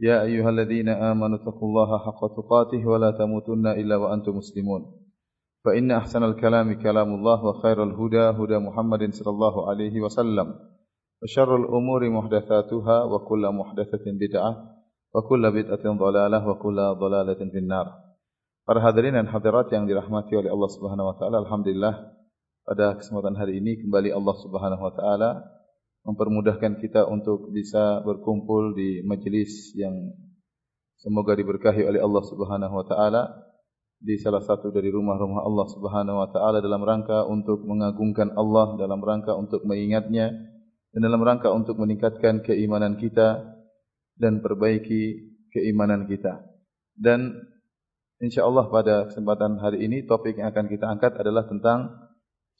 يا أيها الذين آمنوا اتقوا الله حق تقاته ولا تموتن إلا وأنتم مسلمون فإن أحسن الكلام كلام الله وخير الهدى هدى محمد صلى الله عليه وسلم وشر الأمور محدثاتها وكل محدثة بدعة وكل بدعة ضلالة وكل ضلالة في النار Para hadirin dan hadirat yang dirahmati oleh Allah Subhanahu wa taala, alhamdulillah pada kesempatan hari ini kembali Allah Subhanahu wa taala mempermudahkan kita untuk bisa berkumpul di majlis yang semoga diberkahi oleh Allah Subhanahu wa taala di salah satu dari rumah-rumah Allah Subhanahu wa taala dalam rangka untuk mengagungkan Allah dalam rangka untuk mengingatnya dan dalam rangka untuk meningkatkan keimanan kita dan perbaiki keimanan kita. Dan insyaallah pada kesempatan hari ini topik yang akan kita angkat adalah tentang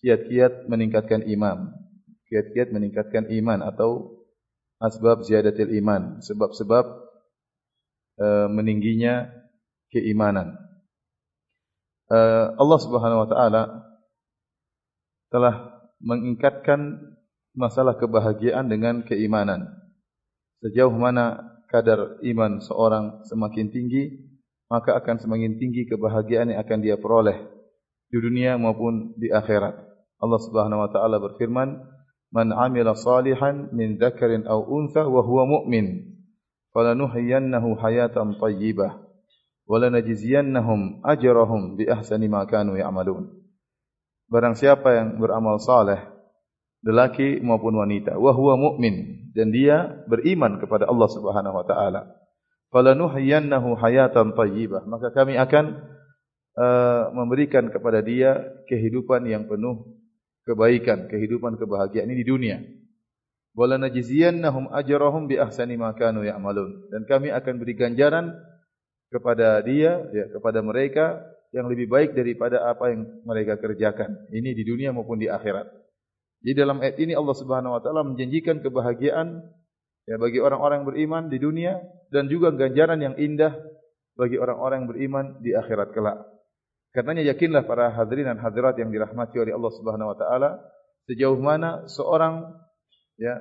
kiat-kiat meningkatkan iman kiat-kiat meningkatkan iman atau asbab ziyadatil iman, sebab-sebab e, meningginya keimanan. E, Allah Subhanahu wa taala telah mengingkatkan masalah kebahagiaan dengan keimanan. Sejauh mana kadar iman seorang semakin tinggi, maka akan semakin tinggi kebahagiaan yang akan dia peroleh di dunia maupun di akhirat. Allah Subhanahu wa taala berfirman, man amila salihan min dzakarin aw untha wa huwa mu'min falanuhyiyannahu hayatan thayyibah wa lanajziyannahum ajrahum bi ahsani ma kanu ya'malun. Barang siapa yang beramal saleh lelaki maupun wanita wa huwa mu'min dan dia beriman kepada Allah Subhanahu wa taala falanuhyiyannahu hayatan thayyibah maka kami akan uh, memberikan kepada dia kehidupan yang penuh kebaikan, kehidupan kebahagiaan ini di dunia. Wala najziyannahum ajrahum bi ahsani ma kanu ya'malun. Dan kami akan beri ganjaran kepada dia ya kepada mereka yang lebih baik daripada apa yang mereka kerjakan. Ini di dunia maupun di akhirat. Di dalam ayat ini Allah Subhanahu wa taala menjanjikan kebahagiaan ya bagi orang-orang beriman di dunia dan juga ganjaran yang indah bagi orang-orang beriman di akhirat kelak. Karenanya yakinlah para hadirin dan hadirat yang dirahmati oleh Allah Subhanahu wa taala sejauh mana seorang ya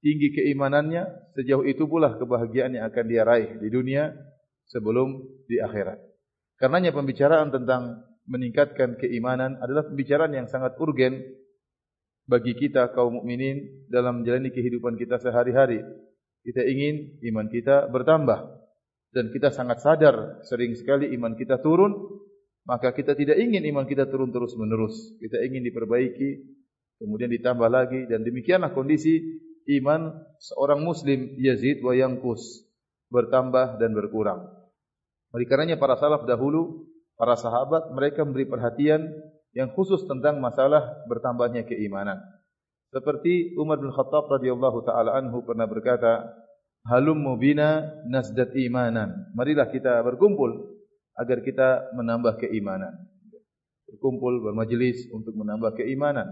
tinggi keimanannya sejauh itu pula kebahagiaan yang akan dia raih di dunia sebelum di akhirat. Karenanya pembicaraan tentang meningkatkan keimanan adalah pembicaraan yang sangat urgen bagi kita kaum mukminin dalam menjalani kehidupan kita sehari-hari. Kita ingin iman kita bertambah dan kita sangat sadar sering sekali iman kita turun maka kita tidak ingin iman kita turun terus menerus. Kita ingin diperbaiki, kemudian ditambah lagi dan demikianlah kondisi iman seorang muslim Yazid wa Yangkus bertambah dan berkurang. Oleh karenanya para salaf dahulu, para sahabat mereka memberi perhatian yang khusus tentang masalah bertambahnya keimanan. Seperti Umar bin Khattab radhiyallahu taala anhu pernah berkata, "Halum mubina nasdat imanan." Marilah kita berkumpul agar kita menambah keimanan. Berkumpul bermajlis untuk menambah keimanan.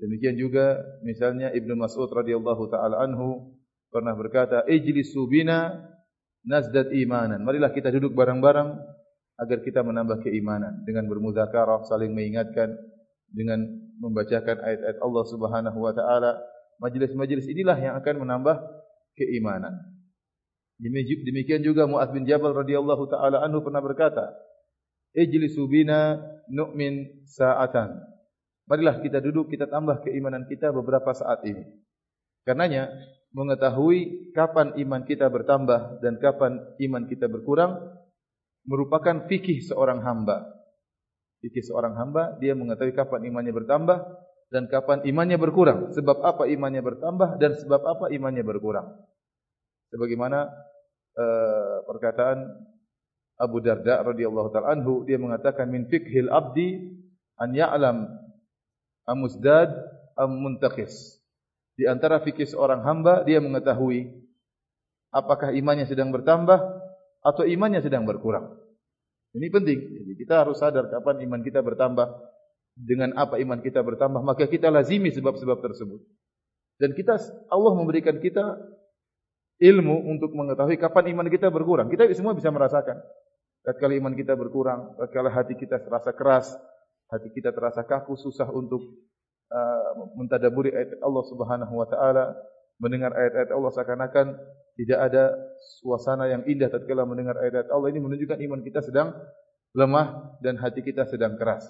Demikian juga misalnya Ibnu Mas'ud radhiyallahu taala anhu pernah berkata, "Ijlisu bina nazdad imanan." Marilah kita duduk bareng-bareng agar kita menambah keimanan dengan bermuzakarah, saling mengingatkan dengan membacakan ayat-ayat Allah Subhanahu wa taala. Majlis-majlis inilah yang akan menambah keimanan. Demikian juga Muaz bin Jabal radhiyallahu taala anhu pernah berkata, "Ijlisu bina nu'min sa'atan." Marilah kita duduk kita tambah keimanan kita beberapa saat ini. Karenanya mengetahui kapan iman kita bertambah dan kapan iman kita berkurang merupakan fikih seorang hamba. Fikih seorang hamba dia mengetahui kapan imannya bertambah dan kapan imannya berkurang. Sebab apa imannya bertambah dan sebab apa imannya berkurang. Sebagaimana uh, perkataan Abu Darda radhiyallahu taala anhu dia mengatakan min fikhil abdi an ya'lam amuzdad am muntaqis. Di antara fikih seorang hamba dia mengetahui apakah imannya sedang bertambah atau imannya sedang berkurang. Ini penting. Jadi kita harus sadar kapan iman kita bertambah. Dengan apa iman kita bertambah, maka kita lazimi sebab-sebab tersebut. Dan kita Allah memberikan kita ilmu untuk mengetahui kapan iman kita berkurang. Kita semua bisa merasakan. Ketika iman kita berkurang, ketika hati kita terasa keras, hati kita terasa kaku, susah untuk uh, mentadaburi ayat Allah Subhanahu wa taala, mendengar ayat-ayat Allah seakan-akan tidak ada suasana yang indah tatkala mendengar ayat-ayat Allah ini menunjukkan iman kita sedang lemah dan hati kita sedang keras.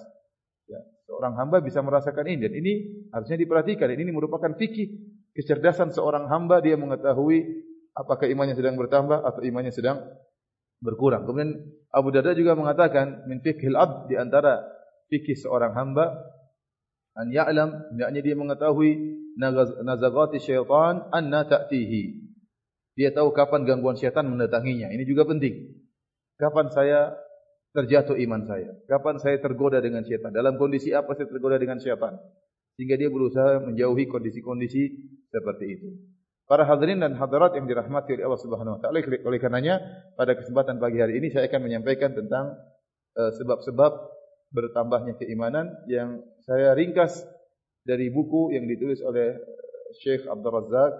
Ya, seorang hamba bisa merasakan ini dan ini harusnya diperhatikan. Ini merupakan fikih kecerdasan seorang hamba dia mengetahui apakah imannya sedang bertambah atau imannya sedang berkurang. Kemudian Abu Darda juga mengatakan min fiqhil abd di antara fikih seorang hamba an ya'lam yakni dia mengetahui nazagati syaitan anna ta'tihi. Dia tahu kapan gangguan syaitan mendatanginya. Ini juga penting. Kapan saya terjatuh iman saya? Kapan saya tergoda dengan syaitan? Dalam kondisi apa saya tergoda dengan syaitan? Sehingga dia berusaha menjauhi kondisi-kondisi seperti itu. Para hadirin dan hadirat yang dirahmati oleh Allah Subhanahu wa taala, oleh karenanya pada kesempatan pagi hari ini saya akan menyampaikan tentang eh, sebab-sebab bertambahnya keimanan yang saya ringkas dari buku yang ditulis oleh Syekh Abdul Razak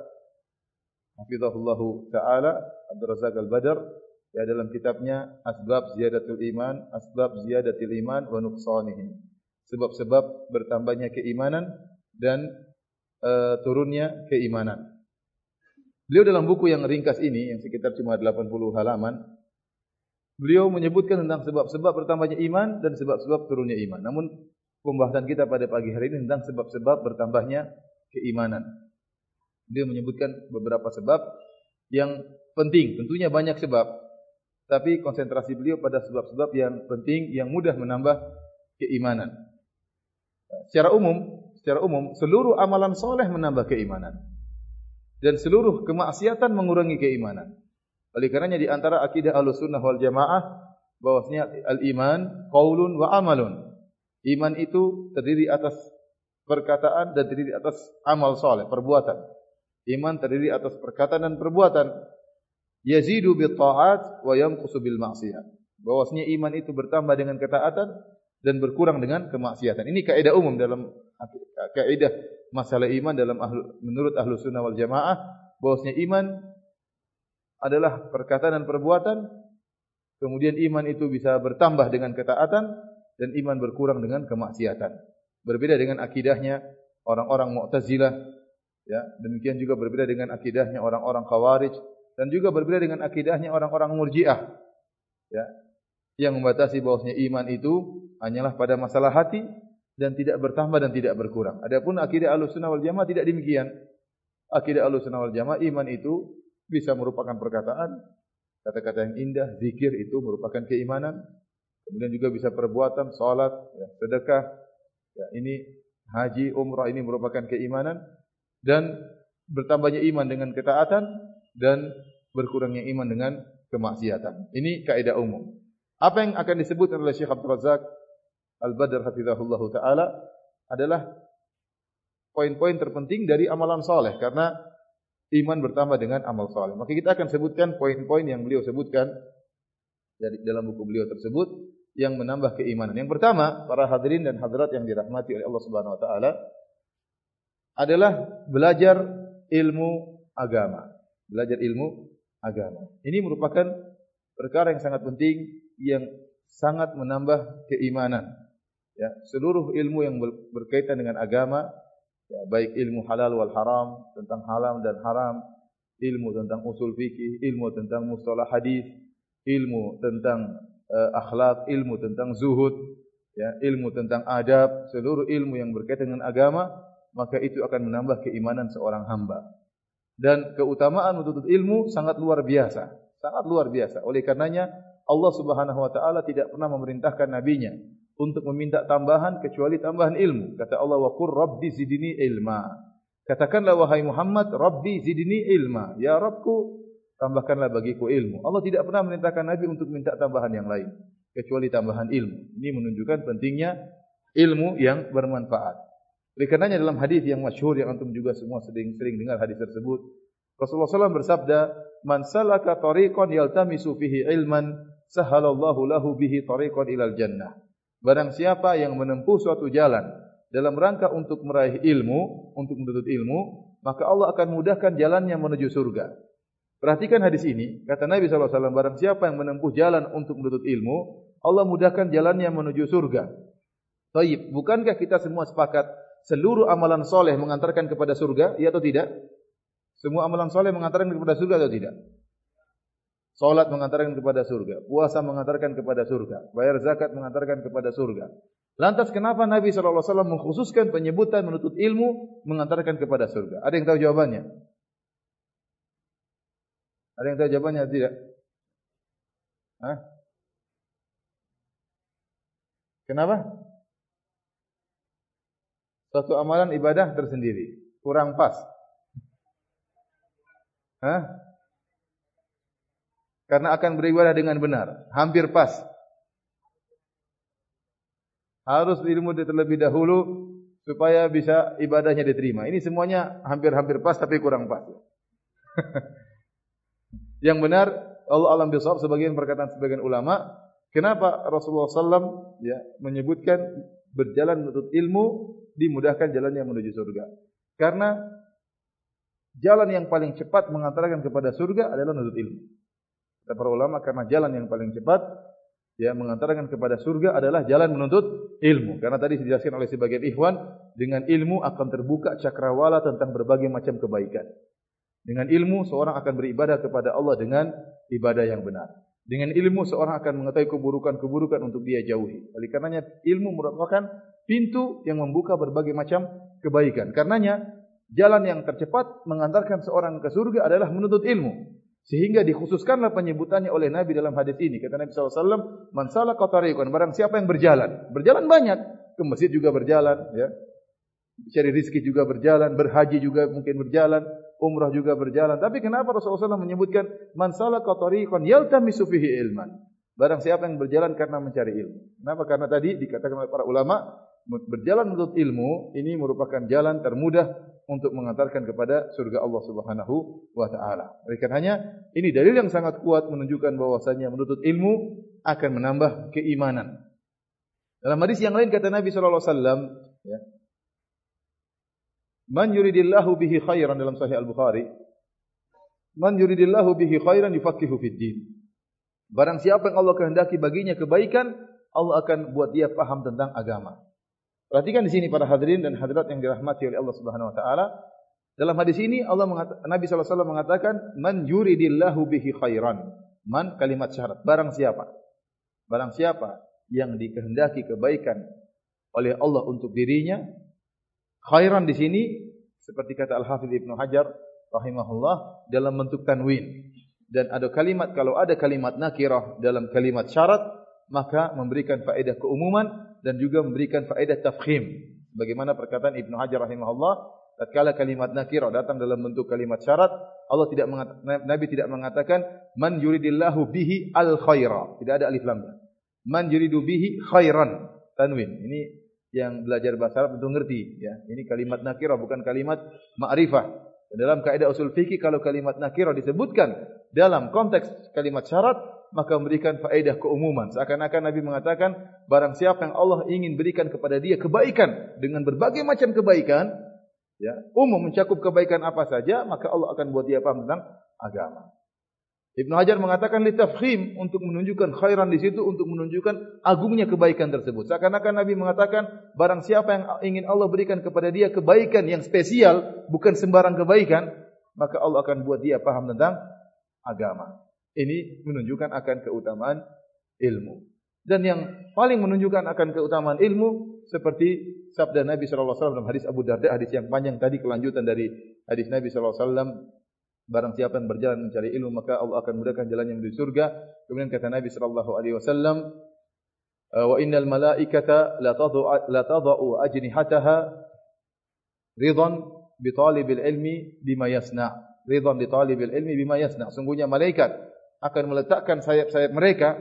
Hafizahullah taala Abdul Razak Al-Badr ya dalam kitabnya Asbab Ziyadatul Iman, Asbab Ziyadatul Iman wa Nuqsanihi. Sebab-sebab bertambahnya keimanan dan uh, turunnya keimanan. Beliau dalam buku yang ringkas ini, yang sekitar cuma 80 halaman, beliau menyebutkan tentang sebab-sebab bertambahnya iman dan sebab-sebab turunnya iman. Namun pembahasan kita pada pagi hari ini tentang sebab-sebab bertambahnya keimanan. Beliau menyebutkan beberapa sebab yang penting, tentunya banyak sebab. Tapi konsentrasi beliau pada sebab-sebab yang penting, yang mudah menambah keimanan. Secara umum, secara umum seluruh amalan soleh menambah keimanan dan seluruh kemaksiatan mengurangi keimanan. Oleh karenanya di antara akidah Ahlussunnah wal Jamaah bahwasanya al-iman qaulun wa amalun. Iman itu terdiri atas perkataan dan terdiri atas amal saleh, perbuatan. Iman terdiri atas perkataan dan perbuatan. Yazidu bil ta'at wa yanqusu bil ma'siyah. Bahwasanya iman itu bertambah dengan ketaatan dan berkurang dengan kemaksiatan. Ini kaidah umum dalam kaidah masalah iman dalam ahlu, menurut ahlu sunnah wal jamaah bahwasanya iman adalah perkataan dan perbuatan kemudian iman itu bisa bertambah dengan ketaatan dan iman berkurang dengan kemaksiatan. Berbeda dengan akidahnya orang-orang mu'tazilah ya demikian juga berbeda dengan akidahnya orang-orang khawarij dan juga berbeda dengan akidahnya orang-orang murjiah ya yang membatasi bahwasanya iman itu hanyalah pada masalah hati dan tidak bertambah dan tidak berkurang. Adapun akidah Ahlussunnah wal Jamaah tidak demikian. Akidah Ahlussunnah wal Jamaah iman itu bisa merupakan perkataan, kata-kata yang indah, zikir itu merupakan keimanan. Kemudian juga bisa perbuatan, salat, ya, sedekah. Ya, ini haji, umrah ini merupakan keimanan dan bertambahnya iman dengan ketaatan dan berkurangnya iman dengan kemaksiatan. Ini kaidah umum. Apa yang akan disebut oleh Syekh Abdul Razak Al-Badr hafizahullah ta'ala adalah poin-poin terpenting dari amalan soleh. Karena iman bertambah dengan amal soleh. Maka kita akan sebutkan poin-poin yang beliau sebutkan dari dalam buku beliau tersebut yang menambah keimanan. Yang pertama, para hadirin dan hadirat yang dirahmati oleh Allah Subhanahu wa taala adalah belajar ilmu agama. Belajar ilmu agama. Ini merupakan perkara yang sangat penting yang sangat menambah keimanan ya, seluruh ilmu yang berkaitan dengan agama, ya, baik ilmu halal wal haram, tentang halal dan haram, ilmu tentang usul fikih, ilmu tentang mustalah hadis, ilmu tentang uh, akhlak, ilmu tentang zuhud, ya, ilmu tentang adab, seluruh ilmu yang berkaitan dengan agama, maka itu akan menambah keimanan seorang hamba. Dan keutamaan menuntut ilmu sangat luar biasa, sangat luar biasa. Oleh karenanya Allah Subhanahu wa taala tidak pernah memerintahkan nabinya untuk meminta tambahan kecuali tambahan ilmu. Kata Allah wa qur rabbi zidni ilma. Katakanlah wahai Muhammad, Rabbi zidni ilma. Ya Rabbku, tambahkanlah bagiku ilmu. Allah tidak pernah memerintahkan Nabi untuk minta tambahan yang lain kecuali tambahan ilmu. Ini menunjukkan pentingnya ilmu yang bermanfaat. Oleh karenanya dalam hadis yang masyhur yang antum juga semua sering sering dengar hadis tersebut, Rasulullah SAW bersabda, "Man salaka tariqan yaltamisu fihi ilman, sahalallahu lahu bihi tariqan ilal jannah. Barang siapa yang menempuh suatu jalan dalam rangka untuk meraih ilmu, untuk menuntut ilmu, maka Allah akan mudahkan jalannya menuju surga. Perhatikan hadis ini, kata Nabi SAW, barang siapa yang menempuh jalan untuk menuntut ilmu, Allah mudahkan jalannya menuju surga. Taib, bukankah kita semua sepakat seluruh amalan soleh mengantarkan kepada surga, iya atau tidak? Semua amalan soleh mengantarkan kepada surga atau tidak? Salat mengantarkan kepada surga, puasa mengantarkan kepada surga, bayar zakat mengantarkan kepada surga. Lantas kenapa Nabi sallallahu alaihi wasallam mengkhususkan penyebutan menuntut ilmu mengantarkan kepada surga? Ada yang tahu jawabannya? Ada yang tahu jawabannya tidak? Hah? Kenapa? Satu amalan ibadah tersendiri, kurang pas. Hah? Karena akan beribadah dengan benar, hampir pas. Harus ilmu terlebih dahulu supaya bisa ibadahnya diterima. Ini semuanya hampir-hampir pas tapi kurang pas. yang benar Allah alam bisawab sebagian perkataan sebagian ulama kenapa Rasulullah SAW ya menyebutkan berjalan menuntut ilmu dimudahkan jalan yang menuju surga karena jalan yang paling cepat mengantarkan kepada surga adalah menuntut ilmu kata para ulama karena jalan yang paling cepat ya mengantarkan kepada surga adalah jalan menuntut ilmu karena tadi dijelaskan oleh sebagian ikhwan dengan ilmu akan terbuka cakrawala tentang berbagai macam kebaikan dengan ilmu seorang akan beribadah kepada Allah dengan ibadah yang benar. Dengan ilmu seorang akan mengetahui keburukan-keburukan untuk dia jauhi. Oleh karenanya ilmu merupakan pintu yang membuka berbagai macam kebaikan. Karenanya jalan yang tercepat mengantarkan seorang ke surga adalah menuntut ilmu. Sehingga dikhususkanlah penyebutannya oleh Nabi dalam hadis ini. Kata Nabi SAW, Man salaka tariqan, barang siapa yang berjalan. Berjalan banyak. Ke masjid juga berjalan. Ya. Cari rizki juga berjalan. Berhaji juga mungkin berjalan umrah juga berjalan. Tapi kenapa Rasulullah SAW menyebutkan man salaka tariqan yaltamisu fihi ilman? Barang siapa yang berjalan karena mencari ilmu. Kenapa? Karena tadi dikatakan oleh para ulama berjalan menuntut ilmu ini merupakan jalan termudah untuk mengantarkan kepada surga Allah Subhanahu wa taala. Oleh karenanya ini dalil yang sangat kuat menunjukkan bahwasanya menuntut ilmu akan menambah keimanan. Dalam hadis yang lain kata Nabi sallallahu alaihi wasallam ya, Man yuridillahu bihi khairan dalam sahih Al-Bukhari. Man yuridillahu bihi khairan yufaqihu fid din. Barang siapa yang Allah kehendaki baginya kebaikan, Allah akan buat dia paham tentang agama. Perhatikan di sini para hadirin dan hadirat yang dirahmati oleh Allah Subhanahu wa taala. Dalam hadis ini Allah mengatakan, Nabi sallallahu alaihi wasallam mengatakan man yuridillahu bihi khairan. Man kalimat syarat. Barang siapa? Barang siapa yang dikehendaki kebaikan oleh Allah untuk dirinya, Khairan di sini seperti kata Al-Hafidz Ibnu Hajar rahimahullah dalam bentuk tanwin dan ada kalimat kalau ada kalimat nakirah dalam kalimat syarat maka memberikan faedah keumuman dan juga memberikan faedah tafkhim. Bagaimana perkataan Ibnu Hajar rahimahullah tatkala kalimat nakirah datang dalam bentuk kalimat syarat Allah tidak Nabi tidak mengatakan man yuridillahu bihi al khaira tidak ada alif lam man yuridu bihi khairan. Tanwin. Ini yang belajar bahasa Arab tentu ngerti ya. Ini kalimat nakirah bukan kalimat ma'rifah. Dalam kaidah usul fikih kalau kalimat nakirah disebutkan dalam konteks kalimat syarat maka memberikan faedah keumuman. Seakan-akan Nabi mengatakan barang siapa yang Allah ingin berikan kepada dia kebaikan dengan berbagai macam kebaikan ya, umum mencakup kebaikan apa saja maka Allah akan buat dia paham tentang agama. Ibn Hajar mengatakan litafkhim untuk menunjukkan khairan di situ untuk menunjukkan agungnya kebaikan tersebut. Seakan-akan Nabi mengatakan barang siapa yang ingin Allah berikan kepada dia kebaikan yang spesial, bukan sembarang kebaikan, maka Allah akan buat dia paham tentang agama. Ini menunjukkan akan keutamaan ilmu. Dan yang paling menunjukkan akan keutamaan ilmu seperti sabda Nabi sallallahu alaihi wasallam dalam hadis Abu Darda, hadis yang panjang tadi kelanjutan dari hadis Nabi sallallahu alaihi wasallam Barang siapa yang berjalan mencari ilmu maka Allah akan mudahkan jalannya menuju surga. Kemudian kata Nabi sallallahu alaihi wasallam, "Wa innal malaikata la tad'u ajnihataha ridan bi talibil ilmi bima yasna." Ridan bi talibil ilmi bima yasna. Sungguhnya malaikat akan meletakkan sayap-sayap mereka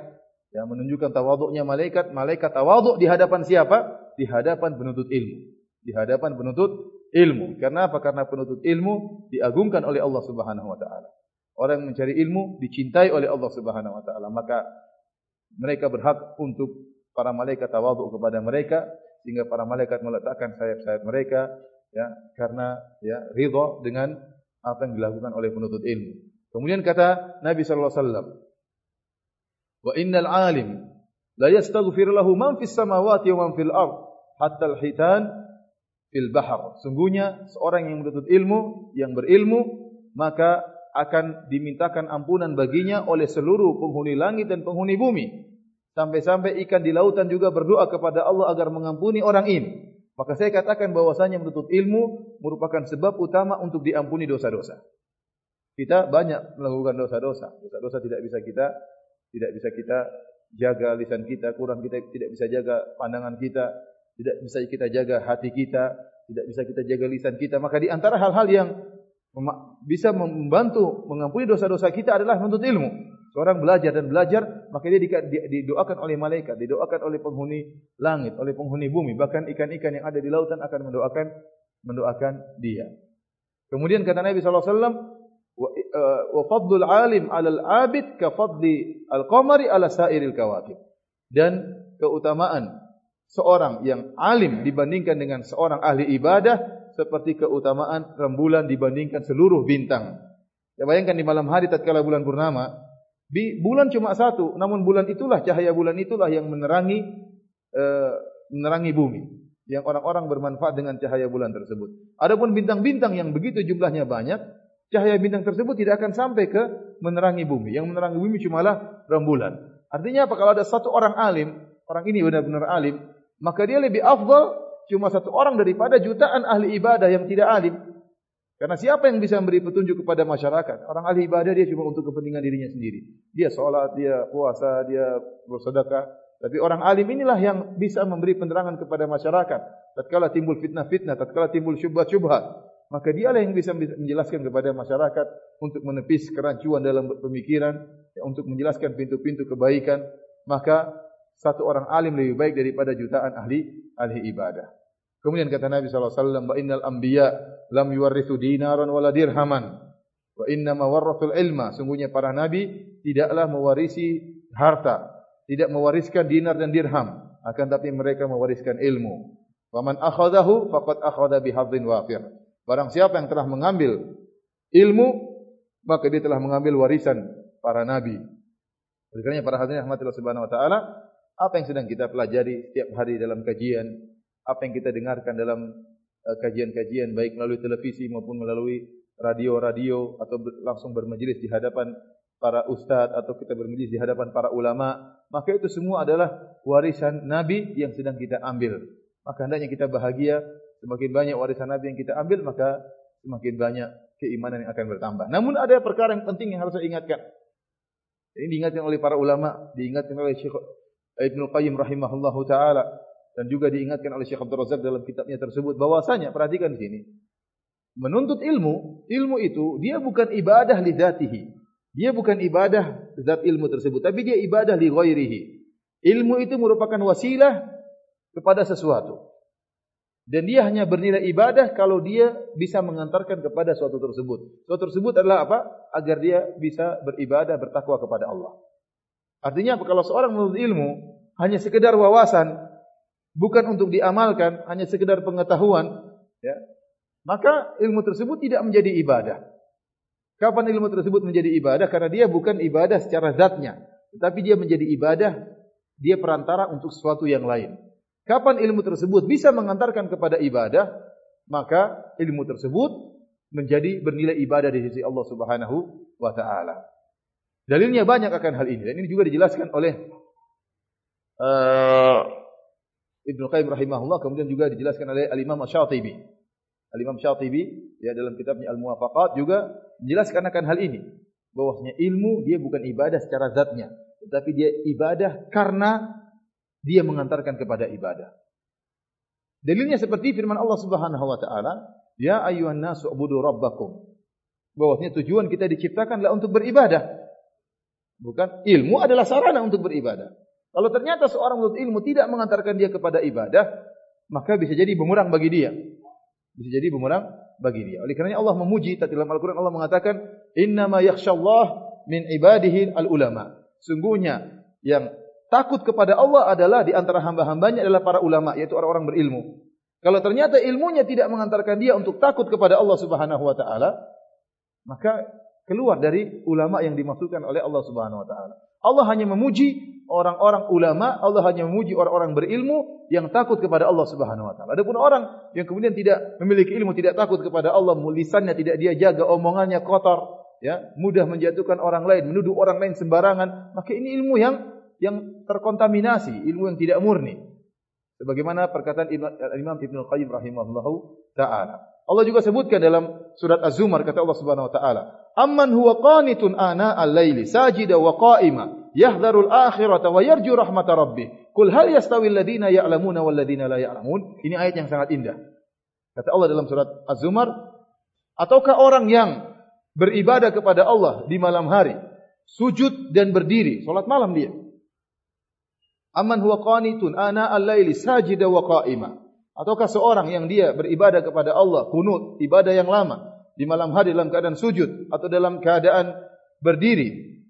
yang menunjukkan tawaduknya malaikat. Malaikat tawaduk di hadapan siapa? Di hadapan penuntut ilmu. Di hadapan penuntut ilmu. Karena apa? Karena penuntut ilmu diagungkan oleh Allah Subhanahu wa taala. Orang yang mencari ilmu dicintai oleh Allah Subhanahu wa taala. Maka mereka berhak untuk para malaikat tawaduk kepada mereka sehingga para malaikat meletakkan sayap-sayap mereka ya karena ya ridha dengan apa yang dilakukan oleh penuntut ilmu. Kemudian kata Nabi sallallahu alaihi wasallam, "Wa innal alim la yastaghfir lahu man fis samawati wa man fil ard hatta al-hitan fil bahr." Sungguhnya seorang yang menuntut ilmu, yang berilmu, maka akan dimintakan ampunan baginya oleh seluruh penghuni langit dan penghuni bumi. Sampai-sampai ikan di lautan juga berdoa kepada Allah agar mengampuni orang ini. Maka saya katakan bahwasanya menuntut ilmu merupakan sebab utama untuk diampuni dosa-dosa. Kita banyak melakukan dosa-dosa. Dosa-dosa tidak bisa kita tidak bisa kita jaga lisan kita, kurang kita tidak bisa jaga pandangan kita, tidak bisa kita jaga hati kita, tidak bisa kita jaga lisan kita. Maka di antara hal-hal yang bisa membantu mengampuni dosa-dosa kita adalah menuntut ilmu. Seorang belajar dan belajar, maka dia didoakan oleh malaikat, didoakan oleh penghuni langit, oleh penghuni bumi, bahkan ikan-ikan yang ada di lautan akan mendoakan mendoakan dia. Kemudian kata Nabi sallallahu alaihi wasallam, "Wa fadlul alim 'alal 'abid ka fadli al-qamari 'ala sa'iril kawakib." Dan keutamaan seorang yang alim dibandingkan dengan seorang ahli ibadah seperti keutamaan rembulan dibandingkan seluruh bintang. Ya bayangkan di malam hari tatkala bulan purnama, bulan cuma satu, namun bulan itulah cahaya bulan itulah yang menerangi e, menerangi bumi. Yang orang-orang bermanfaat dengan cahaya bulan tersebut. Adapun bintang-bintang yang begitu jumlahnya banyak, cahaya bintang tersebut tidak akan sampai ke menerangi bumi. Yang menerangi bumi cumalah rembulan. Artinya apa kalau ada satu orang alim, orang ini benar-benar alim, maka dia lebih afdal cuma satu orang daripada jutaan ahli ibadah yang tidak alim. Karena siapa yang bisa memberi petunjuk kepada masyarakat? Orang ahli ibadah dia cuma untuk kepentingan dirinya sendiri. Dia sholat, dia puasa, dia bersedekah. Tapi orang alim inilah yang bisa memberi penerangan kepada masyarakat. Tatkala timbul fitnah-fitnah, tatkala timbul syubhat-syubhat, maka dialah yang bisa menjelaskan kepada masyarakat untuk menepis kerancuan dalam pemikiran, ya, untuk menjelaskan pintu-pintu kebaikan. Maka satu orang alim lebih baik daripada jutaan ahli ahli ibadah. Kemudian kata Nabi wasallam, "Wa innal anbiya lam yuwarrithu dinaran wala dirhaman, wa inna ma warrathul ilma." Sungguhnya para nabi tidaklah mewarisi harta, tidak mewariskan dinar dan dirham, akan tapi mereka mewariskan ilmu. Wa man akhadahu faqad akhadha bihadzin wafir. Barang siapa yang telah mengambil ilmu, maka dia telah mengambil warisan para nabi. Oleh kerana para hadirin rahmatillah subhanahu wa ta'ala, apa yang sedang kita pelajari setiap hari dalam kajian, apa yang kita dengarkan dalam uh, kajian-kajian baik melalui televisi maupun melalui radio-radio atau langsung bermajlis di hadapan para ustaz atau kita bermajlis di hadapan para ulama maka itu semua adalah warisan nabi yang sedang kita ambil maka hendaknya kita bahagia semakin banyak warisan nabi yang kita ambil maka semakin banyak keimanan yang akan bertambah. Namun ada perkara yang penting yang harus saya ingatkan. Ini diingatkan oleh para ulama diingatkan oleh Syekh Ibnu Qayyim rahimahullahu taala dan juga diingatkan oleh Syekh Abdul Razak dalam kitabnya tersebut. Bahwasanya perhatikan di sini menuntut ilmu ilmu itu dia bukan ibadah li dzatihi dia bukan ibadah zat ilmu tersebut tapi dia ibadah li ghairihi. Ilmu itu merupakan wasilah kepada sesuatu dan dia hanya bernilai ibadah kalau dia bisa mengantarkan kepada suatu tersebut suatu tersebut adalah apa agar dia bisa beribadah bertakwa kepada Allah artinya kalau seorang menuntut ilmu hanya sekedar wawasan bukan untuk diamalkan, hanya sekedar pengetahuan, ya, maka ilmu tersebut tidak menjadi ibadah. Kapan ilmu tersebut menjadi ibadah? Karena dia bukan ibadah secara zatnya, tetapi dia menjadi ibadah, dia perantara untuk sesuatu yang lain. Kapan ilmu tersebut bisa mengantarkan kepada ibadah, maka ilmu tersebut menjadi bernilai ibadah di sisi Allah Subhanahu wa taala. Dalilnya banyak akan hal ini dan ini juga dijelaskan oleh uh, Ibnu Qayyim rahimahullah kemudian juga dijelaskan oleh Al-Imam Syatibi. Al-Imam Syatibi ya dalam kitabnya Al-Muwafaqat juga menjelaskan akan hal ini. Bahwasanya ilmu dia bukan ibadah secara zatnya, tetapi dia ibadah karena dia mengantarkan kepada ibadah. Dalilnya seperti firman Allah Subhanahu wa taala, "Ya ayyuhan nasu ubudu rabbakum." Bahwasanya tujuan kita diciptakanlah untuk beribadah. Bukan ilmu adalah sarana untuk beribadah. Kalau ternyata seorang menuntut ilmu tidak mengantarkan dia kepada ibadah, maka bisa jadi bumerang bagi dia. Bisa jadi bumerang bagi dia. Oleh kerana Allah memuji dalam Al-Quran Allah mengatakan, Inna ma yakhshallah min ibadihi al-ulama. Sungguhnya yang takut kepada Allah adalah di antara hamba-hambanya adalah para ulama yaitu orang-orang berilmu. Kalau ternyata ilmunya tidak mengantarkan dia untuk takut kepada Allah Subhanahu wa taala, maka keluar dari ulama yang dimaksudkan oleh Allah Subhanahu wa taala. Allah hanya memuji orang-orang ulama, Allah hanya memuji orang-orang berilmu yang takut kepada Allah Subhanahu wa taala. Adapun orang yang kemudian tidak memiliki ilmu, tidak takut kepada Allah, lisannya tidak dia jaga, omongannya kotor, ya, mudah menjatuhkan orang lain, menuduh orang lain sembarangan, maka ini ilmu yang yang terkontaminasi, ilmu yang tidak murni. Sebagaimana perkataan Imam Ibn Qayyim rahimahullahu taala. Allah juga sebutkan dalam surat Az-Zumar kata Allah Subhanahu wa taala, "Amman huwa qanitun ana al-laili sajida wa qa'ima yahdharul akhirata wa yarju rahmata rabbih." Qul hal yastawi alladhina ya'lamuna wal ladina la ya'lamun? Ini ayat yang sangat indah. Kata Allah dalam surat Az-Zumar, ataukah orang yang beribadah kepada Allah di malam hari, sujud dan berdiri, salat malam dia, Aman huwa qanitun ana al-laili sajida wa qa'ima. Ataukah seorang yang dia beribadah kepada Allah, kunut, ibadah yang lama di malam hari dalam keadaan sujud atau dalam keadaan berdiri.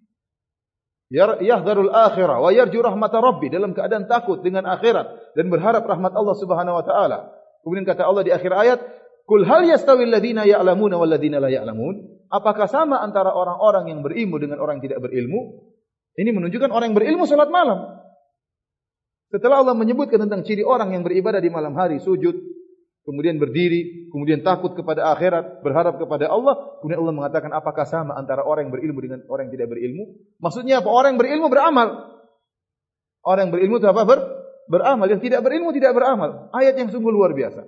Yahdharul akhirah wa yarju rahmat rabbi dalam keadaan takut dengan akhirat dan berharap rahmat Allah Subhanahu wa taala. Kemudian kata Allah di akhir ayat, "Kul hal yastawi alladziina ya'lamuna wal ladziina la ya'lamun?" Apakah sama antara orang-orang yang berilmu dengan orang yang tidak berilmu? Ini menunjukkan orang yang berilmu salat malam. Setelah Allah menyebutkan tentang ciri orang yang beribadah di malam hari, sujud, kemudian berdiri, kemudian takut kepada akhirat, berharap kepada Allah, kemudian Allah mengatakan apakah sama antara orang yang berilmu dengan orang yang tidak berilmu? Maksudnya apa? Orang yang berilmu beramal. Orang yang berilmu itu apa? Ber, beramal. Yang tidak berilmu tidak beramal. Ayat yang sungguh luar biasa.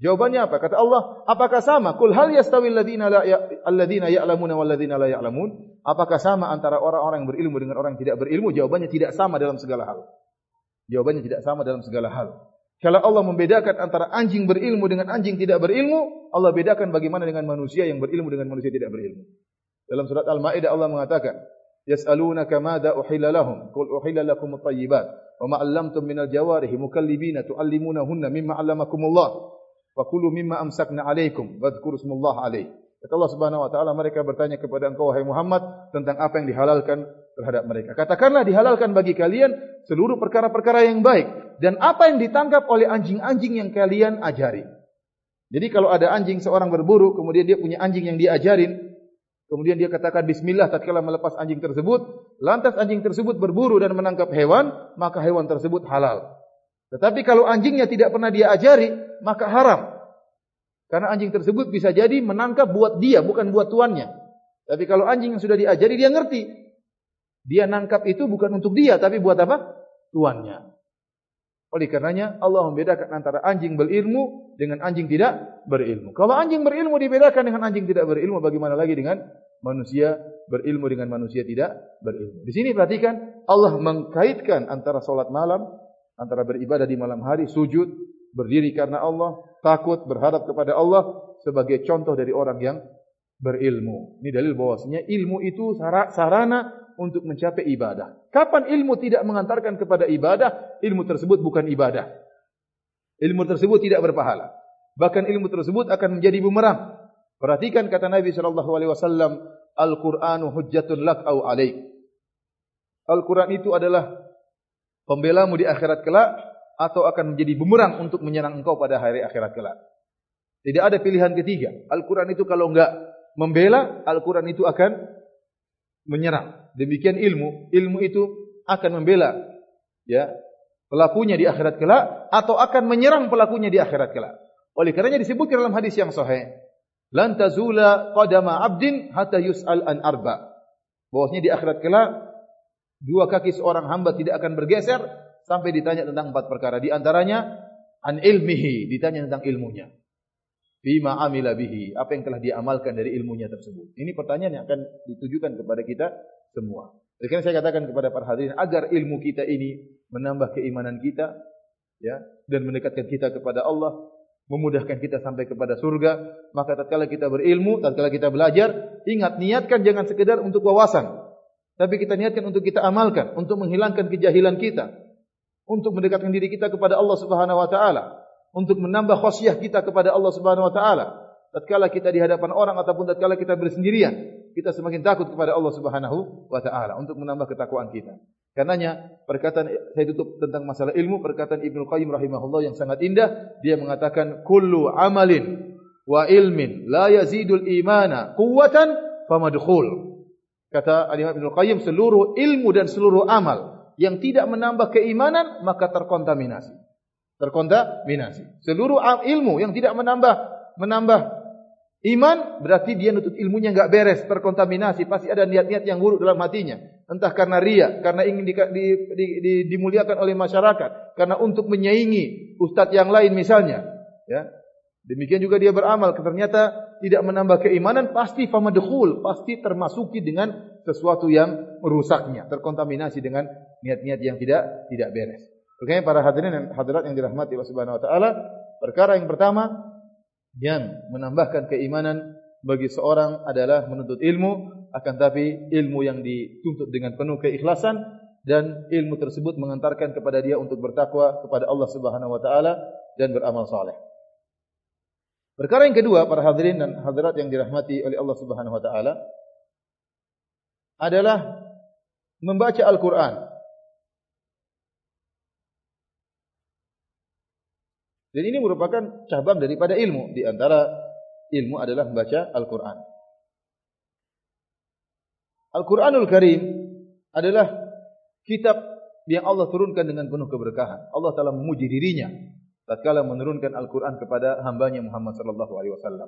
Jawabannya apa? Kata Allah, apakah sama? Kul hal yastawi alladhina la ya, alladhina ya'lamuna wal ladzina la ya'lamun? Apakah sama antara orang-orang yang berilmu dengan orang yang tidak berilmu? Jawabannya tidak sama dalam segala hal. Jawabannya tidak sama dalam segala hal. Kalau Allah membedakan antara anjing berilmu dengan anjing tidak berilmu, Allah bedakan bagaimana dengan manusia yang berilmu dengan manusia tidak berilmu. Dalam surat Al-Maidah Allah mengatakan, "Yas'alunaka madza uhilla lahum? Qul uhilla lakum at-tayyibat, wa ma 'allamtum minal jawarihi mukallibina tu'allimunahunna mimma 'allamakumullah, wa kulu mimma amsakna 'alaykum, wadhkuru ismallaha 'alayhi." Kata Allah Subhanahu wa taala mereka bertanya kepada engkau wahai Muhammad tentang apa yang dihalalkan terhadap mereka. Katakanlah dihalalkan bagi kalian seluruh perkara-perkara yang baik dan apa yang ditangkap oleh anjing-anjing yang kalian ajari. Jadi kalau ada anjing seorang berburu kemudian dia punya anjing yang diajarin kemudian dia katakan bismillah tatkala melepas anjing tersebut lantas anjing tersebut berburu dan menangkap hewan maka hewan tersebut halal. Tetapi kalau anjingnya tidak pernah dia ajari maka haram. Karena anjing tersebut bisa jadi menangkap buat dia, bukan buat tuannya. Tapi kalau anjing yang sudah diajari, dia ngerti. Dia nangkap itu bukan untuk dia, tapi buat apa? Tuannya. Oleh karenanya, Allah membedakan antara anjing berilmu dengan anjing tidak berilmu. Kalau anjing berilmu dibedakan dengan anjing tidak berilmu, bagaimana lagi dengan manusia berilmu dengan manusia tidak berilmu. Di sini perhatikan, Allah mengkaitkan antara solat malam, antara beribadah di malam hari, sujud, berdiri karena Allah, takut, berharap kepada Allah sebagai contoh dari orang yang berilmu. Ini dalil bahwasanya ilmu itu sarana untuk mencapai ibadah. Kapan ilmu tidak mengantarkan kepada ibadah, ilmu tersebut bukan ibadah. Ilmu tersebut tidak berpahala. Bahkan ilmu tersebut akan menjadi bumerang. Perhatikan kata Nabi sallallahu alaihi wasallam, Al-Qur'anu hujjatun lak au alaik. Al-Qur'an itu adalah pembelamu di akhirat kelak atau akan menjadi bumerang untuk menyerang engkau pada hari akhirat kelak. Tidak ada pilihan ketiga. Al-Quran itu kalau enggak membela, Al-Quran itu akan menyerang. Demikian ilmu, ilmu itu akan membela ya pelakunya di akhirat kelak atau akan menyerang pelakunya di akhirat kelak. Oleh karenanya disebutkan dalam hadis yang sahih, lan tazula qadama 'abdin hatta yus'al an arba. Bahwasanya di akhirat kelak dua kaki seorang hamba tidak akan bergeser sampai ditanya tentang empat perkara. Di antaranya an ilmihi, ditanya tentang ilmunya. Bima amila bihi, apa yang telah diamalkan dari ilmunya tersebut. Ini pertanyaan yang akan ditujukan kepada kita semua. Oleh karena saya katakan kepada para hadirin agar ilmu kita ini menambah keimanan kita ya dan mendekatkan kita kepada Allah, memudahkan kita sampai kepada surga, maka tatkala kita berilmu, tatkala kita belajar, ingat niatkan jangan sekedar untuk wawasan, tapi kita niatkan untuk kita amalkan, untuk menghilangkan kejahilan kita, untuk mendekatkan diri kita kepada Allah Subhanahu wa taala, untuk menambah khasyah kita kepada Allah Subhanahu wa taala. Tatkala kita di hadapan orang ataupun tatkala kita bersendirian, kita semakin takut kepada Allah Subhanahu wa taala untuk menambah ketakwaan kita. Karenanya perkataan saya tutup tentang masalah ilmu perkataan Ibnu Qayyim rahimahullah yang sangat indah dia mengatakan kullu amalin wa ilmin la yazidul imana quwwatan famadkhul kata Imam Ibnu Qayyim seluruh ilmu dan seluruh amal yang tidak menambah keimanan maka terkontaminasi terkontaminasi seluruh ilmu yang tidak menambah menambah Iman berarti dia nutut ilmunya enggak beres, terkontaminasi, pasti ada niat-niat yang buruk dalam hatinya. Entah karena ria, karena ingin di, di, di, di, dimuliakan oleh masyarakat, karena untuk menyaingi ustadz yang lain misalnya. Ya, demikian juga dia beramal, ternyata tidak menambah keimanan, pasti famadhul, pasti termasuki dengan sesuatu yang merusaknya, terkontaminasi dengan niat-niat yang tidak tidak beres. Makanya para hadirin dan hadirat yang dirahmati Allah Subhanahu Wa Taala, perkara yang pertama yang menambahkan keimanan bagi seorang adalah menuntut ilmu akan tapi ilmu yang dituntut dengan penuh keikhlasan dan ilmu tersebut mengantarkan kepada dia untuk bertakwa kepada Allah Subhanahu wa taala dan beramal saleh. Perkara yang kedua para hadirin dan hadirat yang dirahmati oleh Allah Subhanahu wa taala adalah membaca Al-Qur'an Dan ini merupakan cabang daripada ilmu. Di antara ilmu adalah membaca Al-Quran. Al-Quranul Karim adalah kitab yang Allah turunkan dengan penuh keberkahan. Allah telah memuji dirinya tatkala menurunkan Al-Quran kepada hambanya Muhammad sallallahu alaihi wasallam.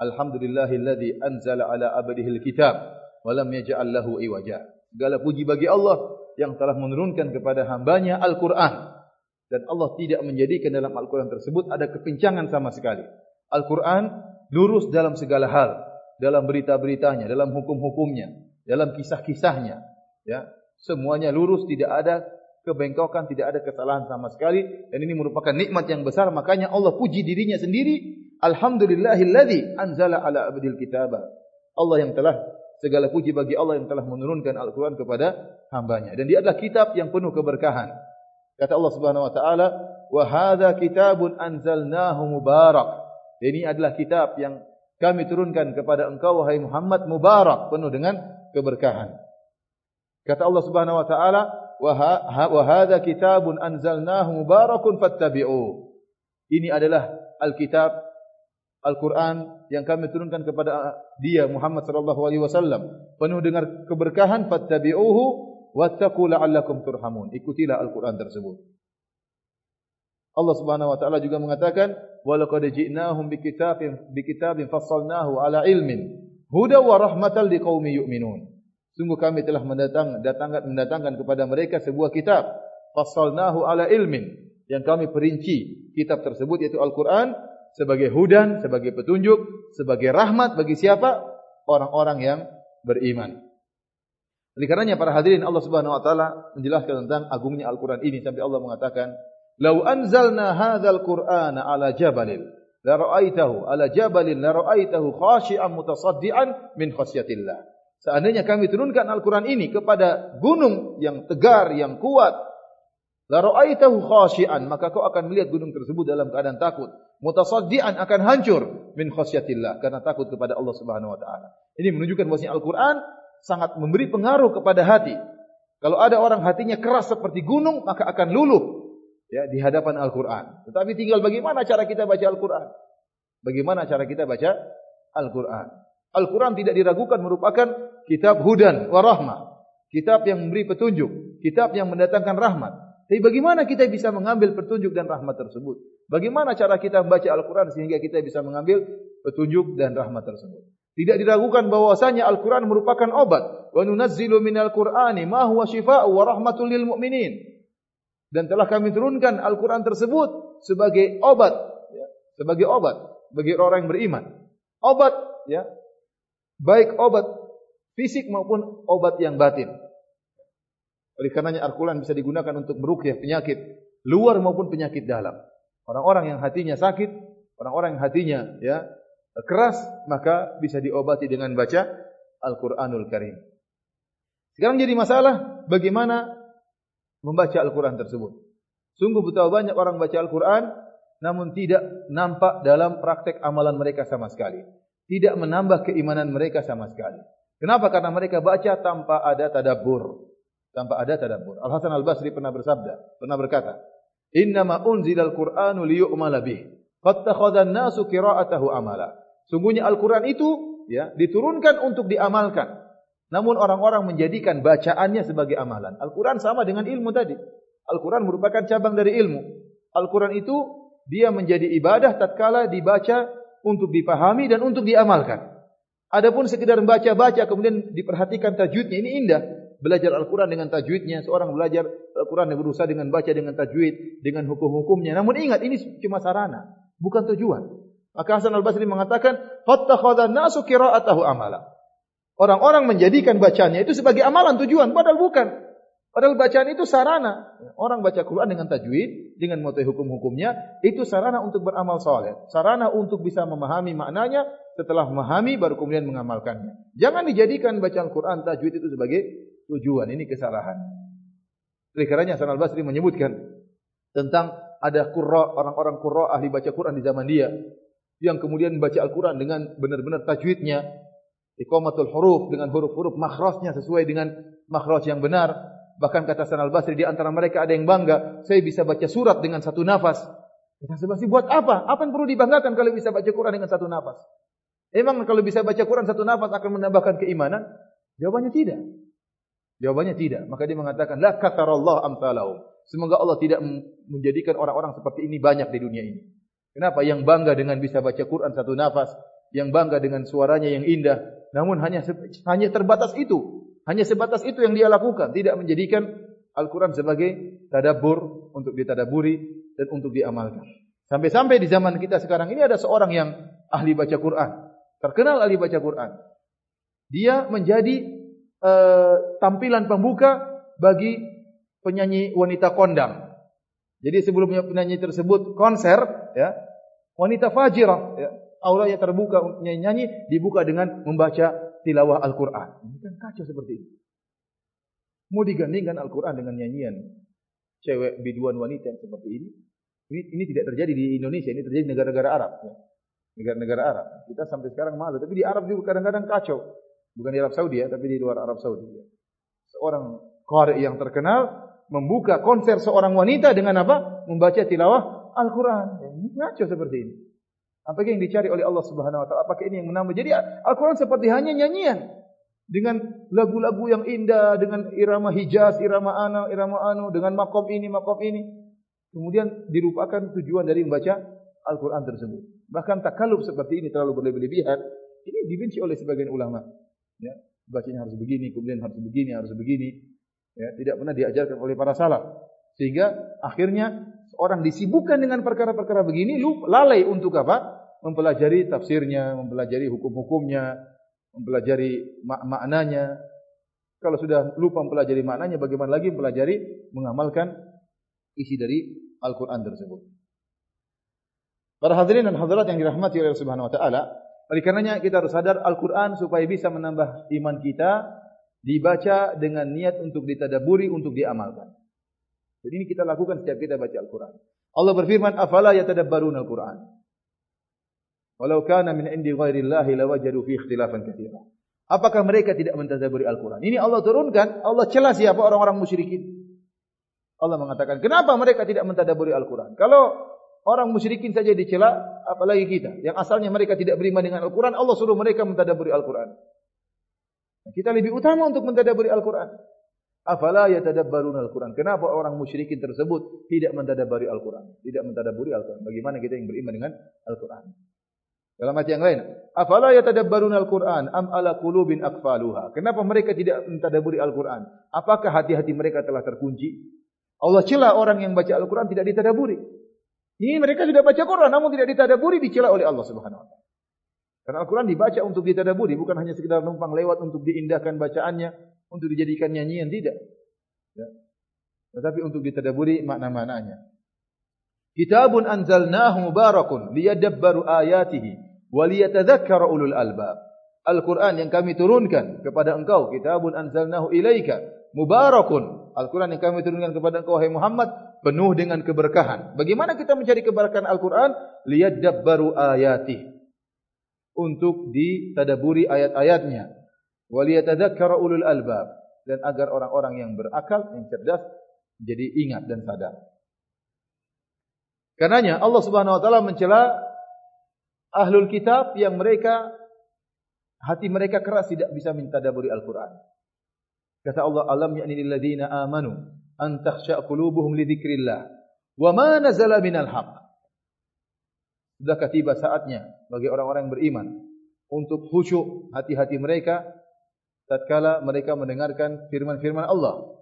Alhamdulillahilladzi anzala ala abdihil kitab wa lam yaj'al lahu iwaja. Segala puji bagi Allah yang telah menurunkan kepada hambanya Al-Quran dan Allah tidak menjadikan dalam Al-Quran tersebut ada kepincangan sama sekali. Al-Quran lurus dalam segala hal, dalam berita-beritanya, dalam hukum-hukumnya, dalam kisah-kisahnya. Ya, semuanya lurus, tidak ada kebengkokan, tidak ada kesalahan sama sekali. Dan ini merupakan nikmat yang besar. Makanya Allah puji dirinya sendiri. Alhamdulillahilladzi anzala ala abdil kitabah. Allah yang telah segala puji bagi Allah yang telah menurunkan Al-Quran kepada hambanya. Dan dia adalah kitab yang penuh keberkahan. Kata Allah Subhanahu wa taala, "Wa hadza kitabun anzalnahu mubarak." Ini adalah kitab yang kami turunkan kepada engkau wahai Muhammad mubarak, penuh dengan keberkahan. Kata Allah Subhanahu wa taala, "Wa hadza kitabun anzalnahu mubarakun fattabi'u." Ini adalah Alkitab Al-Quran yang kami turunkan kepada dia Muhammad sallallahu alaihi wasallam penuh dengan keberkahan fattabi'uhu wattaqu la'allakum turhamun. Ikutilah Al-Qur'an tersebut. Allah Subhanahu wa taala juga mengatakan, "Wa laqad ji'nahum bikitabin bikitabin fassalnahu 'ala ilmin huda wa rahmatan liqaumin yu'minun." Sungguh kami telah mendatang datangkan mendatangkan kepada mereka sebuah kitab fassalnahu 'ala ilmin yang kami perinci kitab tersebut yaitu Al-Qur'an sebagai hudan, sebagai petunjuk, sebagai rahmat bagi siapa? Orang-orang yang beriman. Oleh karenanya para hadirin Allah Subhanahu wa taala menjelaskan tentang agungnya Al-Qur'an ini sampai Allah mengatakan, "Lau anzalna hadzal Qur'ana 'ala jabalin la ra'aitahu 'ala jabalin la ra'aitahu khashi'an mutasaddian min khasyatillah." Seandainya kami turunkan Al-Qur'an ini kepada gunung yang tegar, yang kuat, la ra'aitahu khashi'an, maka kau akan melihat gunung tersebut dalam keadaan takut, mutasaddian akan hancur min khasyatillah karena takut kepada Allah Subhanahu wa taala. Ini menunjukkan bahwa Al-Qur'an sangat memberi pengaruh kepada hati. Kalau ada orang hatinya keras seperti gunung, maka akan luluh ya di hadapan Al-Qur'an. Tetapi tinggal bagaimana cara kita baca Al-Qur'an? Bagaimana cara kita baca Al-Qur'an? Al-Qur'an tidak diragukan merupakan kitab hudan wa rahmah. Kitab yang memberi petunjuk, kitab yang mendatangkan rahmat. Tapi bagaimana kita bisa mengambil petunjuk dan rahmat tersebut? Bagaimana cara kita membaca Al-Quran sehingga kita bisa mengambil petunjuk dan rahmat tersebut? Tidak diragukan bahwasanya Al-Quran merupakan obat. Wa nunazzilu minal Qur'ani ma huwa shifaa'u wa rahmatul lil mu'minin. Dan telah kami turunkan Al-Quran tersebut sebagai obat, ya, sebagai obat bagi orang yang beriman. Obat, ya, baik obat fisik maupun obat yang batin. Oleh karenanya Al-Quran bisa digunakan untuk merukyah penyakit luar maupun penyakit dalam. Orang-orang yang hatinya sakit, orang-orang yang hatinya ya keras maka bisa diobati dengan baca Al-Qur'anul Karim. Sekarang jadi masalah bagaimana membaca Al-Qur'an tersebut. Sungguh betapa banyak orang baca Al-Qur'an namun tidak nampak dalam praktek amalan mereka sama sekali. Tidak menambah keimanan mereka sama sekali. Kenapa? Karena mereka baca tanpa ada tadabbur. tanpa ada tadabbur. Al Hasan Al Basri pernah bersabda, pernah berkata, Inna ma unzilal Qur'anu liyu'mala bih. Fattakhadha an-nasu qira'atahu amala. Sungguhnya Al-Qur'an itu ya diturunkan untuk diamalkan. Namun orang-orang menjadikan bacaannya sebagai amalan. Al-Qur'an sama dengan ilmu tadi. Al-Qur'an merupakan cabang dari ilmu. Al-Qur'an itu dia menjadi ibadah tatkala dibaca untuk dipahami dan untuk diamalkan. Adapun sekedar membaca-baca kemudian diperhatikan tajwidnya ini indah belajar Al-Quran dengan tajwidnya, seorang belajar Al-Quran yang berusaha dengan baca dengan tajwid, dengan hukum-hukumnya. Namun ingat, ini cuma sarana, bukan tujuan. Maka Hasan al-Basri mengatakan, "Fattakhadha an-nasu qira'atahu amala." Orang-orang menjadikan bacaannya itu sebagai amalan tujuan padahal bukan. Padahal bacaan itu sarana. Orang baca Quran dengan tajwid, dengan mengetahui hukum-hukumnya, itu sarana untuk beramal soleh. Sarana untuk bisa memahami maknanya, setelah memahami baru kemudian mengamalkannya. Jangan dijadikan bacaan Quran tajwid itu sebagai tujuan. Ini kesalahan. Oleh kerana Hasan al-Basri menyebutkan tentang ada qurra orang-orang qurra ahli baca Quran di zaman dia yang kemudian membaca Al-Quran dengan benar-benar tajwidnya, iqamatul huruf dengan huruf-huruf makhrajnya sesuai dengan makhraj yang benar. Bahkan kata Hasan al-Basri di antara mereka ada yang bangga, saya bisa baca surat dengan satu nafas. Kata al-Basri, buat apa? Apa yang perlu dibanggakan kalau bisa baca Quran dengan satu nafas? Emang kalau bisa baca Quran satu nafas akan menambahkan keimanan? Jawabannya tidak. Jawabannya tidak. Maka dia mengatakan, La katarallah amthalahum. Semoga Allah tidak menjadikan orang-orang seperti ini banyak di dunia ini. Kenapa? Yang bangga dengan bisa baca Quran satu nafas. Yang bangga dengan suaranya yang indah. Namun hanya hanya terbatas itu. Hanya sebatas itu yang dia lakukan. Tidak menjadikan Al-Quran sebagai tadabur untuk ditadaburi dan untuk diamalkan. Sampai-sampai di zaman kita sekarang ini ada seorang yang ahli baca Quran. Terkenal ahli baca Quran. Dia menjadi uh, tampilan pembuka bagi penyanyi wanita kondang. Jadi sebelumnya penyanyi tersebut konser, ya, wanita fajirah, ya, auranya terbuka untuk nyanyi, dibuka dengan membaca tilawah Al-Quran. Ini kan kacau seperti ini. Mau digandingkan Al-Quran dengan nyanyian cewek biduan wanita yang seperti ini, ini, ini tidak terjadi di Indonesia, ini terjadi di negara-negara Arab. Ya. Negara-negara Arab. Kita sampai sekarang malu, tapi di Arab juga kadang-kadang kacau. Bukan di Arab Saudi ya, tapi di luar Arab Saudi. Ya. Seorang qari yang terkenal membuka konser seorang wanita dengan apa? Membaca tilawah Al-Quran. Ya, ini ngaco seperti ini. Apakah yang dicari oleh Allah Subhanahu Wa Taala? Apakah ini yang menambah? Jadi Al-Quran seperti hanya nyanyian dengan lagu-lagu yang indah, dengan irama hijaz, irama anu, irama anu, dengan makom ini, makom ini. Kemudian dirupakan tujuan dari membaca Al-Quran tersebut. Bahkan takalub seperti ini terlalu berlebihan. Ini dibenci oleh sebagian ulama ya, bacanya harus begini, kemudian harus begini, harus begini. Ya, tidak pernah diajarkan oleh para salaf. Sehingga akhirnya orang disibukkan dengan perkara-perkara begini, lalai untuk apa? Mempelajari tafsirnya, mempelajari hukum-hukumnya, mempelajari mak maknanya. Kalau sudah lupa mempelajari maknanya, bagaimana lagi mempelajari mengamalkan isi dari Al-Quran tersebut. Para hadirin dan hadirat yang dirahmati oleh Allah Subhanahu wa taala, oleh karenanya kita harus sadar Al-Quran supaya bisa menambah iman kita dibaca dengan niat untuk ditadaburi, untuk diamalkan. Jadi ini kita lakukan setiap kita baca Al-Quran. Allah berfirman, "Afala yatadabbarun Al-Quran?" Walau kana min indi ghairillahi lawajadu fi ikhtilafan katsira. Apakah mereka tidak mentadaburi Al-Quran? Ini Allah turunkan, Allah celah siapa orang-orang musyrikin. Allah mengatakan, kenapa mereka tidak mentadaburi Al-Quran? Kalau orang musyrikin saja dicela, apalagi kita. Yang asalnya mereka tidak beriman dengan Al-Quran, Allah suruh mereka mentadaburi Al-Quran. Kita lebih utama untuk mentadaburi Al-Quran. Afala yatadabbarun Al-Quran. Kenapa orang musyrikin tersebut tidak mentadaburi Al-Quran? Tidak mentadaburi Al-Quran. Bagaimana kita yang beriman dengan Al-Quran? Dalam ayat yang lain, afala yatadabbarun Al-Quran am ala qulubin akfaluha. Kenapa mereka tidak mentadaburi Al-Quran? Apakah hati-hati mereka telah terkunci? Allah celah orang yang baca Al-Quran tidak ditadaburi. Ini mereka sudah baca Quran namun tidak ditadaburi dicela oleh Allah Subhanahu wa taala. Karena Al-Quran dibaca untuk ditadaburi bukan hanya sekedar numpang lewat untuk diindahkan bacaannya, untuk dijadikan nyanyian tidak. Ya. Tetapi untuk ditadaburi makna-maknanya. Kitabun anzalnahu mubarakun liyadabbaru ayatihi wa liyatadhakkara ulul albab. Al-Quran yang kami turunkan kepada engkau, kitabun anzalnahu ilaika mubarakun. Al-Quran yang kami turunkan kepada engkau, hai Muhammad, penuh dengan keberkahan. Bagaimana kita mencari keberkahan Al-Quran? Lihat dabbaru ayati. Untuk ditadaburi ayat-ayatnya. Waliyatadhakkara ulul albab. dan agar orang-orang yang berakal, yang cerdas jadi ingat dan sadar. Karenanya Allah Subhanahu wa taala mencela ahlul kitab yang mereka hati mereka keras tidak bisa mentadabburi Al-Qur'an. Kata Allah, "Alam ya'ni lil ladzina amanu an takhsha qulubuhum li dzikrillah wa ma nazala minal haqq." Sudah tiba saatnya bagi orang-orang yang beriman untuk khusyuk hati-hati mereka tatkala mereka mendengarkan firman-firman Allah.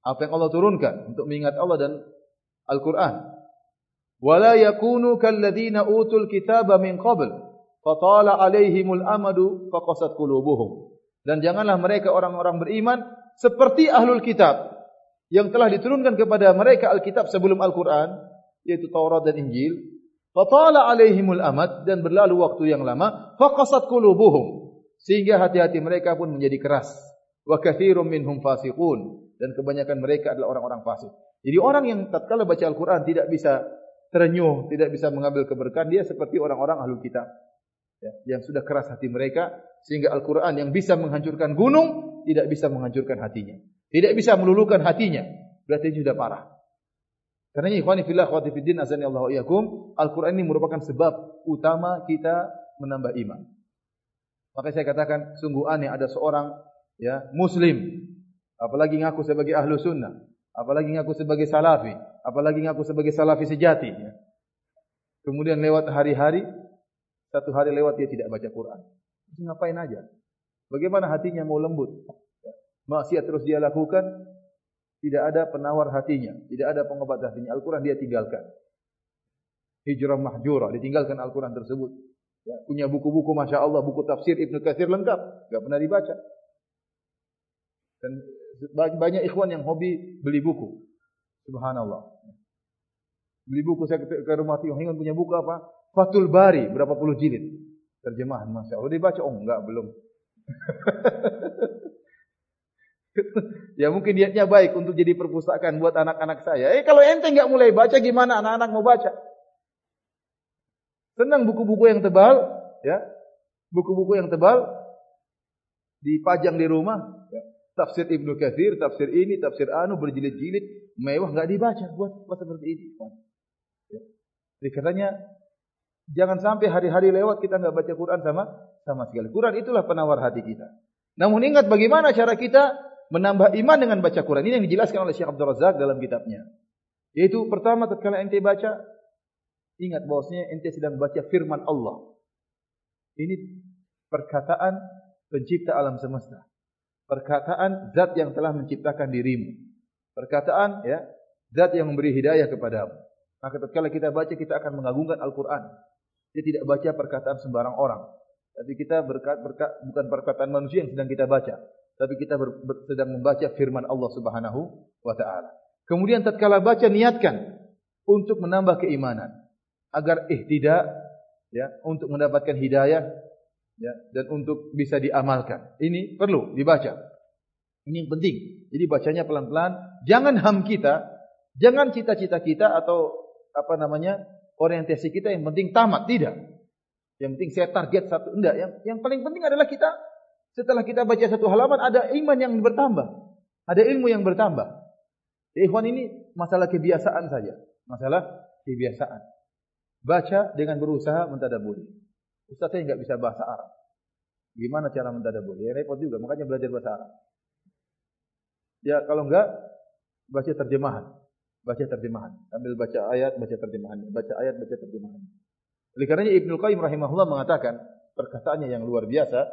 Apa yang Allah turunkan untuk mengingat Allah dan Al-Qur'an wala yakunu kalladzina utul kitaba min qabl fatala alaihimul amadu faqasat qulubuhum dan janganlah mereka orang-orang beriman seperti ahlul kitab yang telah diturunkan kepada mereka alkitab sebelum Al-Qur'an yaitu Taurat dan Injil fatala alaihimul amad dan berlalu waktu yang lama faqasat qulubuhum sehingga hati-hati mereka pun menjadi keras wa katsirum minhum fasiqun dan kebanyakan mereka adalah orang-orang fasik jadi orang yang tatkala baca Al-Qur'an tidak bisa terenyuh, tidak bisa mengambil keberkahan, dia seperti orang-orang ahlu kitab. Ya, yang sudah keras hati mereka, sehingga Al-Quran yang bisa menghancurkan gunung, tidak bisa menghancurkan hatinya. Tidak bisa melulukan hatinya. Berarti sudah parah. Karena ikhwani fillah, khawati fiddin, azani Allah iyakum, Al-Quran ini merupakan sebab utama kita menambah iman. Maka saya katakan, sungguh aneh ada seorang ya muslim, apalagi ngaku sebagai ahlu sunnah, apalagi ngaku sebagai salafi, apalagi ngaku sebagai salafi sejati. Ya. Kemudian lewat hari-hari, satu hari lewat dia tidak baca Quran. Ngapain aja? Bagaimana hatinya mau lembut? Ya. Maksiat terus dia lakukan, tidak ada penawar hatinya, tidak ada pengobat hatinya. Al-Quran dia tinggalkan. Hijrah mahjurah, ditinggalkan Al-Quran tersebut. Ya, punya buku-buku, Masya Allah, buku tafsir Ibn Kathir lengkap. tidak pernah dibaca. Dan banyak ikhwan yang hobi beli buku. Subhanallah. Beli buku saya ke rumah Tio Hingon punya buku apa? Fatul Bari berapa puluh jilid. Terjemahan Masya Allah. Dibaca? Oh enggak, belum. ya mungkin niatnya baik untuk jadi perpustakaan buat anak-anak saya. Eh kalau ente enggak mulai baca gimana anak-anak mau baca? Senang buku-buku yang tebal, ya. Buku-buku yang tebal dipajang di rumah, ya tafsir Ibnu Katsir, tafsir ini, tafsir anu berjilid-jilid, mewah enggak dibaca buat buat seperti ini. Ya. Jadi katanya jangan sampai hari-hari lewat kita enggak baca Quran sama sama sekali. Quran itulah penawar hati kita. Namun ingat bagaimana cara kita menambah iman dengan baca Quran. Ini yang dijelaskan oleh Syekh Abdul Razak dalam kitabnya. Yaitu pertama tatkala ente baca ingat bahwasanya ente sedang baca firman Allah. Ini perkataan pencipta alam semesta perkataan zat yang telah menciptakan dirimu. Perkataan ya, zat yang memberi hidayah kepadamu. Maka ketika kita baca kita akan mengagungkan Al-Qur'an. Kita tidak baca perkataan sembarang orang. Tapi kita berkat, berkat bukan perkataan manusia yang sedang kita baca, tapi kita ber, ber, sedang membaca firman Allah Subhanahu wa taala. Kemudian tatkala baca niatkan untuk menambah keimanan agar ihtidak ya untuk mendapatkan hidayah ya, dan untuk bisa diamalkan. Ini perlu dibaca. Ini yang penting. Jadi bacanya pelan-pelan. Jangan ham kita, jangan cita-cita kita atau apa namanya orientasi kita yang penting tamat tidak. Yang penting saya target satu enggak. Yang yang paling penting adalah kita setelah kita baca satu halaman ada iman yang bertambah, ada ilmu yang bertambah. Ikhwan ini masalah kebiasaan saja, masalah kebiasaan. Baca dengan berusaha mentadaburi. Ustaz saya enggak bisa bahasa Arab. Gimana cara mentadabur? Ya repot juga, makanya belajar bahasa Arab. Ya kalau enggak baca terjemahan. Baca terjemahan. Sambil baca ayat, baca terjemahan. Baca ayat, baca terjemahan. Oleh karenanya Ibnu Qayyim rahimahullah mengatakan perkataannya yang luar biasa.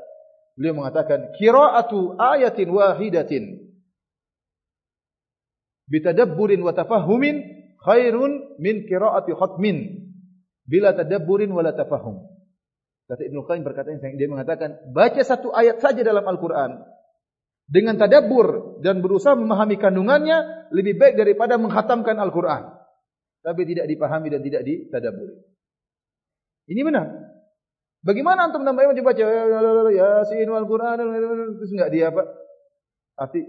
Beliau mengatakan qira'atu ayatin wahidatin bitadabburin wa tafahumin khairun min qira'ati khatmin bila tadabburin wala tafahum. Kata Ibnu Qayyim berkata dia mengatakan baca satu ayat saja dalam Al-Qur'an dengan tadabbur dan berusaha memahami kandungannya lebih baik daripada menghatamkan Al-Qur'an tapi tidak dipahami dan tidak ditadabbur. Ini benar. Bagaimana antum menambah iman baca Yasin wal Qur'an terus enggak dia apa? Arti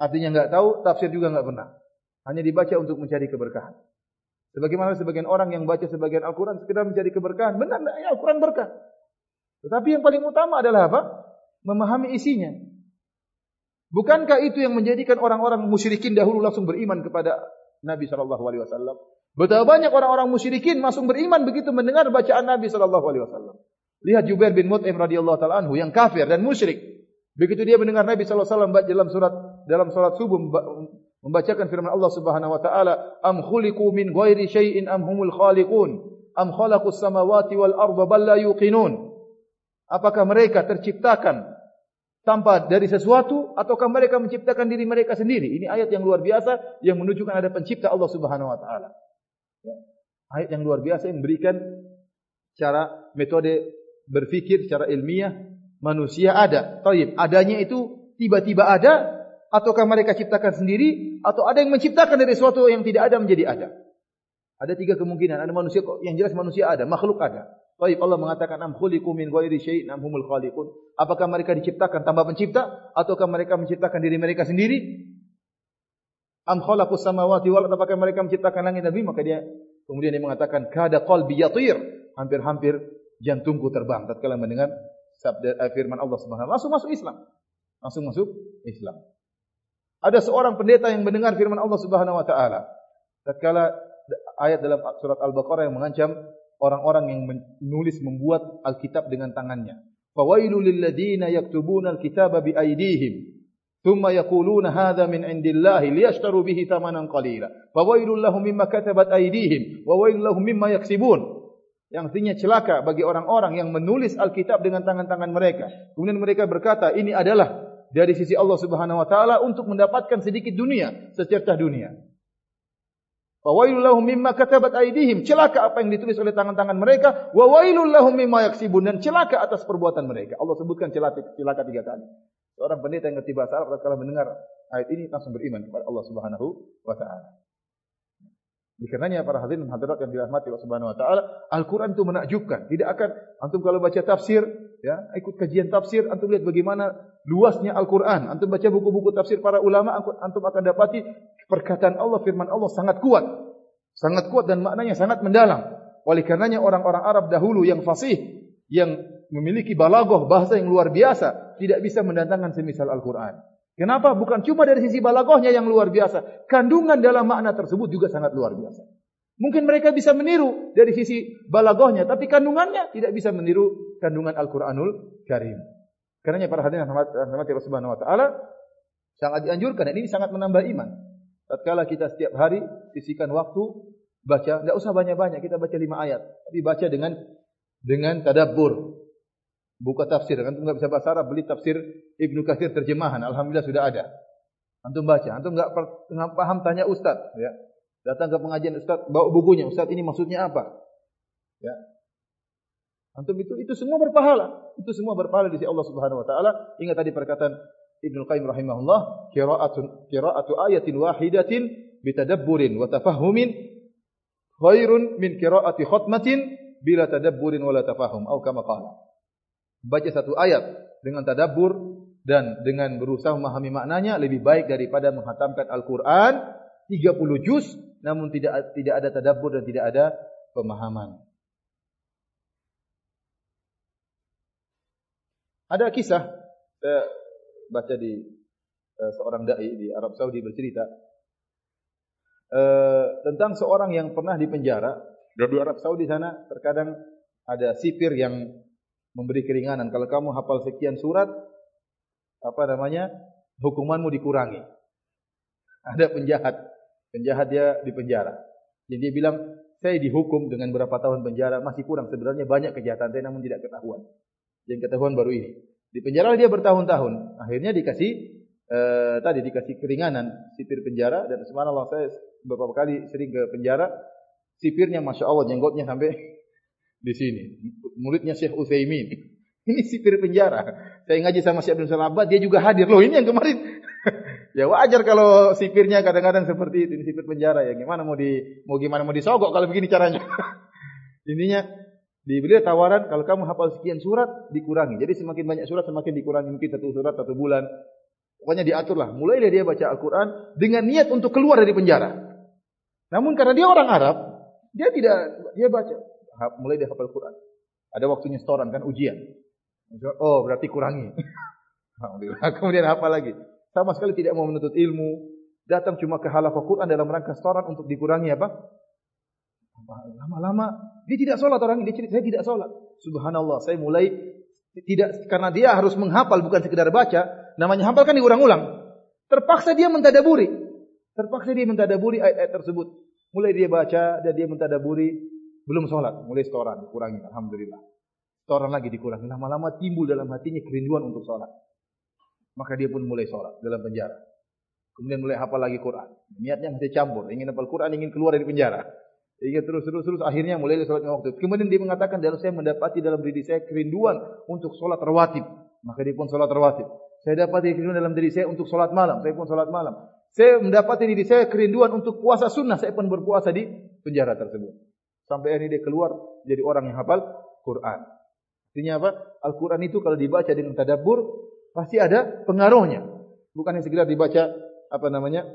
artinya enggak tahu, tafsir juga enggak pernah. Hanya dibaca untuk mencari keberkahan. Sebagaimana sebagian orang yang baca sebagian Al-Qur'an sekedar mencari keberkahan, benar enggak? Ya Al-Qur'an berkah. Tetapi yang paling utama adalah apa? Memahami isinya. Bukankah itu yang menjadikan orang-orang musyrikin dahulu langsung beriman kepada Nabi sallallahu alaihi wasallam? Betapa banyak orang-orang musyrikin langsung beriman begitu mendengar bacaan Nabi sallallahu alaihi wasallam. Lihat Jubair bin Mut'im radhiyallahu taala anhu yang kafir dan musyrik. Begitu dia mendengar Nabi sallallahu alaihi wasallam dalam surat dalam salat subuh membacakan firman Allah Subhanahu wa taala, "Am khuliqu min ghairi syai'in am humul khaliqun? Am khalaqus samawati wal arda bal la yuqinun?" Apakah mereka terciptakan tanpa dari sesuatu ataukah mereka menciptakan diri mereka sendiri? Ini ayat yang luar biasa yang menunjukkan ada pencipta Allah Subhanahu wa taala. Ya. Ayat yang luar biasa yang memberikan cara metode berfikir secara ilmiah manusia ada. Taib, adanya itu tiba-tiba ada ataukah mereka ciptakan sendiri atau ada yang menciptakan dari sesuatu yang tidak ada menjadi ada? Ada tiga kemungkinan. Ada manusia kok yang jelas manusia ada, makhluk ada. Baik Allah mengatakan am khuliqu min ghairi syai'in am humul khaliqun. Apakah mereka diciptakan tanpa pencipta ataukah mereka menciptakan diri mereka sendiri? Am khalaqus samawati wal ardi apakah mereka menciptakan langit dan bumi? Maka dia kemudian dia mengatakan kada qalbi yatir. Hampir-hampir jantungku terbang tatkala mendengar sabda eh, firman Allah Subhanahu langsung masuk Islam. Langsung masuk Islam. Ada seorang pendeta yang mendengar firman Allah Subhanahu wa taala tatkala ayat dalam surat Al-Baqarah yang mengancam orang-orang yang menulis membuat Alkitab dengan tangannya. Fawailul lilladzina yaktubuna alkitaba biaydihim thumma yaquluna min indillahi liyashtaru bihi thamanan qalila. Fawailul lahum mimma katabat aydihim wa wailul lahum mimma yaksibun. Yang artinya celaka bagi orang-orang yang menulis Alkitab dengan tangan-tangan mereka. Kemudian mereka berkata, ini adalah dari sisi Allah Subhanahu wa taala untuk mendapatkan sedikit dunia, secercah dunia. Fawailul lahum mimma katabat aydihim. Celaka apa yang ditulis oleh tangan-tangan mereka. Wa wailul lahum mimma yaksibun dan celaka atas perbuatan mereka. Allah sebutkan celaka, celaka tiga kali. Seorang pendeta yang ngerti bahasa Arab kalau mendengar ayat ini langsung beriman kepada Allah Subhanahu wa taala. Dikarenanya para hadirin dan hadirat yang dirahmati Allah Subhanahu wa taala, Al-Qur'an itu menakjubkan. Tidak akan antum kalau baca tafsir, ya, ikut kajian tafsir, antum lihat bagaimana luasnya Al-Qur'an. Antum baca buku-buku tafsir para ulama, antum akan dapati perkataan Allah, firman Allah sangat kuat. Sangat kuat dan maknanya sangat mendalam. Oleh karenanya orang-orang Arab dahulu yang fasih, yang memiliki balaghah bahasa yang luar biasa, tidak bisa mendatangkan semisal Al-Qur'an. Kenapa? Bukan cuma dari sisi balagohnya yang luar biasa. Kandungan dalam makna tersebut juga sangat luar biasa. Mungkin mereka bisa meniru dari sisi balagohnya. Tapi kandungannya tidak bisa meniru kandungan Al-Quranul Karim. Karena para hadirin yang rahmati Allah Subhanahu Wa Taala sangat dianjurkan. Dan ini sangat menambah iman. Tatkala kita setiap hari sisihkan waktu baca, tidak usah banyak-banyak. Kita baca lima ayat. Tapi baca dengan dengan tadabbur, buka tafsir. Antum enggak bisa bahasa Arab, beli tafsir Ibnu Katsir terjemahan. Alhamdulillah sudah ada. Antum baca. Antum enggak paham tanya ustaz, ya. Datang ke pengajian ustaz, bawa bukunya. Ustaz ini maksudnya apa? Ya. Antum itu itu semua berpahala. Itu semua berpahala di sisi Allah Subhanahu wa taala. Ingat tadi perkataan Ibnu Qayyim rahimahullah, qira'atun qira'atu ayatin wahidatin bitadabburin wa tafahhumin khairun min qira'ati khatmatin bila tadabburin wala tafahum atau kama qala baca satu ayat dengan tadabbur dan dengan berusaha memahami maknanya lebih baik daripada menghatamkan Al-Qur'an 30 juz namun tidak tidak ada tadabbur dan tidak ada pemahaman. Ada kisah saya baca di uh, seorang dai di Arab Saudi bercerita uh, tentang seorang yang pernah dipenjara di Arab Saudi sana terkadang ada sipir yang memberi keringanan. Kalau kamu hafal sekian surat, apa namanya, hukumanmu dikurangi. Ada penjahat, penjahat dia di penjara. Jadi dia bilang, saya dihukum dengan berapa tahun penjara, masih kurang. Sebenarnya banyak kejahatan saya, namun tidak ketahuan. Yang ketahuan baru ini. Di penjara dia bertahun-tahun. Akhirnya dikasih, eh, tadi dikasih keringanan, sipir penjara. Dan subhanallah saya beberapa kali sering ke penjara. Sipirnya Masya Allah, jenggotnya sampai di sini. Muridnya Syekh Utsaimin. Ini sipir penjara. Saya ngaji sama Syekh Abdul Salabat, dia juga hadir. Loh, ini yang kemarin. ya wajar kalau sipirnya kadang-kadang seperti itu, ini sipir penjara ya. Gimana mau di mau gimana mau disogok kalau begini caranya. Ininya dibeli tawaran kalau kamu hafal sekian surat dikurangi. Jadi semakin banyak surat semakin dikurangi mungkin satu surat satu bulan. Pokoknya diaturlah. Mulai dia baca Al-Qur'an dengan niat untuk keluar dari penjara. Namun karena dia orang Arab, dia tidak dia baca mulai dia hafal Quran. Ada waktunya setoran kan ujian. Oh berarti kurangi. Kemudian apa lagi? sama sekali tidak mau menuntut ilmu, datang cuma ke halaqah Quran dalam rangka setoran untuk dikurangi apa? Lama-lama dia tidak sholat orang ini, dia cerita saya tidak sholat. Subhanallah, saya mulai tidak karena dia harus menghafal bukan sekedar baca, namanya hafal kan diulang-ulang. Terpaksa dia mentadaburi. Terpaksa dia mentadaburi ayat-ayat tersebut. Mulai dia baca dan dia mentadaburi belum sholat, mulai setoran dikurangi alhamdulillah. Setoran lagi dikurangi, lama-lama timbul dalam hatinya kerinduan untuk sholat. Maka dia pun mulai sholat dalam penjara. Kemudian mulai hafal lagi Quran. Niatnya masih campur, ingin hafal Quran, ingin keluar dari penjara. Ingin terus terus terus akhirnya mulai sholat waktu. Kemudian dia mengatakan dalam saya mendapati dalam diri saya kerinduan untuk sholat rawatib. Maka dia pun sholat rawatib. Saya dapat kerinduan dalam diri saya untuk sholat malam. Saya pun sholat malam. Saya mendapati diri saya kerinduan untuk puasa sunnah. Saya pun berpuasa di penjara tersebut. Sampai ini dia keluar jadi orang yang hafal Quran. Artinya apa? Al-Quran itu kalau dibaca dengan tadabbur pasti ada pengaruhnya. Bukan yang segera dibaca apa namanya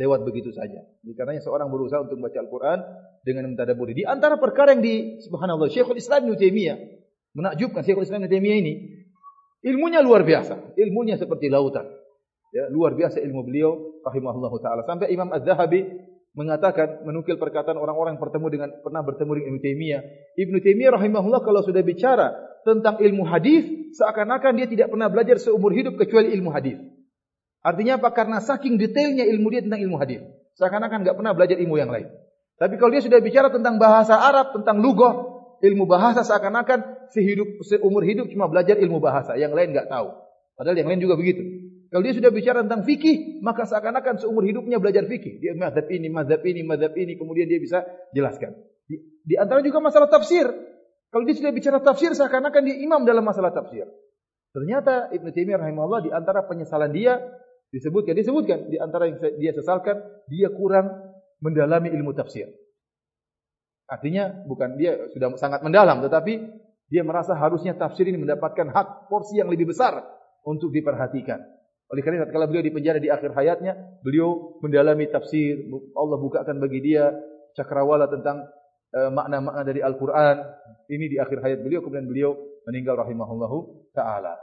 lewat begitu saja. Karena seorang berusaha untuk membaca Al-Quran dengan mentadaburi. Di antara perkara yang di Subhanallah, Syekhul Islam Ibn Taimiyah menakjubkan Syekhul Islam Ibn Taimiyah ini, ilmunya luar biasa. Ilmunya seperti lautan. Ya, luar biasa ilmu beliau, rahimahullah taala. Sampai Imam Az-Zahabi mengatakan menukil perkataan orang-orang yang bertemu dengan pernah bertemu dengan Ibn Taimiyah. Ibn Taimiyah rahimahullah kalau sudah bicara tentang ilmu hadis, seakan-akan dia tidak pernah belajar seumur hidup kecuali ilmu hadis. Artinya apa? Karena saking detailnya ilmu dia tentang ilmu hadis. Seakan-akan enggak pernah belajar ilmu yang lain. Tapi kalau dia sudah bicara tentang bahasa Arab, tentang lugah, ilmu bahasa seakan-akan sehidup seumur hidup cuma belajar ilmu bahasa, yang lain enggak tahu. Padahal yang lain juga begitu. Kalau dia sudah bicara tentang fikih, maka seakan-akan seumur hidupnya belajar fikih. Dia mazhab ini, mazhab ini, mazhab ini, kemudian dia bisa jelaskan. Di, di antara juga masalah tafsir. Kalau dia sudah bicara tafsir, seakan-akan dia imam dalam masalah tafsir. Ternyata Ibn Taimiyah rahimahullah di antara penyesalan dia disebutkan disebutkan di antara yang dia sesalkan dia kurang mendalami ilmu tafsir. Artinya bukan dia sudah sangat mendalam tetapi dia merasa harusnya tafsir ini mendapatkan hak porsi yang lebih besar untuk diperhatikan. Oleh karena kalau beliau di penjara di akhir hayatnya, beliau mendalami tafsir, Allah bukakan bagi dia cakrawala tentang eh, makna-makna dari Al-Quran. Ini di akhir hayat beliau, kemudian beliau meninggal rahimahullahu ta'ala.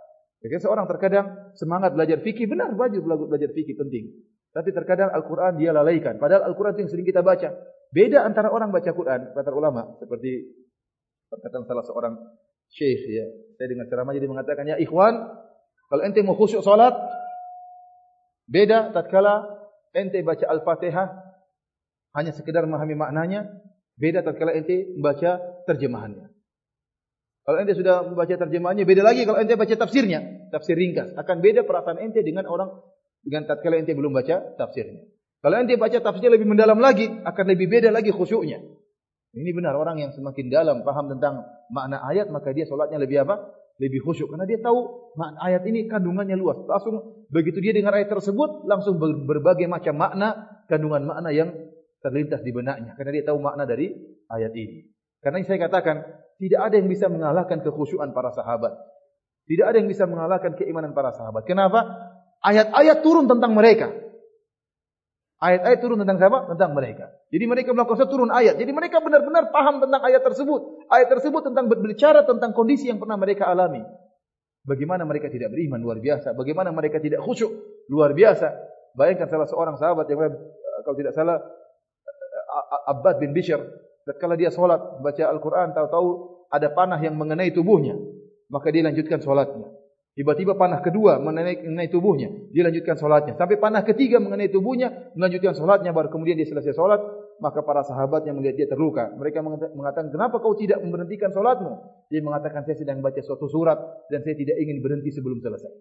Jadi seorang terkadang semangat belajar fikih benar wajib belajar fikih penting. Tapi terkadang Al-Quran dia lalaikan. Padahal Al-Quran yang sering kita baca. Beda antara orang baca Quran, kata ulama. Seperti perkataan salah seorang syekh ya. Saya dengar ceramah jadi mengatakan, ya ikhwan, kalau ente mau khusyuk salat, beda tatkala ente baca Al-Fatihah, hanya sekedar memahami maknanya, beda tatkala ente membaca terjemahannya. Kalau ente sudah membaca terjemahannya, beda lagi kalau ente baca tafsirnya, tafsir ringkas. Akan beda perasaan ente dengan orang dengan tatkala ente belum baca tafsirnya. Kalau ente baca tafsirnya lebih mendalam lagi, akan lebih beda lagi khusyuknya. Ini benar orang yang semakin dalam paham tentang makna ayat, maka dia solatnya lebih apa? Lebih khusyuk. Karena dia tahu ayat ini kandungannya luas. Langsung begitu dia dengar ayat tersebut, langsung berbagai macam makna, kandungan makna yang terlintas di benaknya. Karena dia tahu makna dari ayat ini. Karena saya katakan, tidak ada yang bisa mengalahkan kekhusyuan para sahabat. Tidak ada yang bisa mengalahkan keimanan para sahabat. Kenapa? Ayat-ayat turun tentang mereka. Ayat-ayat turun tentang siapa? Tentang mereka. Jadi mereka melakukan turun ayat. Jadi mereka benar-benar paham tentang ayat tersebut. Ayat tersebut tentang berbicara tentang kondisi yang pernah mereka alami. Bagaimana mereka tidak beriman luar biasa. Bagaimana mereka tidak khusyuk luar biasa. Bayangkan salah seorang sahabat yang kalau tidak salah Abbad bin Bishr Ketika dia solat baca Al-Quran, tahu-tahu ada panah yang mengenai tubuhnya. Maka dia lanjutkan solatnya. Tiba-tiba panah kedua mengenai, tubuhnya. Dia lanjutkan solatnya. Sampai panah ketiga mengenai tubuhnya, melanjutkan solatnya. Baru kemudian dia selesai solat, maka para sahabat yang melihat dia terluka. Mereka mengatakan, kenapa kau tidak memberhentikan solatmu? Dia mengatakan, saya sedang baca suatu surat dan saya tidak ingin berhenti sebelum selesai.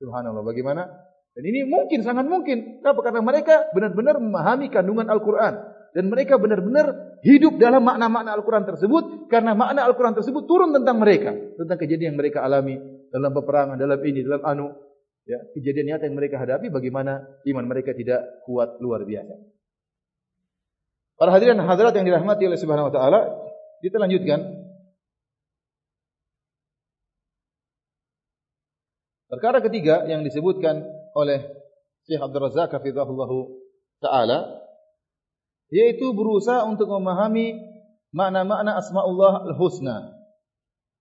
Subhanallah, bagaimana? Dan ini mungkin, sangat mungkin. Kenapa? Karena mereka benar-benar memahami kandungan Al-Quran dan mereka benar-benar hidup dalam makna-makna Al-Quran tersebut karena makna Al-Quran tersebut turun tentang mereka tentang kejadian yang mereka alami dalam peperangan dalam ini dalam anu ya kejadian nyata yang mereka hadapi bagaimana iman mereka tidak kuat luar biasa para hadirin hadirat yang dirahmati oleh Subhanahu wa taala kita lanjutkan perkara ketiga yang disebutkan oleh Syekh Abdul Razak hafizahullah taala yaitu berusaha untuk memahami makna-makna asmaullah al-husna.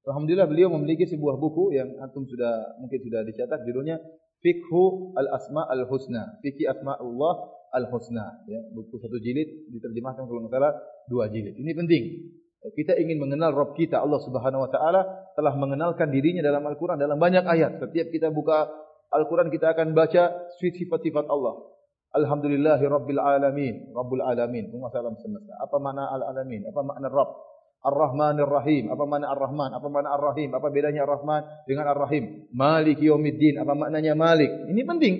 Alhamdulillah beliau memiliki sebuah buku yang antum sudah mungkin sudah dicetak judulnya Fikhu al-Asma al-Husna. Fikhi Asma Allah al-Husna. Ya, buku satu jilid diterjemahkan kalau tidak salah dua jilid. Ini penting. Kita ingin mengenal Rabb kita Allah Subhanahu wa taala telah mengenalkan dirinya dalam Al-Qur'an dalam banyak ayat. Setiap kita buka Al-Qur'an kita akan baca sifat-sifat Allah. Alhamdulillahi Rabbil Alamin. Rabbul Alamin. Penguasa alam semesta. Apa makna Al-Alamin? Apa makna Rabb? Ar-Rahmanir Rahim. Apa makna Ar-Rahman? Apa makna Ar-Rahim? Apa bedanya Ar-Rahman dengan Ar-Rahim? Malik Yawmiddin. Apa maknanya Malik? Ini penting.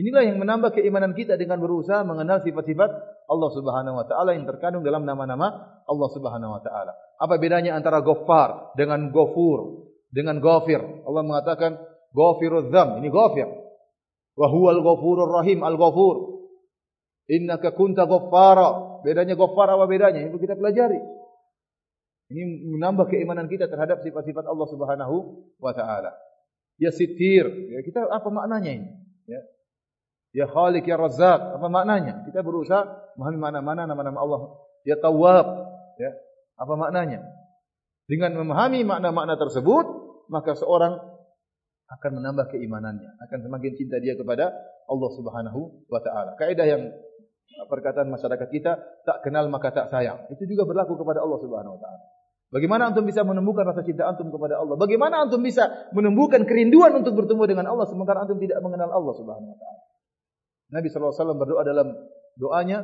Inilah yang menambah keimanan kita dengan berusaha mengenal sifat-sifat Allah Subhanahu wa taala yang terkandung dalam nama-nama Allah Subhanahu wa taala. Apa bedanya antara Ghaffar dengan Ghafur dengan Ghafir? Allah mengatakan Ghafirudz dzam. Ini Ghafir. Wa huwal Ghafurur Rahim, Al-Ghafur. Innaka kunta Ghaffara. Bedanya Ghaffar apa bedanya? Itu kita pelajari. Ini menambah keimanan kita terhadap sifat-sifat Allah Subhanahu wa taala. Ya Sittir, ya, kita apa maknanya ini? Ya. Ya Khaliq ya Razzaq, apa maknanya? Kita berusaha memahami mana-mana nama-nama Allah. Ya Tawwab, ya. Apa maknanya? Dengan memahami makna-makna tersebut, maka seorang akan menambah keimanannya, akan semakin cinta dia kepada Allah Subhanahu wa taala. Kaidah yang perkataan masyarakat kita, tak kenal maka tak sayang. Itu juga berlaku kepada Allah Subhanahu wa taala. Bagaimana antum bisa menemukan rasa cinta antum kepada Allah? Bagaimana antum bisa menemukan kerinduan untuk bertemu dengan Allah sementara antum tidak mengenal Allah Subhanahu wa taala? Nabi sallallahu alaihi wasallam berdoa dalam doanya,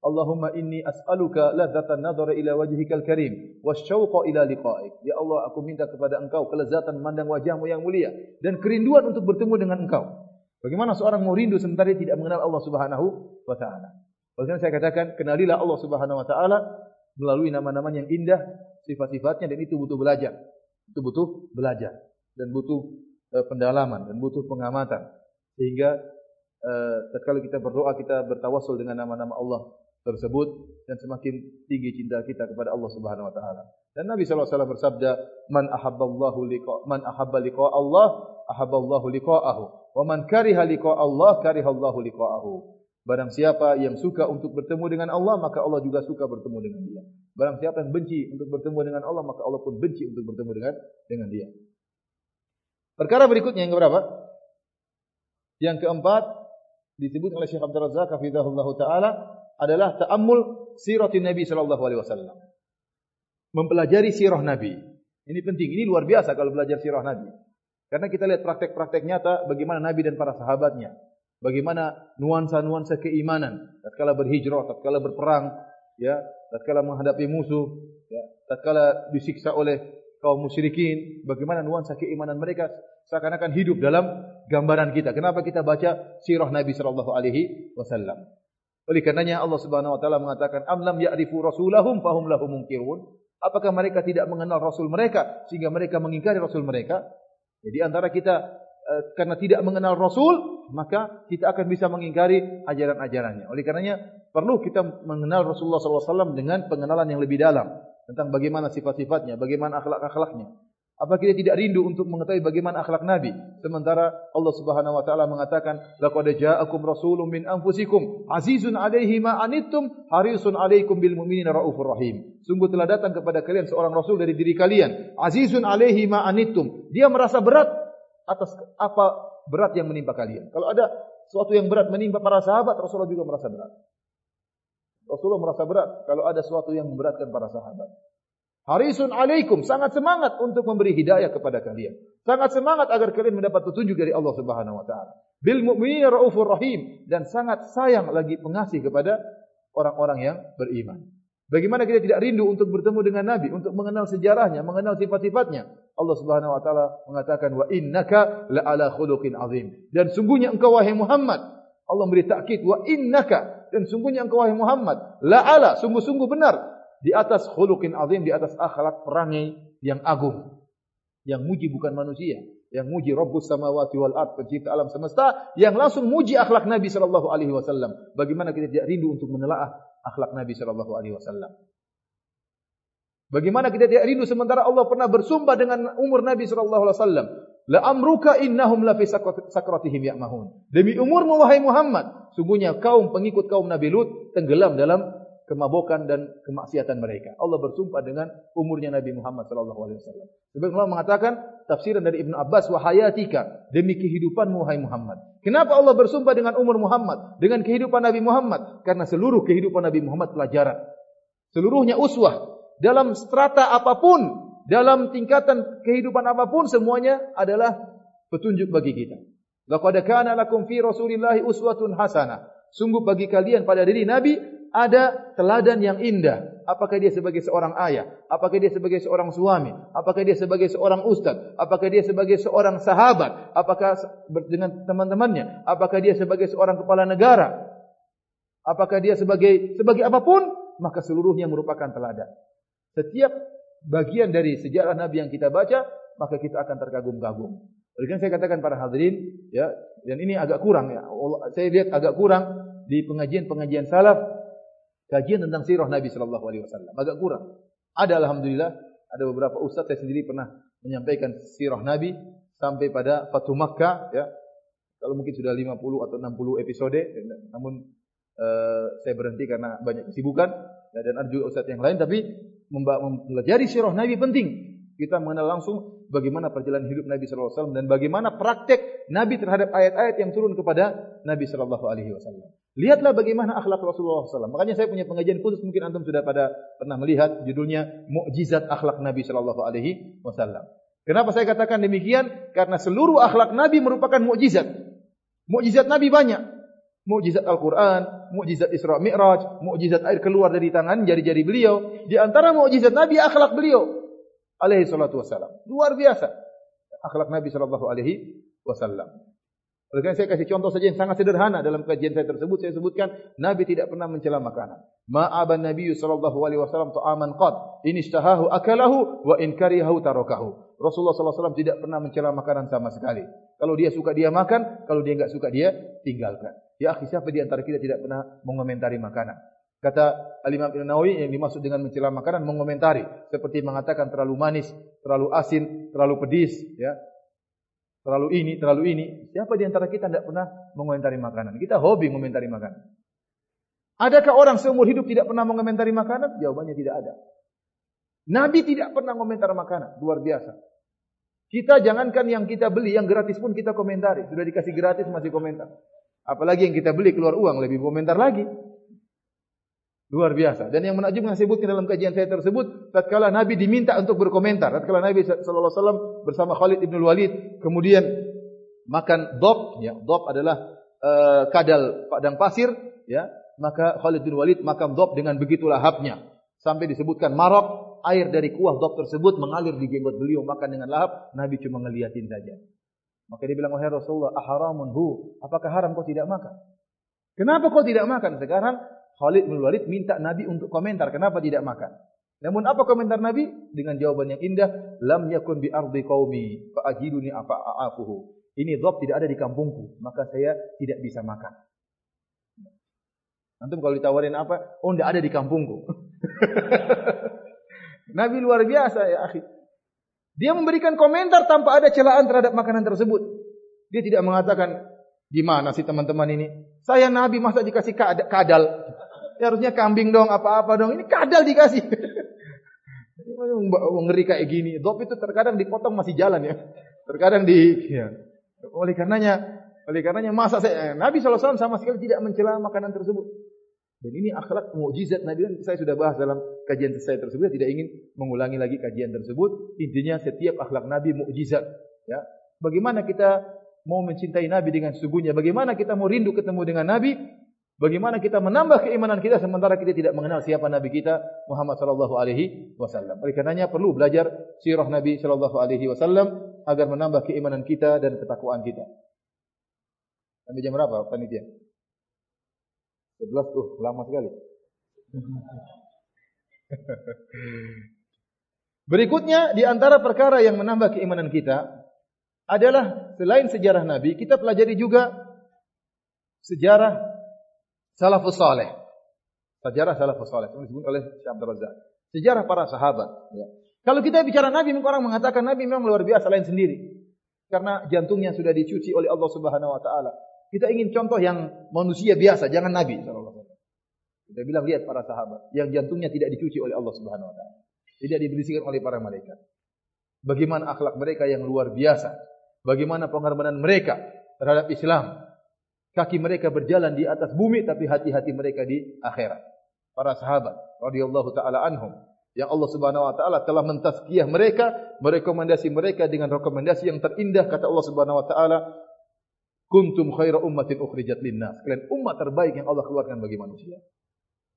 Allahumma inni as'aluka ladzatan nadhara ila wajhikal karim wasyauqa ila liqa'ik. Ya Allah, aku minta kepada Engkau kelezatan memandang wajahmu yang mulia dan kerinduan untuk bertemu dengan Engkau. Bagaimana seorang mau rindu sementara dia tidak mengenal Allah Subhanahu wa taala? Oleh saya katakan, kenalilah Allah Subhanahu wa taala melalui nama-nama yang indah, sifat-sifatnya dan itu butuh belajar. Itu butuh belajar dan butuh uh, pendalaman dan butuh pengamatan sehingga Eh, tatkala kita berdoa kita bertawassul dengan nama-nama Allah tersebut dan semakin tinggi cinta kita kepada Allah Subhanahu wa taala. Dan Nabi sallallahu alaihi wasallam bersabda, "Man ahabballahu liqa man ahabba liqa Allah, ahabballahu liqa'ahu, wa man kariha liqa Allah, karihallahu liqa'ahu." Barang siapa yang suka untuk bertemu dengan Allah, maka Allah juga suka bertemu dengan dia. Barang siapa yang benci untuk bertemu dengan Allah, maka Allah pun benci untuk bertemu dengan dengan dia. Perkara berikutnya yang keberapa? Yang keempat, disebut oleh Syekh Abdul Razak hafizahullah taala adalah ta'ammul siratin Nabi wasallam. Mempelajari sirah Nabi. Ini penting, ini luar biasa kalau belajar sirah Nabi. Karena kita lihat praktek-praktek nyata bagaimana Nabi dan para sahabatnya. Bagaimana nuansa-nuansa keimanan tatkala berhijrah, tatkala berperang, ya, tatkala menghadapi musuh, ya, tatkala disiksa oleh kaum musyrikin, bagaimana nuansa keimanan mereka seakan-akan hidup dalam gambaran kita. Kenapa kita baca sirah Nabi sallallahu alaihi wasallam? Oleh karenanya Allah Subhanahu wa taala mengatakan am lam ya'rifu rasulahum fahum lahu munkirun? Apakah mereka tidak mengenal rasul mereka sehingga mereka mengingkari rasul mereka? Jadi antara kita eh, karena tidak mengenal rasul, maka kita akan bisa mengingkari ajaran-ajarannya. Oleh karenanya perlu kita mengenal Rasulullah wasallam dengan pengenalan yang lebih dalam tentang bagaimana sifat-sifatnya, bagaimana akhlak-akhlaknya. Apa kita tidak rindu untuk mengetahui bagaimana akhlak Nabi? Sementara Allah Subhanahu wa taala mengatakan, "Laqad ja'akum rasulun min anfusikum, azizun 'alaihi ma anittum, harisun 'alaikum bil mu'minina raufur rahim." Sungguh telah datang kepada kalian seorang rasul dari diri kalian, azizun 'alaihi ma anittum. Dia merasa berat atas apa berat yang menimpa kalian. Kalau ada sesuatu yang berat menimpa para sahabat, Rasulullah juga merasa berat. Rasulullah merasa berat kalau ada sesuatu yang memberatkan para sahabat. Harisun alaikum, sangat semangat untuk memberi hidayah kepada kalian. Sangat semangat agar kalian mendapat petunjuk dari Allah Subhanahu wa taala. Bil mu'minina raufur rahim dan sangat sayang lagi pengasih kepada orang-orang yang beriman. Bagaimana kita tidak rindu untuk bertemu dengan Nabi, untuk mengenal sejarahnya, mengenal sifat-sifatnya. Allah Subhanahu wa taala mengatakan wa innaka la ala khuluqin azim. Dan sungguhnya engkau wahai Muhammad, Allah beri takkid wa innaka dan sungguhnya engkau wahai Muhammad la ala sungguh-sungguh benar di atas khuluqin azim di atas akhlak perangai yang agung yang muji bukan manusia yang muji Rabbus samawati wal ard pencipta alam semesta yang langsung muji akhlak Nabi sallallahu alaihi wasallam bagaimana kita tidak rindu untuk menelaah akhlak Nabi sallallahu alaihi wasallam Bagaimana kita tidak rindu sementara Allah pernah bersumpah dengan umur Nabi sallallahu alaihi wasallam La amruka innahum la fi sakratihim ya'mahun. Demi umurmu wahai Muhammad, sungguhnya kaum pengikut kaum Nabi Lut tenggelam dalam kemabukan dan kemaksiatan mereka. Allah bersumpah dengan umurnya Nabi Muhammad sallallahu alaihi wasallam. Sebab Allah mengatakan tafsiran dari Ibnu Abbas wa hayatika demi kehidupanmu wahai Muhammad. Kenapa Allah bersumpah dengan umur Muhammad, dengan kehidupan Nabi Muhammad? Karena seluruh kehidupan Nabi Muhammad pelajaran. Seluruhnya uswah dalam strata apapun, dalam tingkatan kehidupan apapun semuanya adalah petunjuk bagi kita. Laqad kana lakum fi Rasulillahi uswatun hasanah. Sungguh bagi kalian pada diri Nabi ada teladan yang indah. Apakah dia sebagai seorang ayah? Apakah dia sebagai seorang suami? Apakah dia sebagai seorang ustaz? Apakah dia sebagai seorang sahabat? Apakah dengan teman-temannya? Apakah dia sebagai seorang kepala negara? Apakah dia sebagai sebagai apapun? Maka seluruhnya merupakan teladan. Setiap bagian dari sejarah Nabi yang kita baca, maka kita akan terkagum-kagum. Oleh saya katakan para hadirin, ya, dan ini agak kurang ya. Saya lihat agak kurang di pengajian-pengajian salaf kajian tentang sirah Nabi sallallahu alaihi wasallam. Agak kurang. Ada alhamdulillah, ada beberapa ustaz saya sendiri pernah menyampaikan sirah Nabi sampai pada Fatu Makkah ya. Kalau mungkin sudah 50 atau 60 episode namun uh, saya berhenti karena banyak kesibukan ya, dan ada juga ustaz yang lain tapi mempelajari sirah Nabi penting. Kita mengenal langsung bagaimana perjalanan hidup Nabi sallallahu alaihi wasallam dan bagaimana praktek Nabi terhadap ayat-ayat yang turun kepada Nabi sallallahu alaihi wasallam. Lihatlah bagaimana akhlak Rasulullah SAW. Makanya saya punya pengajian khusus mungkin antum sudah pada pernah melihat judulnya Mukjizat Akhlak Nabi Shallallahu Alaihi Wasallam. Kenapa saya katakan demikian? Karena seluruh akhlak Nabi merupakan mukjizat. Mukjizat Nabi banyak. Mukjizat Al-Quran, mukjizat Isra Mi'raj, mukjizat air keluar dari tangan jari-jari beliau. Di antara mukjizat Nabi akhlak beliau alaihi salatu wasallam. Luar biasa akhlak Nabi sallallahu alaihi wasallam. Oleh karena saya kasih contoh saja yang sangat sederhana dalam kajian saya tersebut saya sebutkan Nabi tidak pernah mencela makanan. Ma'aban Nabi sallallahu alaihi wasallam ta'aman qad in ishtahahu akalahu wa in karihahu tarakahu. Rasulullah sallallahu alaihi wasallam tidak pernah mencela makanan sama sekali. Kalau dia suka dia makan, kalau dia enggak suka dia tinggalkan. Ya akhi siapa di antara kita tidak pernah mengomentari makanan? Kata Al-Imam Ibn Nawawi yang dimaksud dengan mencela makanan mengomentari seperti mengatakan terlalu manis, terlalu asin, terlalu pedis, ya terlalu ini, terlalu ini. Siapa di antara kita tidak pernah mengomentari makanan? Kita hobi mengomentari makanan. Adakah orang seumur hidup tidak pernah mengomentari makanan? Jawabannya tidak ada. Nabi tidak pernah mengomentari makanan. Luar biasa. Kita jangankan yang kita beli, yang gratis pun kita komentari. Sudah dikasih gratis masih komentar. Apalagi yang kita beli keluar uang, lebih komentar lagi. Luar biasa. Dan yang menakjubkan saya sebutkan dalam kajian saya tersebut, tatkala Nabi diminta untuk berkomentar, tatkala Nabi sallallahu alaihi wasallam bersama Khalid bin Walid kemudian makan dob, ya, dob adalah uh, kadal padang pasir, ya, maka Khalid bin Walid makan dob dengan begitu lahapnya. Sampai disebutkan marok, air dari kuah dob tersebut mengalir di jenggot beliau makan dengan lahap, Nabi cuma ngeliatin saja. Maka dia bilang, wahai Rasulullah, aharamun hu, apakah haram kau tidak makan? Kenapa kau tidak makan? Sekarang Khalid bin Walid minta Nabi untuk komentar kenapa tidak makan. Namun apa komentar Nabi dengan jawaban yang indah, lam yakun bi ardi qaumi fa ajiduni apa aafuhu. Ini dhab tidak ada di kampungku, maka saya tidak bisa makan. Antum kalau ditawarin apa? Oh, tidak ada di kampungku. Nabi luar biasa ya, akhi. Dia memberikan komentar tanpa ada celaan terhadap makanan tersebut. Dia tidak mengatakan, gimana sih teman-teman ini? Saya Nabi masa dikasih kadal. Ya harusnya kambing dong, apa-apa dong. Ini kadal dikasih. Ngeri kayak gini. Dop itu terkadang dipotong masih jalan ya. Terkadang di... Ya. Oleh karenanya, oleh karenanya masa saya... Nabi SAW sama sekali tidak mencela makanan tersebut. Dan ini akhlak mukjizat Nabi dan saya sudah bahas dalam kajian saya tersebut. Tidak ingin mengulangi lagi kajian tersebut. Intinya setiap akhlak Nabi mukjizat. Ya. Bagaimana kita mau mencintai Nabi dengan sesungguhnya? Bagaimana kita mau rindu ketemu dengan Nabi? Bagaimana kita menambah keimanan kita sementara kita tidak mengenal siapa Nabi kita Muhammad sallallahu alaihi wasallam. Oleh karenanya perlu belajar sirah Nabi sallallahu alaihi wasallam agar menambah keimanan kita dan ketakwaan kita. Sampai jam berapa panitia? 11 tuh, lama sekali. Berikutnya di antara perkara yang menambah keimanan kita adalah selain sejarah Nabi, kita pelajari juga sejarah salafus saleh. Sejarah salafus saleh disebut oleh Syekh Abdul Razak. Sejarah para sahabat, ya. Kalau kita bicara Nabi, orang mengatakan Nabi memang luar biasa lain sendiri. Karena jantungnya sudah dicuci oleh Allah Subhanahu wa taala. Kita ingin contoh yang manusia biasa, jangan Nabi sallallahu. Kita bilang lihat para sahabat yang jantungnya tidak dicuci oleh Allah Subhanahu wa taala. Tidak dibersihkan oleh para malaikat. Bagaimana akhlak mereka yang luar biasa. Bagaimana pengorbanan mereka terhadap Islam. Kaki mereka berjalan di atas bumi tapi hati-hati mereka di akhirat. Para sahabat radhiyallahu taala anhum yang Allah Subhanahu wa taala telah mentazkiyah mereka, merekomendasi mereka dengan rekomendasi yang terindah kata Allah Subhanahu wa taala, "Kuntum khaira ummatin ukhrijat lin-nas." Kalian umat terbaik yang Allah keluarkan bagi manusia.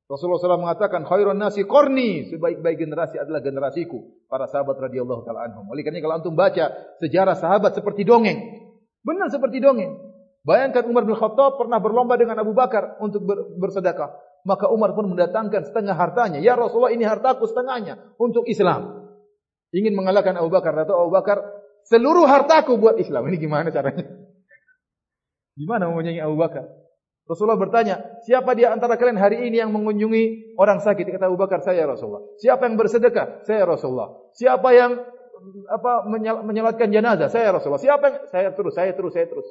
Rasulullah SAW mengatakan khairun nasi korni sebaik-baik generasi adalah generasiku para sahabat radhiyallahu taala anhum. Oleh karena kalau antum baca sejarah sahabat seperti dongeng, benar seperti dongeng. Bayangkan Umar bin Khattab pernah berlomba dengan Abu Bakar untuk bersedekah. Maka Umar pun mendatangkan setengah hartanya. Ya Rasulullah ini hartaku setengahnya untuk Islam. Ingin mengalahkan Abu Bakar. Atau Abu Bakar seluruh hartaku buat Islam. Ini gimana caranya? Gimana menyanyi Abu Bakar? Rasulullah bertanya, siapa di antara kalian hari ini yang mengunjungi orang sakit? Kata Abu Bakar, saya Rasulullah. Siapa yang bersedekah? Saya Rasulullah. Siapa yang apa menyalatkan jenazah? Saya Rasulullah. Siapa yang saya terus, saya terus, saya terus.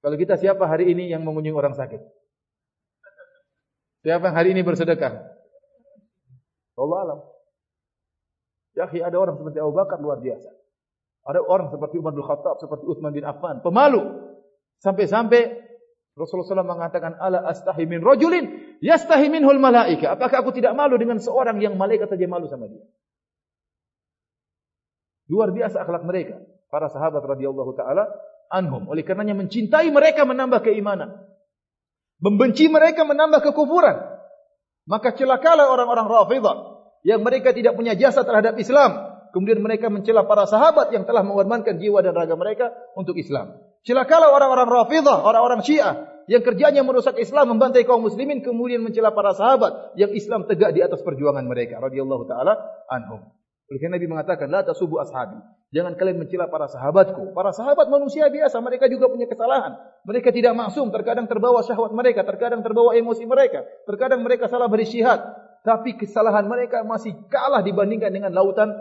Kalau kita siapa hari ini yang mengunjungi orang sakit? Siapa yang hari ini bersedekah? Allah alam. Ya, ada orang seperti Abu Bakar luar biasa. Ada orang seperti Umar bin Khattab, seperti Uthman bin Affan, pemalu. Sampai-sampai Rasulullah SAW mengatakan, Ala astahi min rojulin, yastahi minhul malaika. Apakah aku tidak malu dengan seorang yang malaikat saja malu sama dia? Luar biasa akhlak mereka. Para sahabat radhiyallahu taala anhum. Oleh karenanya mencintai mereka menambah keimanan. Membenci mereka menambah kekufuran. Maka celakalah orang-orang Rafidah yang mereka tidak punya jasa terhadap Islam. Kemudian mereka mencela para sahabat yang telah mengorbankan jiwa dan raga mereka untuk Islam. Celakalah orang-orang Rafidah, orang-orang Syiah yang kerjanya merusak Islam, membantai kaum muslimin kemudian mencela para sahabat yang Islam tegak di atas perjuangan mereka radhiyallahu taala anhum. Oleh Nabi mengatakan, "La tasubu ashabi." Jangan kalian mencela para sahabatku. Para sahabat manusia biasa, mereka juga punya kesalahan. Mereka tidak maksum, terkadang terbawa syahwat mereka, terkadang terbawa emosi mereka, terkadang mereka salah berisyihat. Tapi kesalahan mereka masih kalah dibandingkan dengan lautan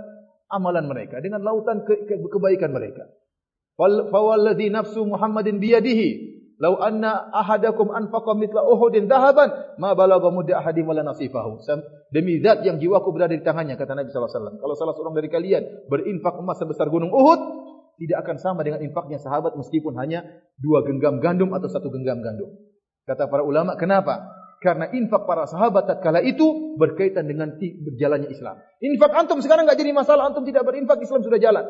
amalan mereka, dengan lautan ke ke kebaikan mereka. Fawalladhi nafsu Muhammadin biyadihi Lau anna ahadakum anfaqa mithla Uhudin dhahaban ma balagha mudda ahadim wala nasifahu. Demi zat yang jiwaku berada di tangannya kata Nabi sallallahu alaihi wasallam. Kalau salah seorang dari kalian berinfak emas sebesar gunung Uhud, tidak akan sama dengan infaknya sahabat meskipun hanya dua genggam gandum atau satu genggam gandum. Kata para ulama, kenapa? Karena infak para sahabat tatkala itu berkaitan dengan berjalannya Islam. Infak antum sekarang enggak jadi masalah, antum tidak berinfak, Islam sudah jalan.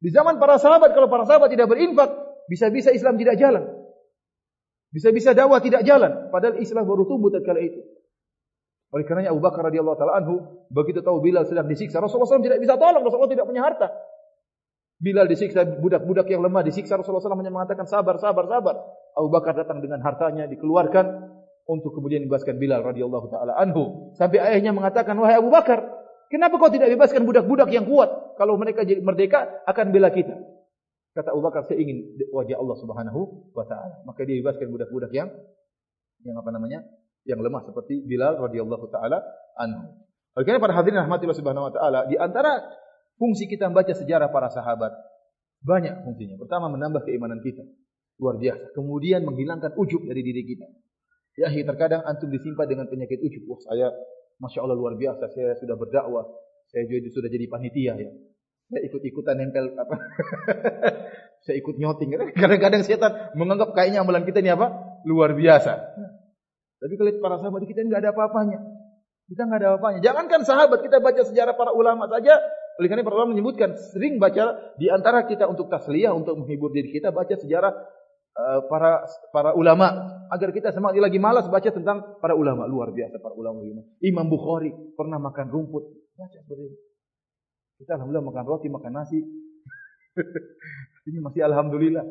Di zaman para sahabat, kalau para sahabat tidak berinfak, bisa-bisa Islam tidak jalan. Bisa-bisa dakwah tidak jalan. Padahal Islam baru tumbuh tatkala itu. Oleh karenanya Abu Bakar radhiyallahu taala anhu begitu tahu Bilal sedang disiksa, Rasulullah SAW tidak bisa tolong, Rasulullah tidak punya harta. Bilal disiksa, budak-budak yang lemah disiksa, Rasulullah SAW hanya mengatakan sabar, sabar, sabar. Abu Bakar datang dengan hartanya dikeluarkan untuk kemudian membebaskan Bilal radhiyallahu taala anhu. Sampai ayahnya mengatakan, "Wahai Abu Bakar, Kenapa kau tidak bebaskan budak-budak yang kuat? Kalau mereka jadi merdeka, akan bela kita. Kata Abu Bakar, saya ingin wajah Allah subhanahu wa ta'ala. Maka dia bebaskan budak-budak yang yang apa namanya? Yang lemah seperti Bilal radhiyallahu ta'ala anhu. Oleh para hadirin rahmatillah subhanahu wa ta'ala, di antara fungsi kita membaca sejarah para sahabat, banyak fungsinya. Pertama, menambah keimanan kita. Luar biasa. Kemudian menghilangkan ujub dari diri kita. Ya, terkadang antum disimpan dengan penyakit ujub. Wah, saya Masya Allah luar biasa, saya sudah berdakwah, saya juga sudah jadi panitia ya. Saya ikut-ikutan nempel apa? saya ikut nyoting. Kadang-kadang setan menganggap kayaknya amalan kita ini apa? Luar biasa. Tapi kalau para sahabat kita enggak ada apa-apanya. Kita enggak ada apa-apanya. Jangankan sahabat, kita baca sejarah para ulama saja. Oleh karena para ulama menyebutkan sering baca di antara kita untuk tasliyah, untuk menghibur diri kita baca sejarah Eh, para para ulama agar kita semangat lagi malas baca tentang para ulama luar biasa para ulama Imam Bukhari pernah makan rumput baca seperti kita alhamdulillah makan roti makan nasi ini masih alhamdulillah.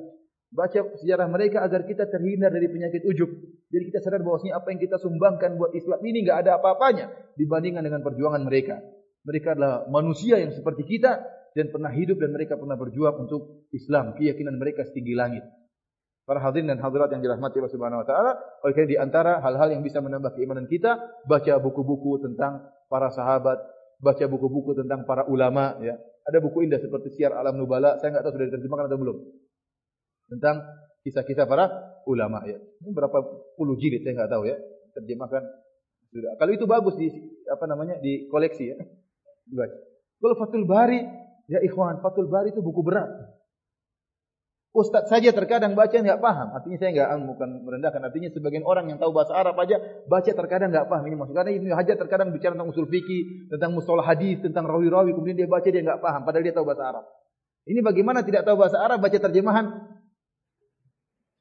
Baca sejarah mereka agar kita terhindar dari penyakit ujub. Jadi kita sadar bahwasanya apa yang kita sumbangkan buat Islam ini enggak ada apa-apanya dibandingkan dengan perjuangan mereka. Mereka adalah manusia yang seperti kita dan pernah hidup dan mereka pernah berjuang untuk Islam. Keyakinan mereka setinggi langit. Para hadirin dan hadirat yang dirahmati Allah Subhanahu wa taala, oleh karena di antara hal-hal yang bisa menambah keimanan kita, baca buku-buku tentang para sahabat, baca buku-buku tentang para ulama ya. Ada buku indah seperti Syiar Alam Nubala, saya enggak tahu sudah diterjemahkan atau belum. Tentang kisah-kisah para ulama ya. Ini berapa puluh jilid saya enggak tahu ya. Terjemahkan Sudah. Kalau itu bagus di apa namanya di koleksi ya. Dibaca. Kalau Fathul Bari, ya ikhwan, Fathul Bari itu buku berat. Ustaz saja terkadang baca enggak paham. Artinya saya enggak bukan merendahkan. Artinya sebagian orang yang tahu bahasa Arab aja baca terkadang enggak paham. Ini maksud karena Ibnu Hajar terkadang bicara tentang usul fikih, tentang mustalah hadis, tentang rawi-rawi, kemudian dia baca dia enggak paham padahal dia tahu bahasa Arab. Ini bagaimana tidak tahu bahasa Arab baca terjemahan?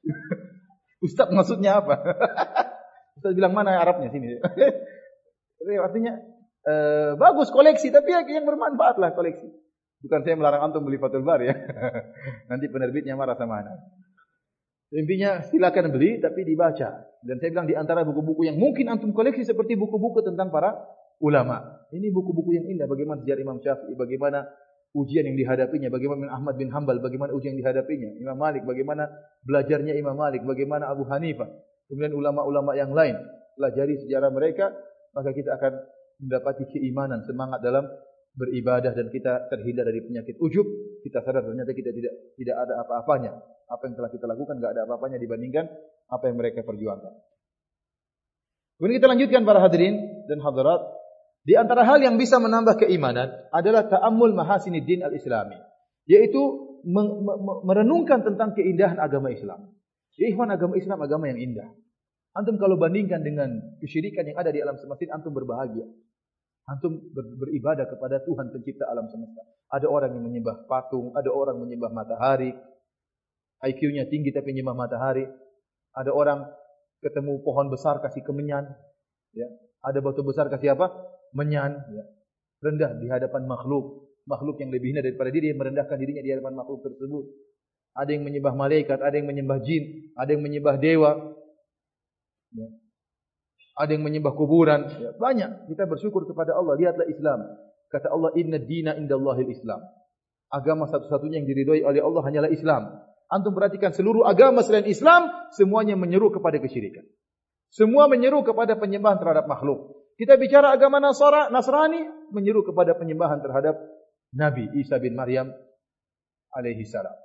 Ustaz maksudnya apa? Ustaz bilang mana Arabnya sini. Artinya eh, bagus koleksi tapi yang bermanfaatlah koleksi. Bukan saya melarang antum beli Fathul Bari ya. Nanti penerbitnya marah sama anda. Intinya silakan beli tapi dibaca. Dan saya bilang di antara buku-buku yang mungkin antum koleksi seperti buku-buku tentang para ulama. Ini buku-buku yang indah. Bagaimana sejarah Imam Syafi'i, bagaimana ujian yang dihadapinya, bagaimana Ahmad bin Hanbal, bagaimana ujian yang dihadapinya, Imam Malik, bagaimana belajarnya Imam Malik, bagaimana Abu Hanifah, kemudian ulama-ulama yang lain. Pelajari sejarah mereka, maka kita akan mendapati keimanan, semangat dalam beribadah dan kita terhindar dari penyakit ujub, kita sadar ternyata kita tidak tidak ada apa-apanya. Apa yang telah kita lakukan tidak ada apa-apanya dibandingkan apa yang mereka perjuangkan. Kemudian kita lanjutkan para hadirin dan hadirat. Di antara hal yang bisa menambah keimanan adalah ta'ammul mahasiniddin al-islami. Yaitu merenungkan tentang keindahan agama Islam. Ikhwan agama Islam agama yang indah. Antum kalau bandingkan dengan kesyirikan yang ada di alam semesta antum berbahagia. Antum ber, beribadah kepada Tuhan pencipta alam semesta. Ada orang yang menyembah patung, ada orang menyembah matahari. IQ-nya tinggi tapi menyembah matahari. Ada orang ketemu pohon besar kasih kemenyan. Ya. Ada batu besar kasih apa? Menyan. Ya. Rendah di hadapan makhluk. Makhluk yang lebih hina daripada diri merendahkan dirinya di hadapan makhluk tersebut. Ada yang menyembah malaikat, ada yang menyembah jin, ada yang menyembah dewa. Ya ada yang menyembah kuburan, ya, banyak. Kita bersyukur kepada Allah. Lihatlah Islam. Kata Allah, Inna dina indallahil Islam. Agama satu-satunya yang diridhoi oleh Allah hanyalah Islam. Antum perhatikan seluruh agama selain Islam, semuanya menyeru kepada kesyirikan. Semua menyeru kepada penyembahan terhadap makhluk. Kita bicara agama Nasara, Nasrani, menyeru kepada penyembahan terhadap Nabi Isa bin Maryam alaihi salam.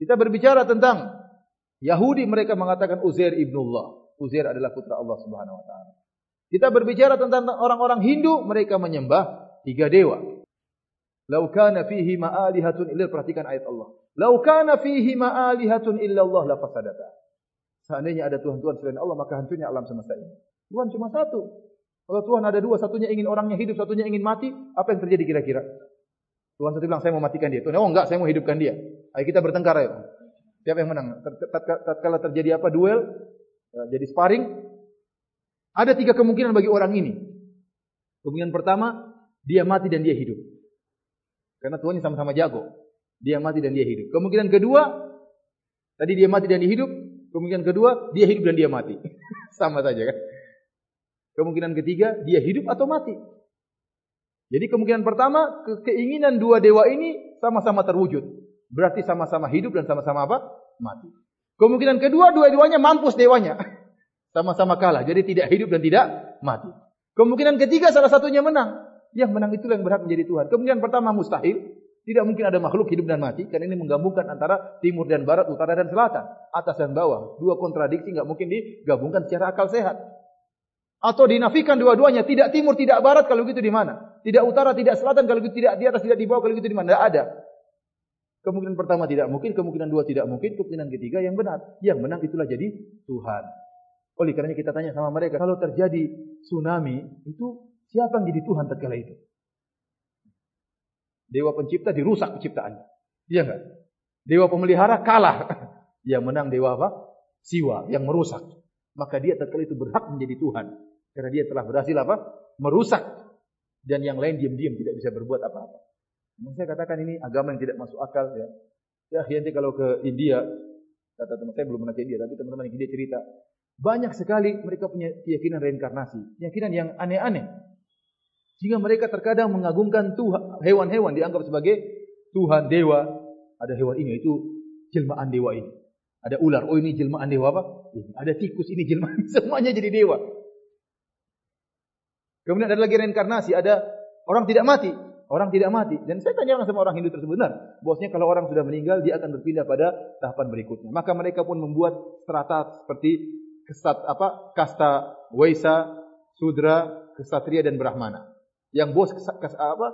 Kita berbicara tentang Yahudi, mereka mengatakan Uzair ibnullah. Uzair adalah putra Allah Subhanahu wa taala. Kita berbicara tentang orang-orang Hindu, mereka menyembah tiga dewa. Lau kana fihi ma'alihatun illa perhatikan ayat Allah. Lau kana fihi ma'alihatun illa Allah la fasadata. Seandainya ada tuhan-tuhan selain Allah maka hancurnya alam semesta ini. Tuhan cuma satu. Kalau Tuhan ada dua, satunya ingin orangnya hidup, satunya ingin mati, apa yang terjadi kira-kira? Tuhan satu bilang saya mau matikan dia. Tuhan, oh enggak, saya mau hidupkan dia. Ayo kita bertengkar ayo. Siapa yang menang? Tatkala terjadi apa duel, jadi sparring. Ada tiga kemungkinan bagi orang ini. Kemungkinan pertama, dia mati dan dia hidup. Karena tuannya sama-sama jago. Dia mati dan dia hidup. Kemungkinan kedua, tadi dia mati dan dia hidup. Kemungkinan kedua, dia hidup dan dia mati. sama saja kan. Kemungkinan ketiga, dia hidup atau mati. Jadi kemungkinan pertama, keinginan dua dewa ini sama-sama terwujud. Berarti sama-sama hidup dan sama-sama apa? Mati. Kemungkinan kedua, dua-duanya mampus dewanya. Sama-sama kalah. Jadi tidak hidup dan tidak mati. Kemungkinan ketiga, salah satunya menang. Yang menang itulah yang berhak menjadi Tuhan. Kemungkinan pertama, mustahil. Tidak mungkin ada makhluk hidup dan mati. Karena ini menggabungkan antara timur dan barat, utara dan selatan. Atas dan bawah. Dua kontradiksi tidak mungkin digabungkan secara akal sehat. Atau dinafikan dua-duanya. Tidak timur, tidak barat. Kalau begitu di mana? Tidak utara, tidak selatan. Kalau begitu tidak di atas, tidak di bawah. Kalau begitu di mana? Tidak ada. Kemungkinan pertama tidak mungkin, kemungkinan dua tidak mungkin, kemungkinan ketiga yang benar. Yang menang itulah jadi Tuhan. Oleh kerana kita tanya sama mereka, kalau terjadi tsunami, itu siapa yang jadi Tuhan terkala itu? Dewa pencipta dirusak penciptaannya. Iya enggak? Dewa pemelihara kalah. Yang menang dewa apa? Siwa, yang merusak. Maka dia terkala itu berhak menjadi Tuhan. Karena dia telah berhasil apa? Merusak. Dan yang lain diam-diam tidak bisa berbuat apa-apa. Saya katakan ini agama yang tidak masuk akal ya. Ya, nanti kalau ke India, kata teman saya belum pernah ke India, tapi teman-teman yang India cerita, banyak sekali mereka punya keyakinan reinkarnasi, keyakinan yang aneh-aneh. Sehingga mereka terkadang mengagungkan hewan-hewan dianggap sebagai Tuhan, dewa. Ada hewan ini, itu jelmaan dewa ini. Ada ular, oh ini jelmaan dewa apa? Ini. Ada tikus, ini jelmaan, semuanya jadi dewa. Kemudian ada lagi reinkarnasi, ada orang tidak mati, orang tidak mati. Dan saya tanya sama orang Hindu tersebut benar. Bosnya kalau orang sudah meninggal, dia akan berpindah pada tahapan berikutnya. Maka mereka pun membuat strata seperti kesat apa kasta Waisa, sudra, kesatria dan brahmana. Yang bos kas, apa?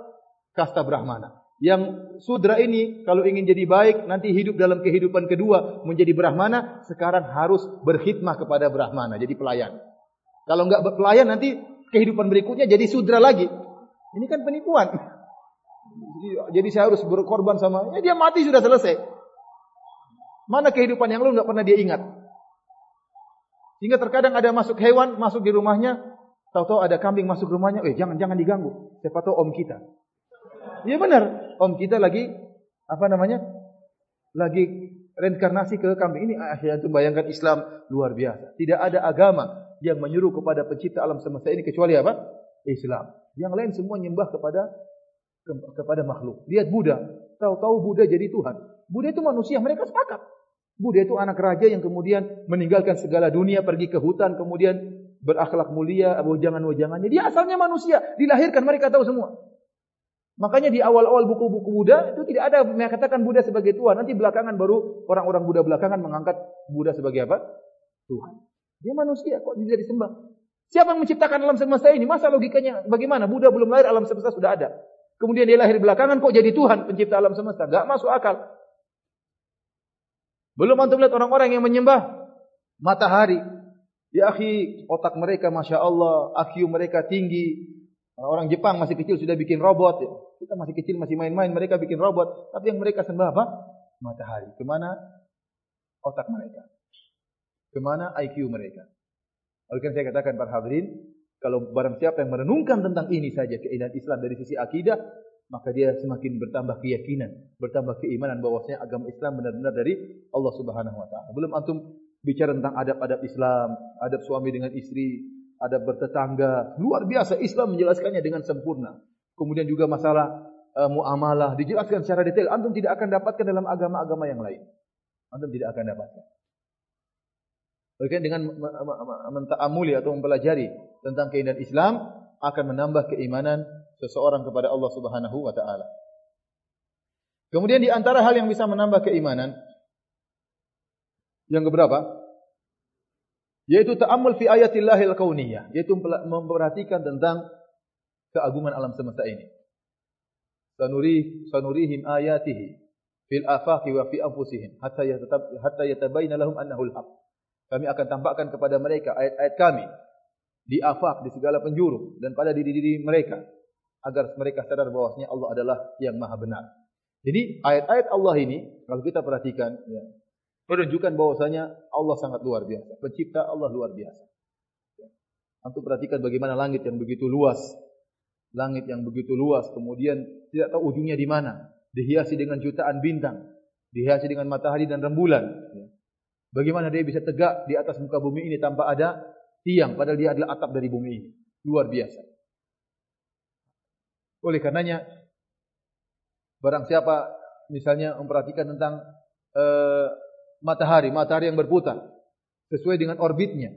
Kasta brahmana. Yang sudra ini kalau ingin jadi baik nanti hidup dalam kehidupan kedua menjadi brahmana, sekarang harus berkhidmah kepada brahmana, jadi pelayan. Kalau enggak pelayan nanti kehidupan berikutnya jadi sudra lagi. Ini kan penipuan. Jadi saya harus berkorban sama, ya dia mati sudah selesai. Mana kehidupan yang lu enggak pernah dia ingat? Sehingga terkadang ada masuk hewan masuk di rumahnya, tahu-tahu ada kambing masuk rumahnya, eh jangan jangan diganggu. Siapa tahu om kita. Iya benar, om kita lagi apa namanya? Lagi reinkarnasi ke kambing ini akhirnya itu bayangkan Islam luar biasa. Tidak ada agama yang menyuruh kepada pencipta alam semesta ini kecuali apa? Islam. Yang lain semua nyembah kepada ke, kepada makhluk. Lihat Buddha, tahu-tahu Buddha jadi Tuhan. Buddha itu manusia, mereka sepakat. Buddha itu anak raja yang kemudian meninggalkan segala dunia, pergi ke hutan, kemudian berakhlak mulia, wajangan-wajangannya. Dia asalnya manusia, dilahirkan, mereka tahu semua. Makanya di awal-awal buku-buku Buddha itu tidak ada mengatakan Buddha sebagai Tuhan. Nanti belakangan baru orang-orang Buddha belakangan mengangkat Buddha sebagai apa? Tuhan. Dia manusia, kok bisa disembah? Siapa yang menciptakan alam semesta ini? Masa logikanya bagaimana? Buddha belum lahir, alam semesta sudah ada. Kemudian dia lahir belakangan, kok jadi Tuhan pencipta alam semesta? Tidak masuk akal. Belum antum lihat orang-orang yang menyembah matahari. Ya akhi, otak mereka Masya Allah, IQ mereka tinggi. Orang Jepang masih kecil sudah bikin robot. Kita masih kecil, masih main-main, mereka bikin robot. Tapi yang mereka sembah apa? Matahari. Kemana otak mereka? Kemana IQ mereka? Oleh karena saya katakan para hadirin, kalau barang siapa yang merenungkan tentang ini saja keindahan Islam dari sisi akidah, maka dia semakin bertambah keyakinan, bertambah keimanan bahwasanya agama Islam benar-benar dari Allah Subhanahu wa taala. Belum antum bicara tentang adab-adab Islam, adab suami dengan istri, adab bertetangga, luar biasa Islam menjelaskannya dengan sempurna. Kemudian juga masalah uh, muamalah dijelaskan secara detail. Antum tidak akan dapatkan dalam agama-agama yang lain. Antum tidak akan dapatkan. Bagaimana dengan mentaamuli atau mempelajari tentang keindahan Islam akan menambah keimanan seseorang kepada Allah Subhanahu wa taala. Kemudian di antara hal yang bisa menambah keimanan yang keberapa? Yaitu ta'ammul fi ayatillahil kauniyah, yaitu memperhatikan tentang keagungan alam semesta ini. Sanuri sanurihim ayatihi fil afaqi wa fi anfusihim hatta yatab hatta yatabayyana lahum annahu al-haq. Kami akan tampakkan kepada mereka ayat-ayat kami di afaq di segala penjuru dan pada diri-diri mereka agar mereka sadar bahwasanya Allah adalah yang maha benar. Jadi ayat-ayat Allah ini kalau kita perhatikan ya, menunjukkan bahwasanya Allah sangat luar biasa. Pencipta Allah luar biasa. Ya. Antum perhatikan bagaimana langit yang begitu luas. Langit yang begitu luas kemudian tidak tahu ujungnya di mana. Dihiasi dengan jutaan bintang, dihiasi dengan matahari dan rembulan. Ya. Bagaimana dia bisa tegak di atas muka bumi ini tanpa ada tiang padahal dia adalah atap dari bumi ini. Luar biasa. Oleh karenanya barang siapa misalnya memperhatikan tentang uh, matahari, matahari yang berputar sesuai dengan orbitnya.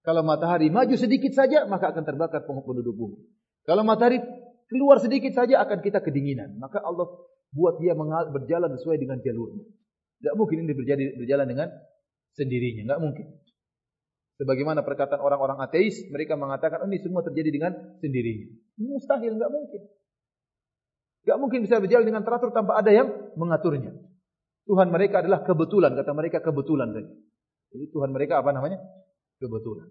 Kalau matahari maju sedikit saja maka akan terbakar penduduk bumi. Kalau matahari keluar sedikit saja akan kita kedinginan. Maka Allah buat dia berjalan sesuai dengan jalurnya. Tidak mungkin ini berjalan, berjalan dengan sendirinya. Tidak mungkin. Sebagaimana perkataan orang-orang ateis, mereka mengatakan oh, ini semua terjadi dengan sendirinya. Mustahil, enggak mungkin. Enggak mungkin bisa berjalan dengan teratur tanpa ada yang mengaturnya. Tuhan mereka adalah kebetulan, kata mereka kebetulan. Jadi Tuhan mereka apa namanya? Kebetulan.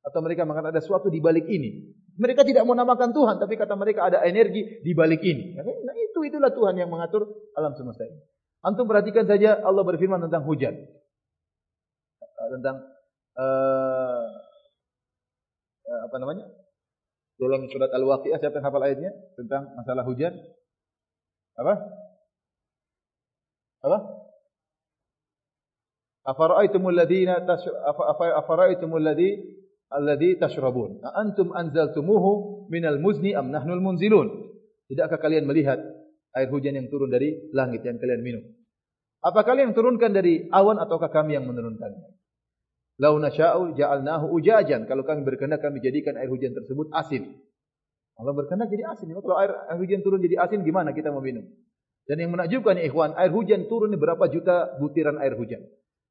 Atau mereka mengatakan ada sesuatu di balik ini. Mereka tidak mau namakan Tuhan, tapi kata mereka ada energi di balik ini. Nah itu itulah Tuhan yang mengatur alam semesta ini. Antum perhatikan saja Allah berfirman tentang hujan. Tentang uh, apa namanya? Dalam surat Al-Waqiah siapa yang hafal ayatnya tentang masalah hujan? Apa? Apa? Afara'aitumul ladina afara'aitumul ladzi alladzi tashrabun? Antum anzaltumuhu minal muzni am nahnul munzilun? Tidakkah kalian melihat air hujan yang turun dari langit yang kalian minum? Apa kalian turunkan dari awan ataukah kami yang menurunkannya? Lau nasya'u ja'alnahu ujajan. Kalau kami berkehendak kami jadikan air hujan tersebut asin. Allah berkehendak jadi asin. Kalau air, air hujan turun jadi asin gimana kita mau minum? Dan yang menakjubkan ya ikhwan, air hujan turun berapa juta butiran air hujan.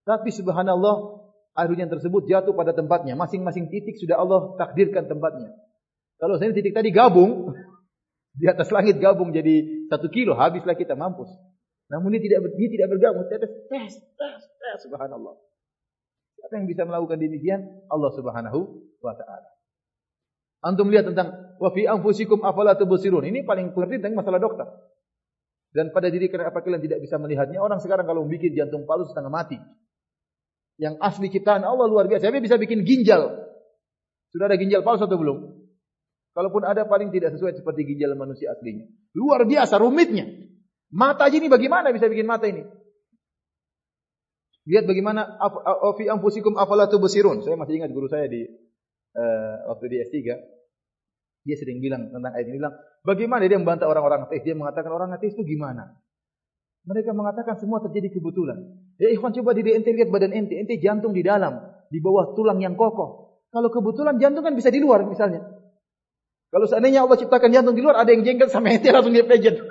Tapi subhanallah, air hujan tersebut jatuh pada tempatnya. Masing-masing titik sudah Allah takdirkan tempatnya. Kalau saya titik tadi gabung, di atas langit gabung jadi satu kilo, habislah kita mampus. Namun dia tidak dia tidak bergabung, tes tes tes subhanallah. Siapa yang bisa melakukan demikian? Allah Subhanahu wa taala. Antum lihat tentang wa fi anfusikum afala tubsirun. Ini paling penting tentang masalah dokter. Dan pada diri kalian apa kalian tidak bisa melihatnya? Orang sekarang kalau membuat jantung palsu setengah mati. Yang asli ciptaan Allah luar biasa. Siapa bisa bikin ginjal? Sudah ada ginjal palsu atau belum? Kalaupun ada paling tidak sesuai seperti ginjal manusia aslinya. Luar biasa rumitnya. Mata ini bagaimana bisa bikin mata ini? Lihat bagaimana fi anfusikum afala tubsirun. Saya masih ingat guru saya di uh, waktu di S3. Dia sering bilang tentang ayat ini bilang, bagaimana dia membantah orang-orang ateis? Dia mengatakan orang ateis itu gimana? Mereka mengatakan semua terjadi kebetulan. Ya ikhwan coba diri ente lihat badan ente, ente jantung di dalam, di bawah tulang yang kokoh. Kalau kebetulan jantung kan bisa di luar misalnya. Kalau seandainya Allah ciptakan jantung di luar, ada yang jengkel sama ente langsung dia pejet.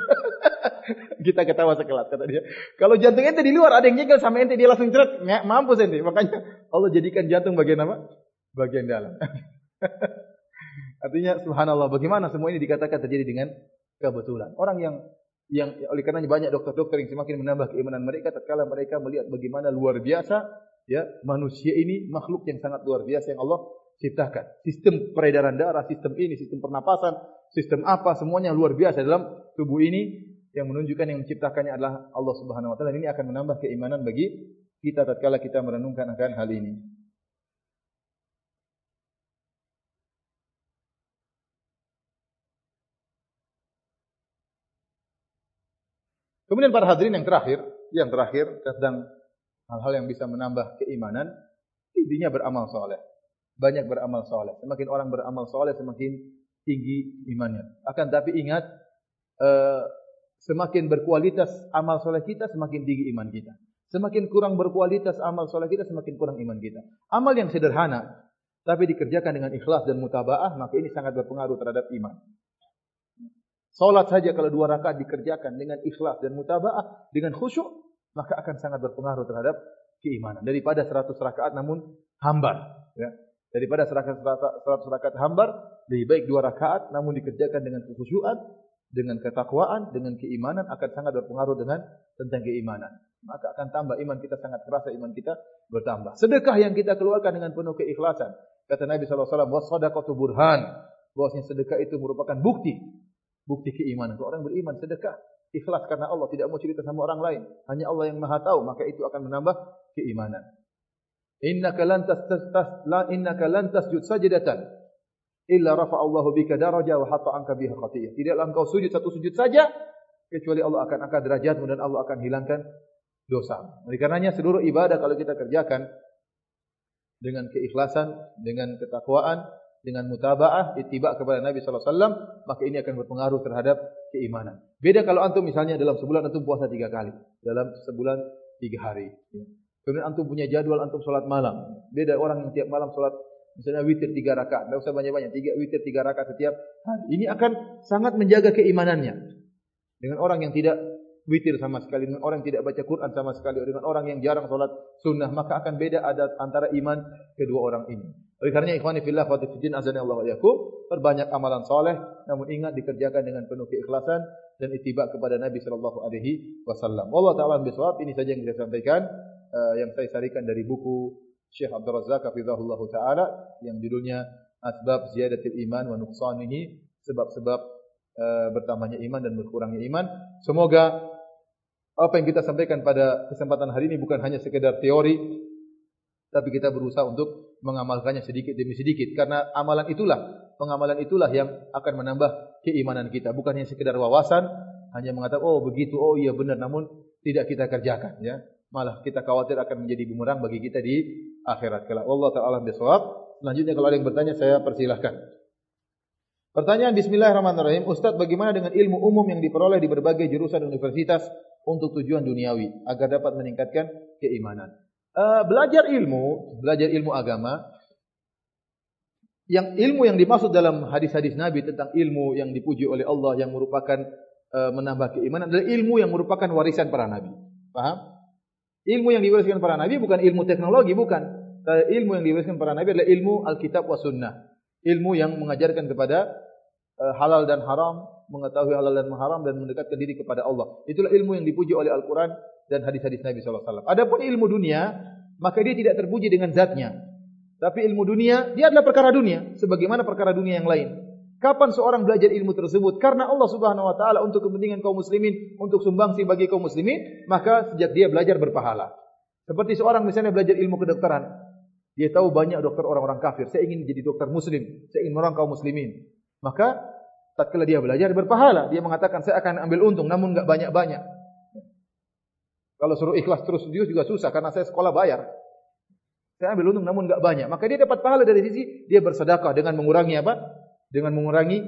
Kita ketawa sekelas kata dia. Kalau jantung ente di luar, ada yang jengkel sama ente dia langsung ceret, mampus ente. Makanya Allah jadikan jantung bagian apa? Bagian dalam. Artinya subhanallah bagaimana semua ini dikatakan terjadi dengan kebetulan. Orang yang yang oleh karenanya banyak dokter-dokter yang semakin menambah keimanan mereka tatkala mereka melihat bagaimana luar biasa ya manusia ini makhluk yang sangat luar biasa yang Allah ciptakan. Sistem peredaran darah, sistem ini, sistem pernapasan, sistem apa semuanya luar biasa dalam tubuh ini yang menunjukkan yang menciptakannya adalah Allah Subhanahu wa taala. Ini akan menambah keimanan bagi kita tatkala kita merenungkan akan hal ini. Kemudian para hadirin yang terakhir, yang terakhir tentang hal-hal yang bisa menambah keimanan, intinya beramal soleh. Banyak beramal soleh. Semakin orang beramal soleh, semakin tinggi imannya. Akan tapi ingat, uh, semakin berkualitas amal soleh kita, semakin tinggi iman kita. Semakin kurang berkualitas amal soleh kita, semakin kurang iman kita. Amal yang sederhana, tapi dikerjakan dengan ikhlas dan mutabaah, maka ini sangat berpengaruh terhadap iman. Salat saja kalau dua rakaat dikerjakan dengan ikhlas dan mutabaah dengan khusyuk maka akan sangat berpengaruh terhadap keimanan daripada seratus rakaat namun hambar ya daripada seratus rakaat hambar lebih baik dua rakaat namun dikerjakan dengan kekhusyuan dengan ketakwaan dengan keimanan akan sangat berpengaruh dengan tentang keimanan. Maka akan tambah iman kita sangat terasa iman kita bertambah. Sedekah yang kita keluarkan dengan penuh keikhlasan. Kata Nabi wasallam wasadaqatu burhan. Bahwasanya sedekah itu merupakan bukti bukti keimanan. Kalau orang beriman sedekah, ikhlas karena Allah tidak mau cerita sama orang lain, hanya Allah yang Maha tahu, maka itu akan menambah keimanan. Innaka lan tastas la innaka lan tasjud sajdatan illa rafa Allahu bika daraja wa hatta anka biha khatiyah. Tidaklah engkau sujud satu sujud saja kecuali Allah akan angkat derajatmu dan Allah akan hilangkan dosa. Oleh karenanya seluruh ibadah kalau kita kerjakan dengan keikhlasan, dengan ketakwaan, dengan mutabaah ittiba kepada Nabi sallallahu alaihi wasallam maka ini akan berpengaruh terhadap keimanan. Beda kalau antum misalnya dalam sebulan antum puasa tiga kali, dalam sebulan tiga hari. Kemudian antum punya jadwal antum sholat malam. Beda orang yang tiap malam sholat misalnya witir tiga rakaat, tidak usah banyak-banyak, tiga witir tiga rakaat setiap hari. Ini akan sangat menjaga keimanannya. Dengan orang yang tidak witir sama sekali, dengan orang yang tidak baca Quran sama sekali, dengan orang yang jarang sholat sunnah, maka akan beda ada antara iman kedua orang ini. Oleh karenanya ikhwani fillah wa tifidin azani Allah wa perbanyak amalan soleh, namun ingat dikerjakan dengan penuh keikhlasan dan itibak kepada Nabi sallallahu alaihi wasallam. Allah taala bisawab ini saja yang saya sampaikan uh, yang saya sarikan dari buku Syekh Abdul Razak hafizahullah taala yang judulnya Asbab Ziyadatil Iman wa Nuqsanihi sebab-sebab uh, bertambahnya iman dan berkurangnya iman. Semoga apa yang kita sampaikan pada kesempatan hari ini bukan hanya sekedar teori tapi kita berusaha untuk mengamalkannya sedikit demi sedikit. Karena amalan itulah pengamalan itulah yang akan menambah keimanan kita. Bukan hanya sekedar wawasan hanya mengatakan oh begitu oh iya benar namun tidak kita kerjakan ya malah kita khawatir akan menjadi bumerang bagi kita di akhirat kelak. Allah taala bisawab. Selanjutnya kalau ada yang bertanya saya persilahkan. Pertanyaan bismillahirrahmanirrahim. Ustaz bagaimana dengan ilmu umum yang diperoleh di berbagai jurusan universitas untuk tujuan duniawi agar dapat meningkatkan keimanan? Uh, belajar ilmu, belajar ilmu agama, yang ilmu yang dimaksud dalam hadis-hadis Nabi tentang ilmu yang dipuji oleh Allah yang merupakan uh, menambah keimanan adalah ilmu yang merupakan warisan para Nabi. Paham? Ilmu yang diwariskan para Nabi bukan ilmu teknologi, bukan. ilmu yang diwariskan para nabi adalah ilmu Alkitab wa Sunnah. Ilmu yang mengajarkan kepada uh, halal dan haram, mengetahui halal dan haram dan mendekatkan diri kepada Allah. Itulah ilmu yang dipuji oleh Al-Quran dan hadis-hadis Nabi SAW. Adapun ilmu dunia, maka dia tidak terpuji dengan zatnya. Tapi ilmu dunia, dia adalah perkara dunia. Sebagaimana perkara dunia yang lain. Kapan seorang belajar ilmu tersebut? Karena Allah Subhanahu Wa Taala untuk kepentingan kaum muslimin, untuk sumbangsi bagi kaum muslimin, maka sejak dia belajar berpahala. Seperti seorang misalnya belajar ilmu kedokteran, dia tahu banyak dokter orang-orang kafir. Saya ingin jadi dokter muslim, saya ingin menolong kaum muslimin. Maka tatkala dia belajar berpahala, dia mengatakan saya akan ambil untung, namun enggak banyak-banyak. Kalau suruh ikhlas terus dia juga susah karena saya sekolah bayar. Saya ambil untung namun enggak banyak. Maka dia dapat pahala dari sisi dia bersedekah dengan mengurangi apa? Dengan mengurangi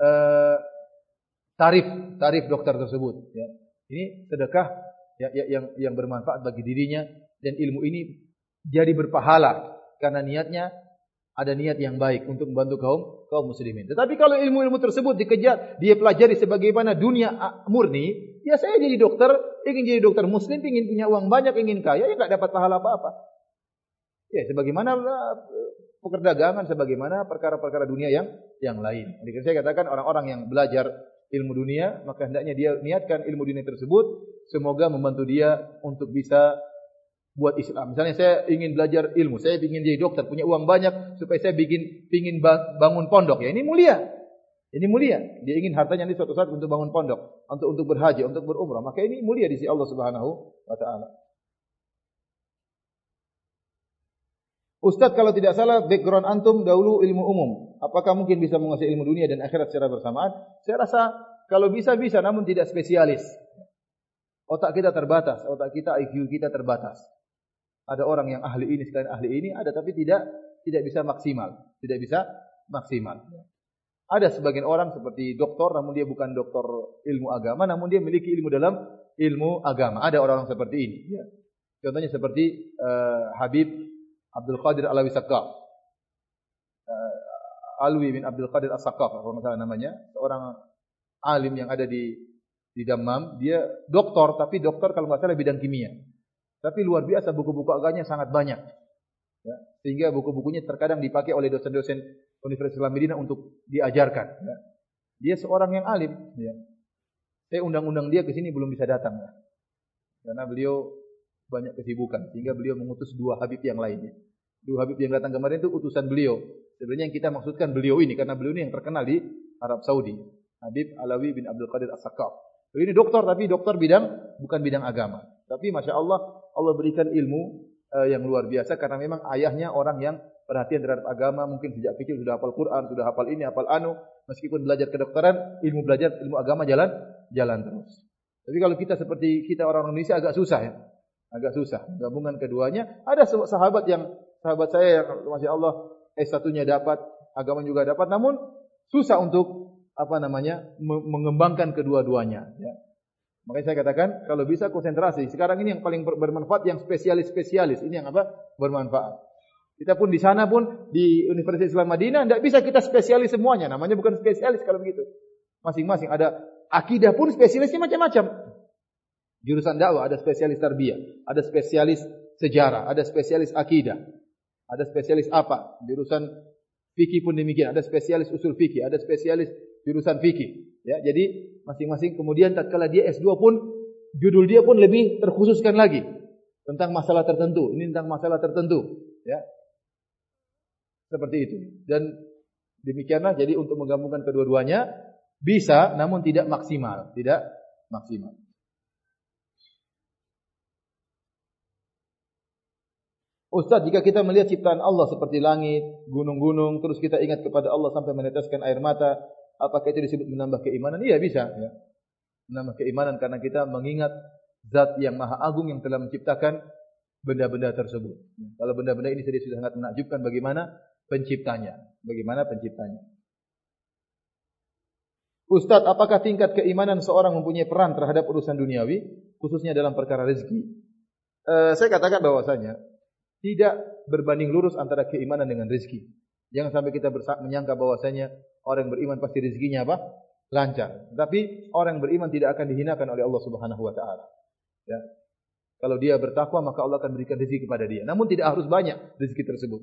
uh, tarif tarif dokter tersebut. Ya. Ini sedekah ya, ya, yang yang bermanfaat bagi dirinya dan ilmu ini jadi berpahala karena niatnya ada niat yang baik untuk membantu kaum kaum muslimin. Tetapi kalau ilmu-ilmu tersebut dikejar, dia pelajari sebagaimana dunia murni, ya saya jadi dokter, ingin jadi dokter muslim, ingin punya uang banyak, ingin kaya, ya enggak dapat pahala apa-apa. Ya, sebagaimana uh, perdagangan, sebagaimana perkara-perkara dunia yang yang lain. Jadi saya katakan orang-orang yang belajar ilmu dunia, maka hendaknya dia niatkan ilmu dunia tersebut, semoga membantu dia untuk bisa buat Islam. Misalnya saya ingin belajar ilmu, saya ingin jadi dokter, punya uang banyak supaya saya bikin ingin bangun pondok. Ya ini mulia. Ini mulia. Dia ingin hartanya ini suatu saat untuk bangun pondok, untuk untuk berhaji, untuk berumrah. Maka ini mulia di sisi Allah Subhanahu wa taala. Ustaz kalau tidak salah background antum dahulu ilmu umum. Apakah mungkin bisa menguasai ilmu dunia dan akhirat secara bersamaan? Saya rasa kalau bisa bisa namun tidak spesialis. Otak kita terbatas, otak kita IQ kita terbatas. Ada orang yang ahli ini sekalian ahli ini, ada tapi tidak tidak bisa maksimal, tidak bisa maksimal. Ada sebagian orang seperti doktor namun dia bukan doktor ilmu agama namun dia memiliki ilmu dalam ilmu agama. Ada orang, seperti ini. Ya. Contohnya seperti uh, Habib Abdul Qadir Alawi Sakaf. Uh, Alwi bin Abdul Qadir As-Sakaf, kalau misalnya namanya, seorang alim yang ada di di Damam, dia doktor, tapi doktor kalau nggak salah bidang kimia. Tapi luar biasa buku-buku agamanya sangat banyak. Ya, sehingga buku-bukunya terkadang dipakai oleh dosen-dosen Universitas Islam Medina untuk diajarkan. Ya. Dia seorang yang alim. Ya. Saya undang-undang dia ke sini belum bisa datang. Ya. Karena beliau banyak kesibukan sehingga beliau mengutus dua habib yang lainnya. Dua habib yang datang kemarin itu utusan beliau. Sebenarnya yang kita maksudkan beliau ini karena beliau ini yang terkenal di Arab Saudi. Habib Alawi bin Abdul Qadir As-Sakaf. Beliau ini doktor tapi doktor bidang bukan bidang agama. Tapi masya Allah Allah berikan ilmu uh, yang luar biasa karena memang ayahnya orang yang perhatian terhadap agama, mungkin sejak kecil sudah hafal Quran, sudah hafal ini, hafal anu, meskipun belajar kedokteran, ilmu belajar ilmu agama jalan jalan terus. Tapi kalau kita seperti kita orang Indonesia agak susah ya agak susah. Gabungan keduanya ada sahabat yang sahabat saya yang masya Allah S1-nya dapat agama juga dapat namun susah untuk apa namanya mengembangkan kedua-duanya ya. makanya saya katakan kalau bisa konsentrasi. Sekarang ini yang paling bermanfaat yang spesialis-spesialis. Ini yang apa? Bermanfaat. Kita pun di sana pun di Universitas Islam Madinah tidak bisa kita spesialis semuanya. Namanya bukan spesialis kalau begitu. Masing-masing. Ada akidah pun spesialisnya macam-macam jurusan dakwah ada spesialis tarbiyah, ada spesialis sejarah, ada spesialis akidah, ada spesialis apa? Jurusan fikih pun demikian, ada spesialis usul fikih, ada spesialis jurusan fikih. Ya, jadi masing-masing kemudian tatkala dia S2 pun judul dia pun lebih terkhususkan lagi tentang masalah tertentu. Ini tentang masalah tertentu, ya. Seperti itu. Dan demikianlah jadi untuk menggabungkan kedua-duanya bisa namun tidak maksimal, tidak maksimal. Ustaz, jika kita melihat ciptaan Allah seperti langit, gunung-gunung, terus kita ingat kepada Allah sampai meneteskan air mata, apakah itu disebut menambah keimanan? Iya, bisa. Ya. Menambah keimanan karena kita mengingat zat yang maha agung yang telah menciptakan benda-benda tersebut. Ya. Kalau benda-benda ini sudah sangat menakjubkan bagaimana penciptanya. Bagaimana penciptanya. Ustaz, apakah tingkat keimanan seorang mempunyai peran terhadap urusan duniawi, khususnya dalam perkara rezeki? Uh, saya katakan bahwasanya tidak berbanding lurus antara keimanan dengan rezeki. Jangan sampai kita menyangka bahwasanya orang yang beriman pasti rezekinya apa? lancar. Tapi orang yang beriman tidak akan dihinakan oleh Allah Subhanahu wa taala. Ya. Kalau dia bertakwa maka Allah akan berikan rezeki kepada dia. Namun tidak harus banyak rezeki tersebut.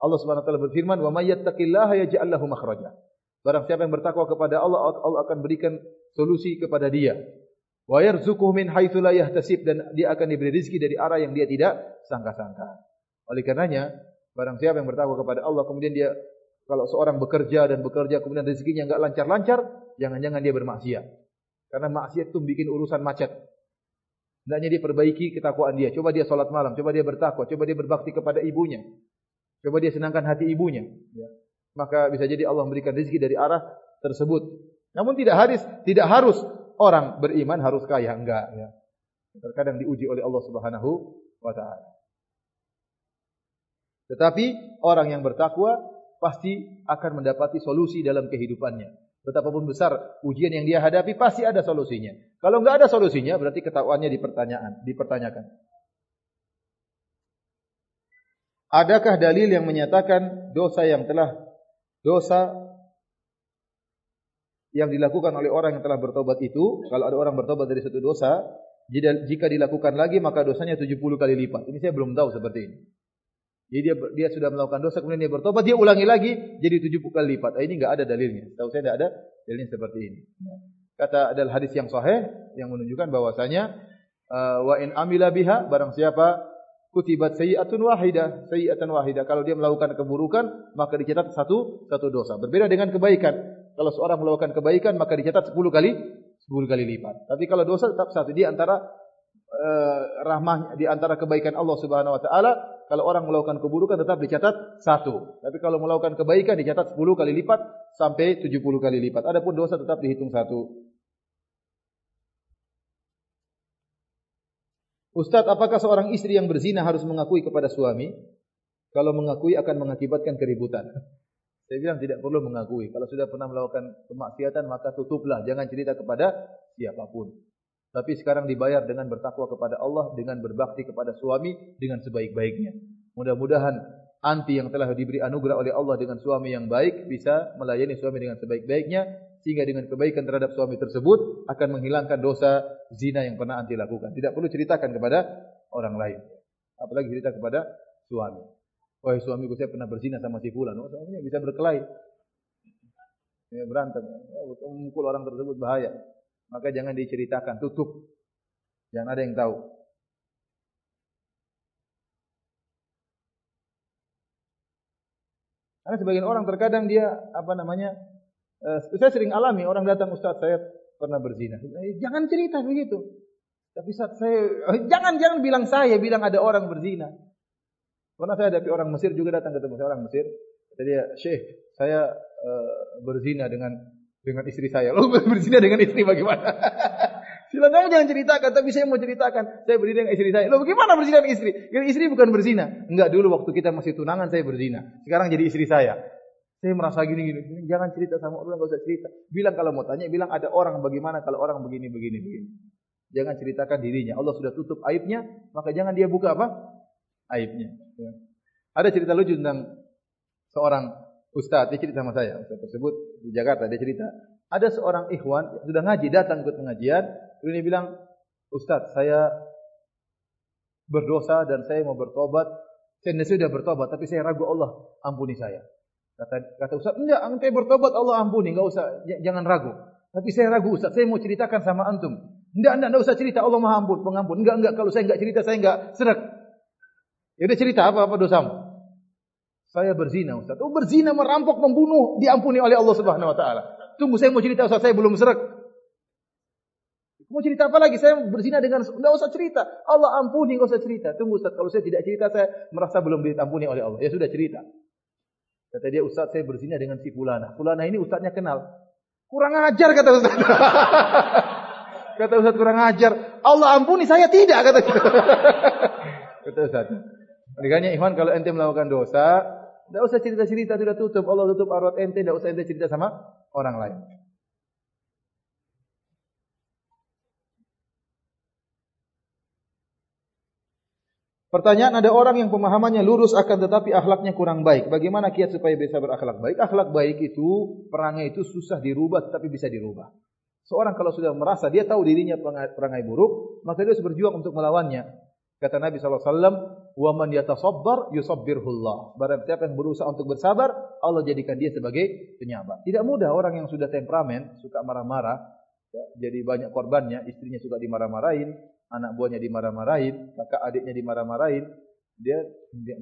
Allah Subhanahu wa taala berfirman, "Wa may yattaqillaha yaj'al lahu makhraja." Barang siapa yang bertakwa kepada Allah, Allah akan berikan solusi kepada dia. Wa yarzuquhu min haitsu la yahtasib dan dia akan diberi rezeki dari arah yang dia tidak sangka-sangka. Oleh karenanya, barang siapa yang bertakwa kepada Allah kemudian dia kalau seorang bekerja dan bekerja kemudian rezekinya enggak lancar-lancar, jangan-jangan dia bermaksiat. Karena maksiat itu bikin urusan macet. Hendaknya dia perbaiki ketakwaan dia. Coba dia solat malam. Coba dia bertakwa. Coba dia berbakti kepada ibunya. Coba dia senangkan hati ibunya. Ya. Maka bisa jadi Allah memberikan rezeki dari arah tersebut. Namun tidak harus tidak harus orang beriman harus kaya. Enggak. Ya. Terkadang diuji oleh Allah Subhanahu Wa Taala. Tetapi orang yang bertakwa pasti akan mendapati solusi dalam kehidupannya. Betapapun besar ujian yang dia hadapi pasti ada solusinya. Kalau enggak ada solusinya berarti ketakwaannya dipertanyaan, dipertanyakan. Adakah dalil yang menyatakan dosa yang telah dosa yang dilakukan oleh orang yang telah bertobat itu, kalau ada orang bertobat dari satu dosa, jika dilakukan lagi maka dosanya 70 kali lipat. Ini saya belum tahu seperti ini. Jadi dia dia sudah melakukan dosa kemudian dia bertobat dia ulangi lagi jadi tujuh kali lipat. Ah, ini enggak ada dalilnya. Tahu saya tidak ada dalilnya seperti ini. Kata adalah hadis yang sahih yang menunjukkan bahwasanya uh, wa in amila biha barang siapa kutibat sayi'atun wahidah, sayi'atan wahidah. Kalau dia melakukan keburukan maka dicatat satu satu dosa. Berbeda dengan kebaikan. Kalau seorang melakukan kebaikan maka dicatat sepuluh kali sepuluh kali lipat. Tapi kalau dosa tetap satu di antara uh, rahmah di antara kebaikan Allah Subhanahu wa taala kalau orang melakukan keburukan tetap dicatat satu. Tapi kalau melakukan kebaikan dicatat sepuluh kali lipat sampai tujuh puluh kali lipat. Adapun dosa tetap dihitung satu. Ustaz, apakah seorang istri yang berzina harus mengakui kepada suami? Kalau mengakui akan mengakibatkan keributan. Saya bilang tidak perlu mengakui. Kalau sudah pernah melakukan kemaksiatan maka tutuplah. Jangan cerita kepada siapapun. Tapi sekarang dibayar dengan bertakwa kepada Allah, dengan berbakti kepada suami dengan sebaik-baiknya. Mudah-mudahan anti yang telah diberi anugerah oleh Allah dengan suami yang baik bisa melayani suami dengan sebaik-baiknya sehingga dengan kebaikan terhadap suami tersebut akan menghilangkan dosa zina yang pernah anti lakukan. Tidak perlu ceritakan kepada orang lain. Apalagi cerita kepada suami. Wahai suamiku saya pernah berzina sama si fulan. Oh, suaminya bisa berkelahi. Ya, berantem. Ya, memukul orang tersebut bahaya maka jangan diceritakan, tutup. Jangan ada yang tahu. Karena sebagian orang terkadang dia apa namanya? Uh, saya sering alami orang datang Ustaz saya pernah berzina. Eh, jangan cerita begitu. Tapi saat saya eh, jangan jangan bilang saya bilang ada orang berzina. Pernah saya ada orang Mesir juga datang ketemu saya orang Mesir. Kata dia, "Syekh, saya uh, berzina dengan dengan istri saya. Lalu berzina dengan istri bagaimana? Silakan kamu jangan ceritakan, tapi saya mau ceritakan. Saya berzina dengan istri saya. Lalu bagaimana berzina dengan istri? Yang istri bukan berzina. Enggak dulu waktu kita masih tunangan saya berzina. Sekarang jadi istri saya. Saya merasa gini gini. Jangan cerita sama orang, enggak usah cerita. Bilang kalau mau tanya, bilang ada orang bagaimana kalau orang begini begini begini. Jangan ceritakan dirinya. Allah sudah tutup aibnya, maka jangan dia buka apa? Aibnya. Ya. Ada cerita lucu tentang seorang Ustaz, dia cerita sama saya, Ustaz tersebut di Jakarta, dia cerita, ada seorang ikhwan sudah ngaji, datang ke pengajian, kemudian dia bilang, Ustaz, saya berdosa dan saya mau bertobat, saya sudah bertobat, tapi saya ragu Allah ampuni saya. Kata, kata Ustaz, enggak, ente bertobat Allah ampuni, enggak usah, jangan ragu. Tapi saya ragu Ustaz, saya mau ceritakan sama antum. Enggak, enggak, enggak usah cerita, Allah maha ampun, pengampun. Enggak, enggak, kalau saya enggak cerita, saya enggak serak. Ya udah cerita apa-apa dosamu. Saya berzina Ustaz. Oh berzina, merampok, membunuh. Diampuni oleh Allah Subhanahu Wa Taala. Tunggu saya mau cerita Ustaz. Saya belum serak. Mau cerita apa lagi? Saya berzina dengan... Tidak usah cerita. Allah ampuni, tidak usah cerita. Tunggu Ustaz. Kalau saya tidak cerita, saya merasa belum diampuni oleh Allah. Ya sudah cerita. Kata dia Ustaz, saya berzina dengan si Fulana. Fulana ini Ustaznya kenal. Kurang ajar kata Ustaz. kata Ustaz kurang ajar. Allah ampuni, saya tidak. Kata, kata Ustaz. Makanya Ikhwan kalau ente melakukan dosa, tidak usah cerita-cerita sudah tutup. Allah tutup aurat ente, tidak usah ente cerita sama orang lain. Pertanyaan ada orang yang pemahamannya lurus akan tetapi akhlaknya kurang baik. Bagaimana kiat supaya bisa berakhlak baik? Akhlak baik itu perangnya itu susah dirubah tetapi bisa dirubah. Seorang kalau sudah merasa dia tahu dirinya perangai buruk, maka dia harus berjuang untuk melawannya. Kata Nabi SAW, Wa man yatasabbar yusabbirhullah. Barang siapa yang berusaha untuk bersabar, Allah jadikan dia sebagai penyabar. Tidak mudah orang yang sudah temperamen, suka marah-marah, ya, jadi banyak korbannya, istrinya suka dimarah-marahin, anak buahnya dimarah-marahin, kakak adiknya dimarah-marahin, dia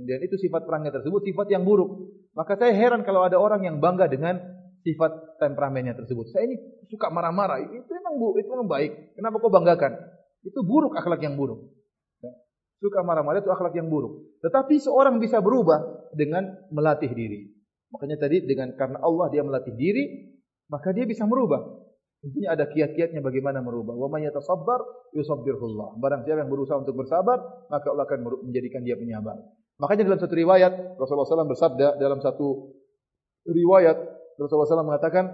dan itu sifat perangai tersebut sifat yang buruk. Maka saya heran kalau ada orang yang bangga dengan sifat temperamennya tersebut. Saya ini suka marah-marah, itu memang bu, itu memang baik. Kenapa kau banggakan? Itu buruk akhlak yang buruk suka marah-marah itu akhlak yang buruk. Tetapi seorang bisa berubah dengan melatih diri. Makanya tadi dengan karena Allah dia melatih diri, maka dia bisa merubah. Tentunya ada kiat-kiatnya bagaimana merubah. Wa may yatasabbar yusabbirullah. Barang siapa yang berusaha untuk bersabar, maka Allah akan menjadikan dia penyabar. Makanya dalam satu riwayat Rasulullah SAW bersabda dalam satu riwayat Rasulullah SAW mengatakan,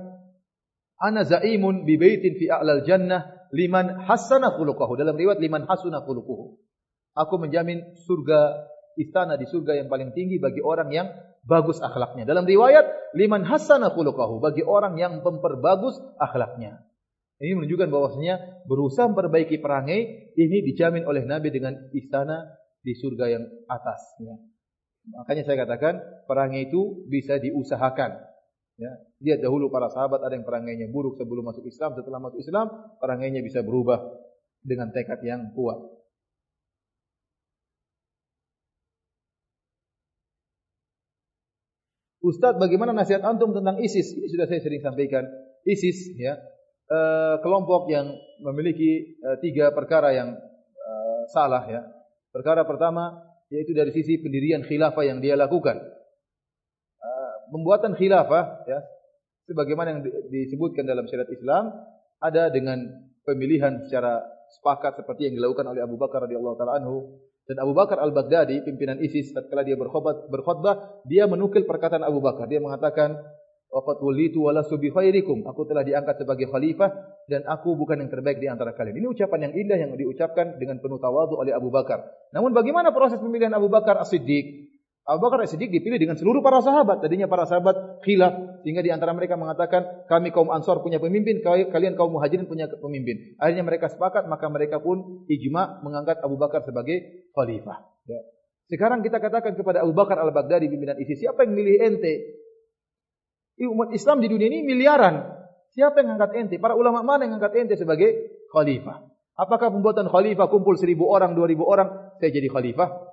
"Ana zaimun bi baitin fi a'lal jannah liman hasana khuluquhu." Dalam riwayat liman hasuna khuluquhu. Aku menjamin surga istana di surga yang paling tinggi bagi orang yang bagus akhlaknya. Dalam riwayat, liman hasana khuluquhu bagi orang yang memperbagus akhlaknya. Ini menunjukkan bahwasanya berusaha memperbaiki perangai ini dijamin oleh Nabi dengan istana di surga yang atas. Ya. Makanya saya katakan perangai itu bisa diusahakan. Ya. Lihat dahulu para sahabat ada yang perangainya buruk sebelum masuk Islam, setelah masuk Islam perangainya bisa berubah dengan tekad yang kuat. Ustaz, bagaimana nasihat antum tentang ISIS? Ini sudah saya sering sampaikan. ISIS, ya, e, kelompok yang memiliki e, tiga perkara yang e, salah. Ya. Perkara pertama, yaitu dari sisi pendirian khilafah yang dia lakukan. Pembuatan khilafah, ya, sebagaimana yang disebutkan dalam syariat Islam, ada dengan pemilihan secara sepakat seperti yang dilakukan oleh Abu Bakar radhiyallahu taala anhu dan Abu Bakar Al-Baghdadi, pimpinan ISIS, tatkala dia berkhutbah, dia menukil perkataan Abu Bakar. Dia mengatakan, "Waqad wulitu wa lastu bi khairikum." Aku telah diangkat sebagai khalifah dan aku bukan yang terbaik di antara kalian. Ini ucapan yang indah yang diucapkan dengan penuh tawadhu oleh Abu Bakar. Namun bagaimana proses pemilihan Abu Bakar As-Siddiq? Abu Bakar As-Siddiq dipilih dengan seluruh para sahabat. Tadinya para sahabat khilaf. Sehingga di antara mereka mengatakan, kami kaum Ansar punya pemimpin, kalian kaum Muhajirin punya pemimpin. Akhirnya mereka sepakat, maka mereka pun ijma mengangkat Abu Bakar sebagai khalifah. Ya. Sekarang kita katakan kepada Abu Bakar Al-Baghdadi, pimpinan ISIS, siapa yang milih ente? Umat Islam di dunia ini miliaran. Siapa yang mengangkat ente? Para ulama mana yang mengangkat ente sebagai khalifah? Apakah pembuatan khalifah kumpul seribu orang, dua ribu orang, saya jadi khalifah?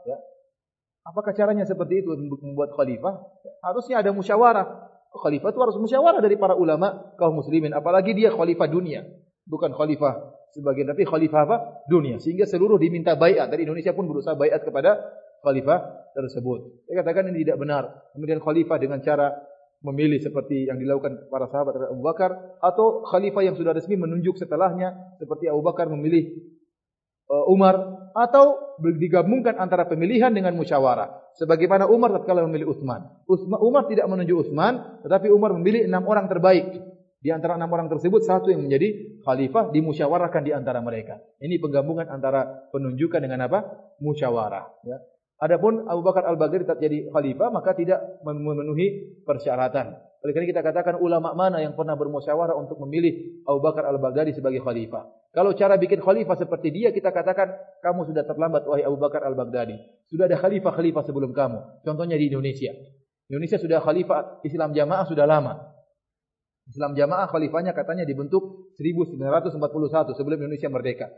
Apakah caranya seperti itu membuat khalifah? Harusnya ada musyawarah. Khalifah itu harus musyawarah dari para ulama kaum muslimin. Apalagi dia khalifah dunia. Bukan khalifah sebagian tapi khalifah apa? Dunia. Sehingga seluruh diminta bayat. Dari Indonesia pun berusaha bayat kepada khalifah tersebut. Saya katakan ini tidak benar. Kemudian khalifah dengan cara memilih seperti yang dilakukan para sahabat Abu Bakar. Atau khalifah yang sudah resmi menunjuk setelahnya. Seperti Abu Bakar memilih Umar atau digabungkan antara pemilihan dengan musyawarah. Sebagaimana Umar tatkala memilih Utsman. Umar tidak menunjuk Utsman, tetapi Umar memilih enam orang terbaik. Di antara enam orang tersebut satu yang menjadi khalifah dimusyawarahkan di antara mereka. Ini penggabungan antara penunjukan dengan apa? Musyawarah. Ya. Adapun Abu Bakar Al-Baghdadi tetap jadi khalifah maka tidak memenuhi persyaratan. Oleh karena kita katakan ulama mana yang pernah bermusyawarah untuk memilih Abu Bakar Al-Baghdadi sebagai khalifah. Kalau cara bikin khalifah seperti dia kita katakan kamu sudah terlambat wahai Abu Bakar Al-Baghdadi. Sudah ada khalifah-khalifah sebelum kamu. Contohnya di Indonesia. Indonesia sudah khalifah Islam jamaah sudah lama. Islam jamaah khalifahnya katanya dibentuk 1941 sebelum Indonesia merdeka.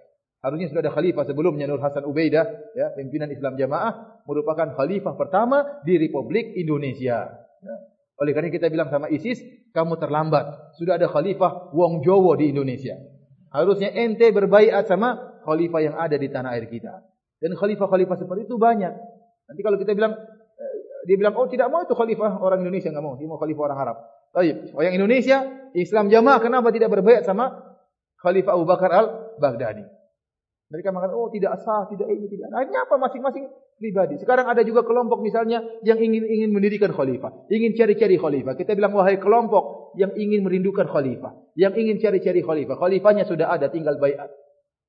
Harusnya sudah ada khalifah sebelumnya Nur Hasan Ubaidah, ya, pimpinan Islam Jamaah merupakan khalifah pertama di Republik Indonesia. Ya. Oleh karena kita bilang sama ISIS, kamu terlambat. Sudah ada khalifah Wong Jowo di Indonesia. Harusnya ente berbaiat sama khalifah yang ada di tanah air kita. Dan khalifah-khalifah seperti itu banyak. Nanti kalau kita bilang eh, dia bilang oh tidak mau itu khalifah orang Indonesia enggak mau, dia mau khalifah orang Arab. Baik, orang Indonesia Islam Jamaah kenapa tidak berbaiat sama Khalifah Abu Bakar Al-Baghdadi? Mereka mengatakan, oh tidak sah, tidak ini, tidak. Akhirnya apa? Masing-masing pribadi. Sekarang ada juga kelompok misalnya yang ingin ingin mendirikan khalifah. Ingin cari-cari khalifah. Kita bilang, wahai kelompok yang ingin merindukan khalifah. Yang ingin cari-cari khalifah. Khalifahnya sudah ada, tinggal bayat.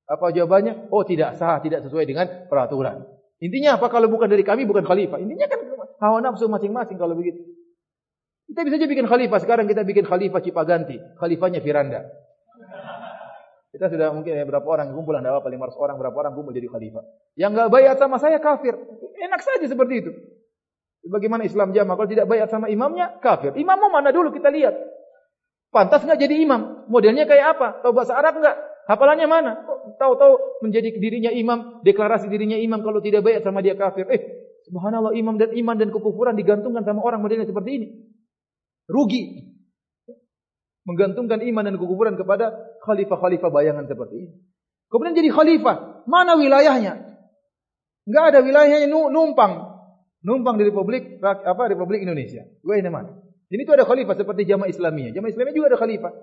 Apa jawabannya? Oh tidak sah, tidak sesuai dengan peraturan. Intinya apa? Kalau bukan dari kami, bukan khalifah. Intinya kan hawa nafsu masing-masing kalau begitu. Kita bisa saja bikin khalifah. Sekarang kita bikin khalifah Cipaganti. Khalifahnya Firanda. Kita sudah mungkin ya, berapa orang kumpul, anda apa, 500 orang, berapa orang kumpul jadi khalifah. Yang enggak bayat sama saya kafir. Enak saja seperti itu. Bagaimana Islam jamaah? Kalau tidak bayat sama imamnya, kafir. Imammu mana dulu kita lihat. Pantas enggak jadi imam? Modelnya kayak apa? Tahu bahasa Arab enggak? Hafalannya mana? Tahu-tahu menjadi dirinya imam, deklarasi dirinya imam kalau tidak bayat sama dia kafir. Eh, subhanallah imam dan iman dan kekufuran digantungkan sama orang modelnya seperti ini. Rugi menggantungkan iman dan kekufuran kepada khalifah-khalifah bayangan seperti ini. Kemudian jadi khalifah, mana wilayahnya? Enggak ada wilayahnya numpang. Numpang di Republik apa Republik Indonesia. Wilayahnya mana? Ini itu ada khalifah seperti Jamaah Islamiyah. Jamaah Islamiyah juga ada khalifah.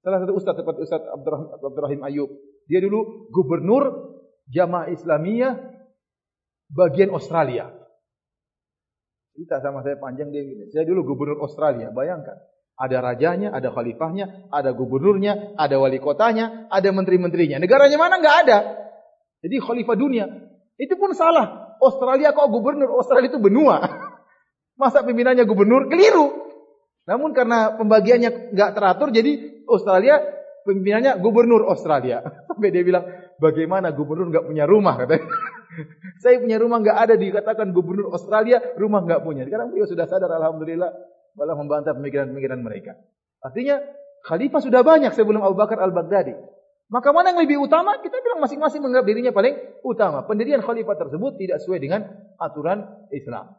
Salah satu ustaz seperti Ustaz Abdurrahim, Abdurrahim Ayub. Dia dulu gubernur Jamaah Islamiyah bagian Australia. Kita sama saya panjang dia. Saya dulu gubernur Australia, bayangkan. Ada rajanya, ada khalifahnya, ada gubernurnya, ada wali kotanya, ada menteri-menterinya. Negaranya mana? Enggak ada. Jadi khalifah dunia. Itu pun salah. Australia kok gubernur? Australia itu benua. Masa pimpinannya gubernur? Keliru. Namun karena pembagiannya enggak teratur, jadi Australia pimpinannya gubernur Australia. Sampai dia bilang, bagaimana gubernur enggak punya rumah? Katanya. Saya punya rumah enggak ada dikatakan gubernur Australia, rumah enggak punya. Sekarang beliau sudah sadar, Alhamdulillah malah membantah pemikiran-pemikiran mereka. Artinya khalifah sudah banyak sebelum Abu Bakar Al-Baghdadi. Maka mana yang lebih utama? Kita bilang masing-masing menganggap dirinya paling utama. Pendirian khalifah tersebut tidak sesuai dengan aturan Islam.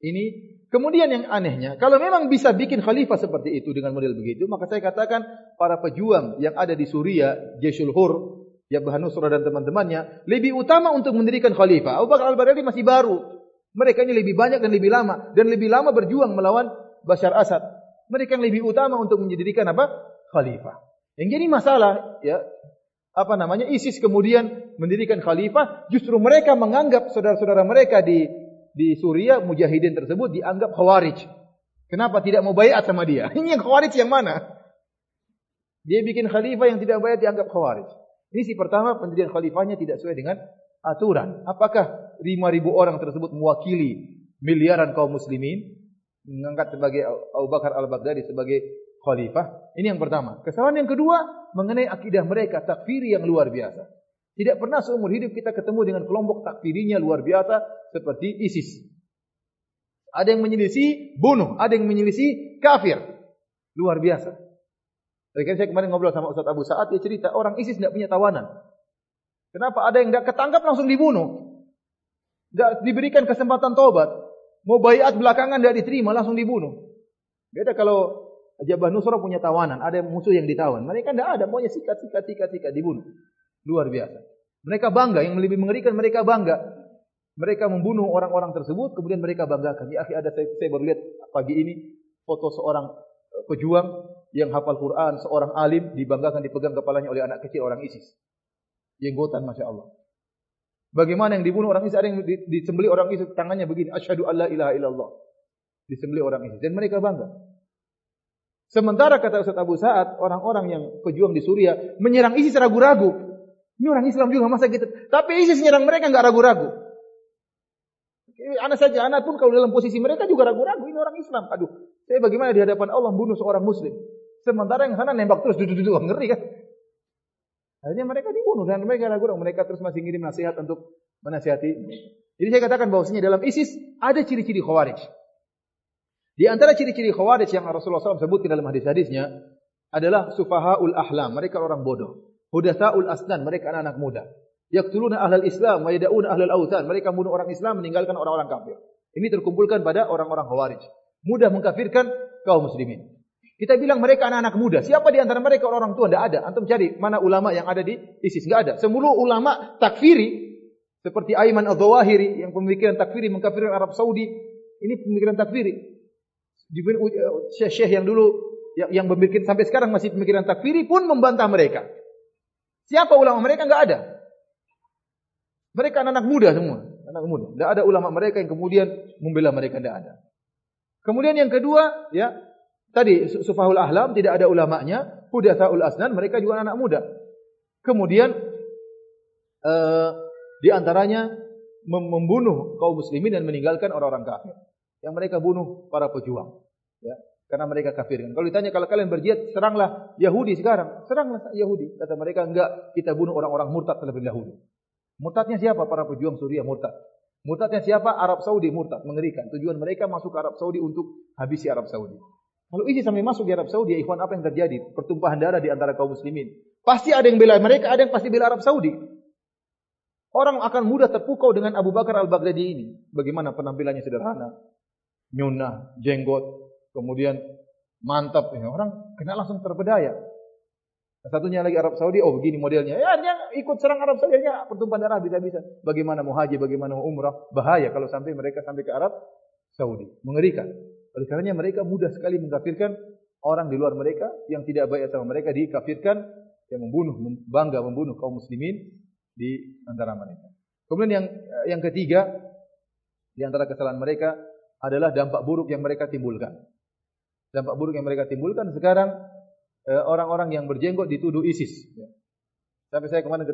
Ini kemudian yang anehnya, kalau memang bisa bikin khalifah seperti itu dengan model begitu, maka saya katakan para pejuang yang ada di Suria, Jeshul Hur, Ya Bahanusra dan teman-temannya, lebih utama untuk mendirikan khalifah. Abu Bakar Al-Baghdadi masih baru. Mereka ini lebih banyak dan lebih lama dan lebih lama berjuang melawan Bashar Assad. Mereka yang lebih utama untuk menjadikan apa? Khalifah. Yang jadi masalah ya apa namanya ISIS kemudian mendirikan khalifah, justru mereka menganggap saudara-saudara mereka di di Suria mujahidin tersebut dianggap khawarij. Kenapa tidak mau bayat sama dia? Ini yang khawarij yang mana? Dia bikin khalifah yang tidak bayat dianggap khawarij. Ini si pertama pendirian khalifahnya tidak sesuai dengan aturan. Apakah 5.000 orang tersebut mewakili miliaran kaum muslimin? Mengangkat sebagai Abu Bakar al-Baghdadi sebagai khalifah. Ini yang pertama. Kesalahan yang kedua mengenai akidah mereka takfiri yang luar biasa. Tidak pernah seumur hidup kita ketemu dengan kelompok takfirinya luar biasa seperti ISIS. Ada yang menyelisi bunuh, ada yang menyelisi kafir. Luar biasa. Saya kemarin ngobrol sama Ustaz Abu Sa'ad, dia cerita orang ISIS tidak punya tawanan. Kenapa ada yang tidak ketangkap langsung dibunuh? Tidak diberikan kesempatan tobat. Mau bayat belakangan tidak diterima langsung dibunuh. Beda kalau Jabah Nusra punya tawanan, ada musuh yang ditawan. Mereka tidak ada, maunya sikat, sikat, sikat, sikat, dibunuh. Luar biasa. Mereka bangga, yang lebih mengerikan mereka bangga. Mereka membunuh orang-orang tersebut, kemudian mereka banggakan. Ya, ada saya, saya baru lihat pagi ini foto seorang eh, pejuang yang hafal Quran, seorang alim dibanggakan dipegang kepalanya oleh anak kecil orang ISIS jenggotan Masya Allah. Bagaimana yang dibunuh orang Islam, ada yang disembeli orang Islam, tangannya begini, Asyhadu alla ilaha illallah. Disembeli orang Islam. Dan mereka bangga. Sementara kata Ustaz Abu Sa'ad, orang-orang yang pejuang di Suria, menyerang ISIS ragu-ragu. Ini orang Islam juga, masa gitu. Tapi ISIS menyerang mereka enggak ragu-ragu. Anak saja, anak pun kalau dalam posisi mereka juga ragu-ragu. Ini orang Islam. Aduh, saya bagaimana di hadapan Allah bunuh seorang Muslim. Sementara yang sana nembak terus, duduk-duduk, ngeri kan. Akhirnya mereka dibunuh dan mereka ragu ragu mereka terus masih ngirim nasihat untuk menasihati. Jadi saya katakan bahwasanya dalam ISIS ada ciri-ciri khawarij. Di antara ciri-ciri khawarij yang Rasulullah SAW sebutkan dalam hadis-hadisnya adalah sufahaul ahlam, mereka orang bodoh. Hudatsaul asnan, mereka anak-anak muda. Yaqtuluna ahlal Islam wa yad'una ahlal autan, mereka membunuh orang Islam meninggalkan orang-orang kafir. Ini terkumpulkan pada orang-orang khawarij. Mudah mengkafirkan kaum muslimin. Kita bilang mereka anak-anak muda. Siapa di antara mereka orang tua? Tidak ada. Antum cari mana ulama yang ada di ISIS. Tidak ada. Semua ulama takfiri. Seperti Ayman al-Zawahiri. Yang pemikiran takfiri mengkafirkan Arab Saudi. Ini pemikiran takfiri. Syekh-syekh yang dulu. Yang, yang memikir, sampai sekarang masih pemikiran takfiri pun membantah mereka. Siapa ulama mereka? Tidak ada. Mereka anak-anak muda semua. Anak muda. Tidak ada ulama mereka yang kemudian membela mereka. Tidak ada. Kemudian yang kedua, ya, Tadi sufahul ahlam tidak ada ulamanya, hudatsaul asnan mereka juga anak muda. Kemudian uh, di antaranya membunuh kaum muslimin dan meninggalkan orang-orang kafir. Yang mereka bunuh para pejuang. Ya. karena mereka kafir. Kalau ditanya kalau kalian berjihad, seranglah Yahudi sekarang. Seranglah Yahudi. Kata mereka enggak, kita bunuh orang-orang murtad terlebih dahulu. Murtadnya siapa? Para pejuang Suriah murtad. Murtadnya siapa? Arab Saudi murtad. Mengerikan. Tujuan mereka masuk ke Arab Saudi untuk habisi Arab Saudi. Kalau ISIS sampai masuk di Arab Saudi, ya ikhwan apa yang terjadi? Pertumpahan darah di antara kaum muslimin. Pasti ada yang bela mereka, ada yang pasti bela Arab Saudi. Orang akan mudah terpukau dengan Abu Bakar al-Baghdadi ini. Bagaimana penampilannya sederhana. Nyunah, jenggot, kemudian mantap. Ya, orang kena langsung terpedaya. Satunya lagi Arab Saudi, oh begini modelnya. Ya, dia ikut serang Arab Saudi, ya, pertumpahan darah bisa-bisa. Bagaimana mau haji, bagaimana umrah. Bahaya kalau sampai mereka sampai ke Arab Saudi. Mengerikan. Oleh karenanya mereka mudah sekali mengkafirkan orang di luar mereka yang tidak baik sama mereka dikafirkan yang membunuh, bangga membunuh kaum muslimin di antara mereka. Kemudian yang yang ketiga di antara kesalahan mereka adalah dampak buruk yang mereka timbulkan dampak buruk yang mereka timbulkan sekarang eh, orang-orang yang berjenggot dituduh ISIS. Sampai saya kemarin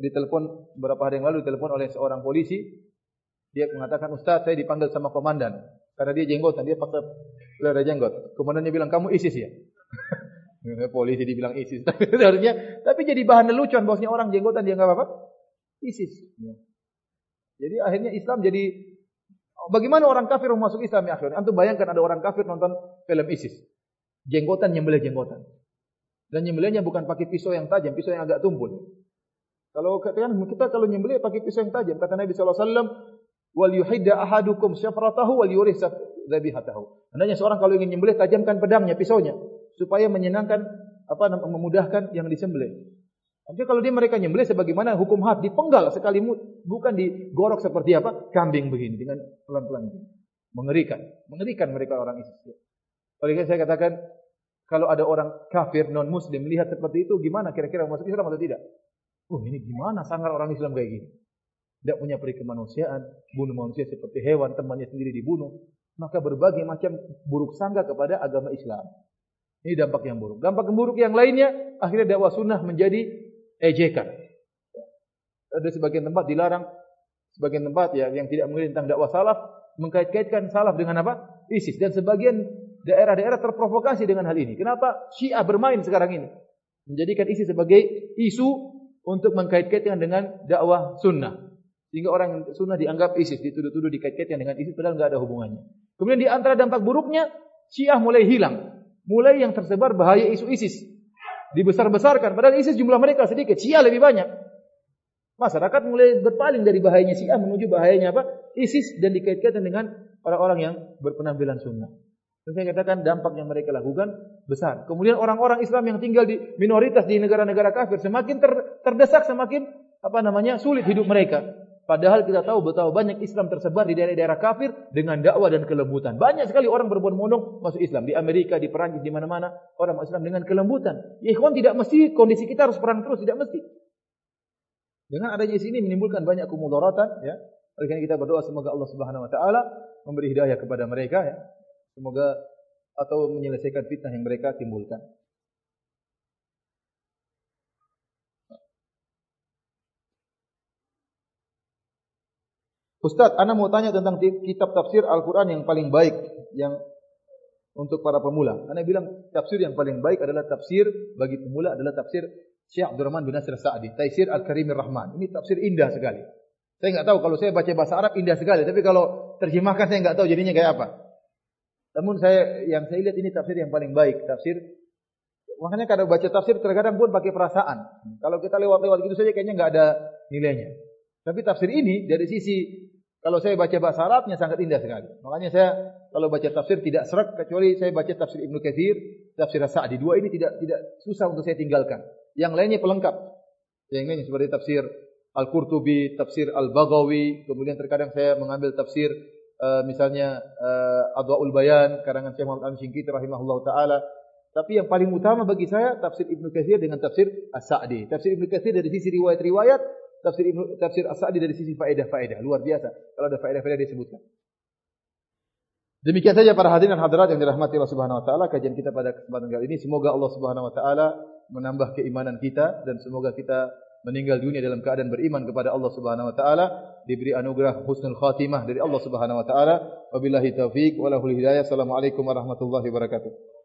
ditelepon beberapa hari yang lalu ditelepon oleh seorang polisi. Dia mengatakan, Ustaz saya dipanggil sama komandan. Karena dia jenggotan, dia pakai pelera jenggot. Komandannya bilang, kamu ISIS ya? polisi dibilang ISIS. Seharusnya, tapi jadi bahan lelucon. Bosnya orang jenggotan, dia enggak apa-apa. ISIS. Jadi akhirnya Islam jadi Bagaimana orang kafir masuk Islam ya akhirnya? Antum bayangkan ada orang kafir nonton film ISIS. Jenggotan nyembelih jenggotan. Dan nyembelihnya bukan pakai pisau yang tajam, pisau yang agak tumpul. Kalau katakan kita kalau nyembelih pakai pisau yang tajam, kata Nabi sallallahu alaihi "Wal yuhidda ahadukum syafratahu wal yurih dzabihatahu." Hendaknya seorang kalau ingin nyembelih tajamkan pedangnya, pisaunya supaya menyenangkan apa memudahkan yang disembelih. Tapi kalau dia mereka nyembelih sebagaimana hukum had dipenggal sekali bukan digorok seperti apa kambing begini dengan pelan-pelan mengerikan mengerikan mereka orang ISIS. Oleh karena saya katakan kalau ada orang kafir non muslim melihat seperti itu gimana kira-kira masuk Islam atau tidak? Oh ini gimana sangar orang Islam kayak gini? Tidak punya peri kemanusiaan, bunuh manusia seperti hewan, temannya sendiri dibunuh. Maka berbagai macam buruk sangka kepada agama Islam. Ini dampak yang buruk. Dampak yang buruk yang lainnya, akhirnya dakwah sunnah menjadi ejekan. Ada sebagian tempat dilarang, sebagian tempat ya yang tidak mengerti tentang dakwah salaf mengkait-kaitkan salaf dengan apa? ISIS dan sebagian daerah-daerah terprovokasi dengan hal ini. Kenapa Syiah bermain sekarang ini? Menjadikan ISIS sebagai isu untuk mengkait-kaitkan dengan dakwah sunnah. Sehingga orang sunnah dianggap ISIS, dituduh-tuduh dikait-kaitkan dengan ISIS padahal enggak ada hubungannya. Kemudian di antara dampak buruknya Syiah mulai hilang. Mulai yang tersebar bahaya isu ISIS dibesar-besarkan padahal ISIS jumlah mereka sedikit, Syiah lebih banyak. Masyarakat mulai berpaling dari bahayanya Syiah menuju bahayanya apa? ISIS dan dikait-kaitkan dengan orang-orang yang berpenampilan sunnah. Dan saya katakan dampak yang mereka lakukan besar. Kemudian orang-orang Islam yang tinggal di minoritas di negara-negara kafir semakin ter, terdesak, semakin apa namanya sulit hidup mereka. Padahal kita tahu betapa banyak Islam tersebar di daerah-daerah kafir dengan dakwah dan kelembutan. Banyak sekali orang berbondong-bondong masuk Islam. Di Amerika, di Perancis, di mana-mana. Orang masuk Islam dengan kelembutan. Ya ikhwan tidak mesti kondisi kita harus perang terus. Tidak mesti. Dengan adanya sini menimbulkan banyak kumudaratan. Ya. Oleh karena kita berdoa semoga Allah subhanahu wa ta'ala memberi hidayah kepada mereka. Ya. Semoga atau menyelesaikan fitnah yang mereka timbulkan. Ustaz, Anda mau tanya tentang kitab tafsir Al-Quran yang paling baik yang untuk para pemula. Anda bilang tafsir yang paling baik adalah tafsir bagi pemula adalah tafsir Syekh Abdurrahman bin Nasir Sa'adi. Taisir Al-Karimir Rahman. Ini tafsir indah sekali. Saya enggak tahu kalau saya baca bahasa Arab indah sekali. Tapi kalau terjemahkan saya enggak tahu jadinya kayak apa. Namun saya yang saya lihat ini tafsir yang paling baik. Tafsir Makanya kalau baca tafsir terkadang pun pakai perasaan. Kalau kita lewat-lewat gitu saja kayaknya enggak ada nilainya. Tapi tafsir ini dari sisi kalau saya baca bahasa Arabnya sangat indah sekali. Makanya saya kalau baca tafsir tidak serak kecuali saya baca tafsir Ibnu Katsir, tafsir Sa'di. Dua ini tidak tidak susah untuk saya tinggalkan. Yang lainnya pelengkap. Yang lainnya seperti tafsir Al-Qurtubi, tafsir Al-Baghawi, kemudian terkadang saya mengambil tafsir uh, misalnya uh, Adwaul Bayan karangan Syekh Muhammad Al-Syinqiti rahimahullahu taala. Tapi yang paling utama bagi saya tafsir Ibnu Katsir dengan tafsir As-Sa'di. Tafsir Ibnu Katsir dari sisi riwayat-riwayat tafsir Ibnu tafsir As-Sa'di dari sisi faedah-faedah luar biasa. Kalau ada faedah-faedah disebutkan. Demikian saja para hadirin dan hadirat yang dirahmati Allah Subhanahu wa taala kajian kita pada kesempatan kali ini semoga Allah Subhanahu wa taala menambah keimanan kita dan semoga kita meninggal dunia dalam keadaan beriman kepada Allah Subhanahu wa taala, diberi anugerah husnul khatimah dari Allah Subhanahu wa taala. Wabillahi taufik wa hidayah. Assalamualaikum warahmatullahi wabarakatuh.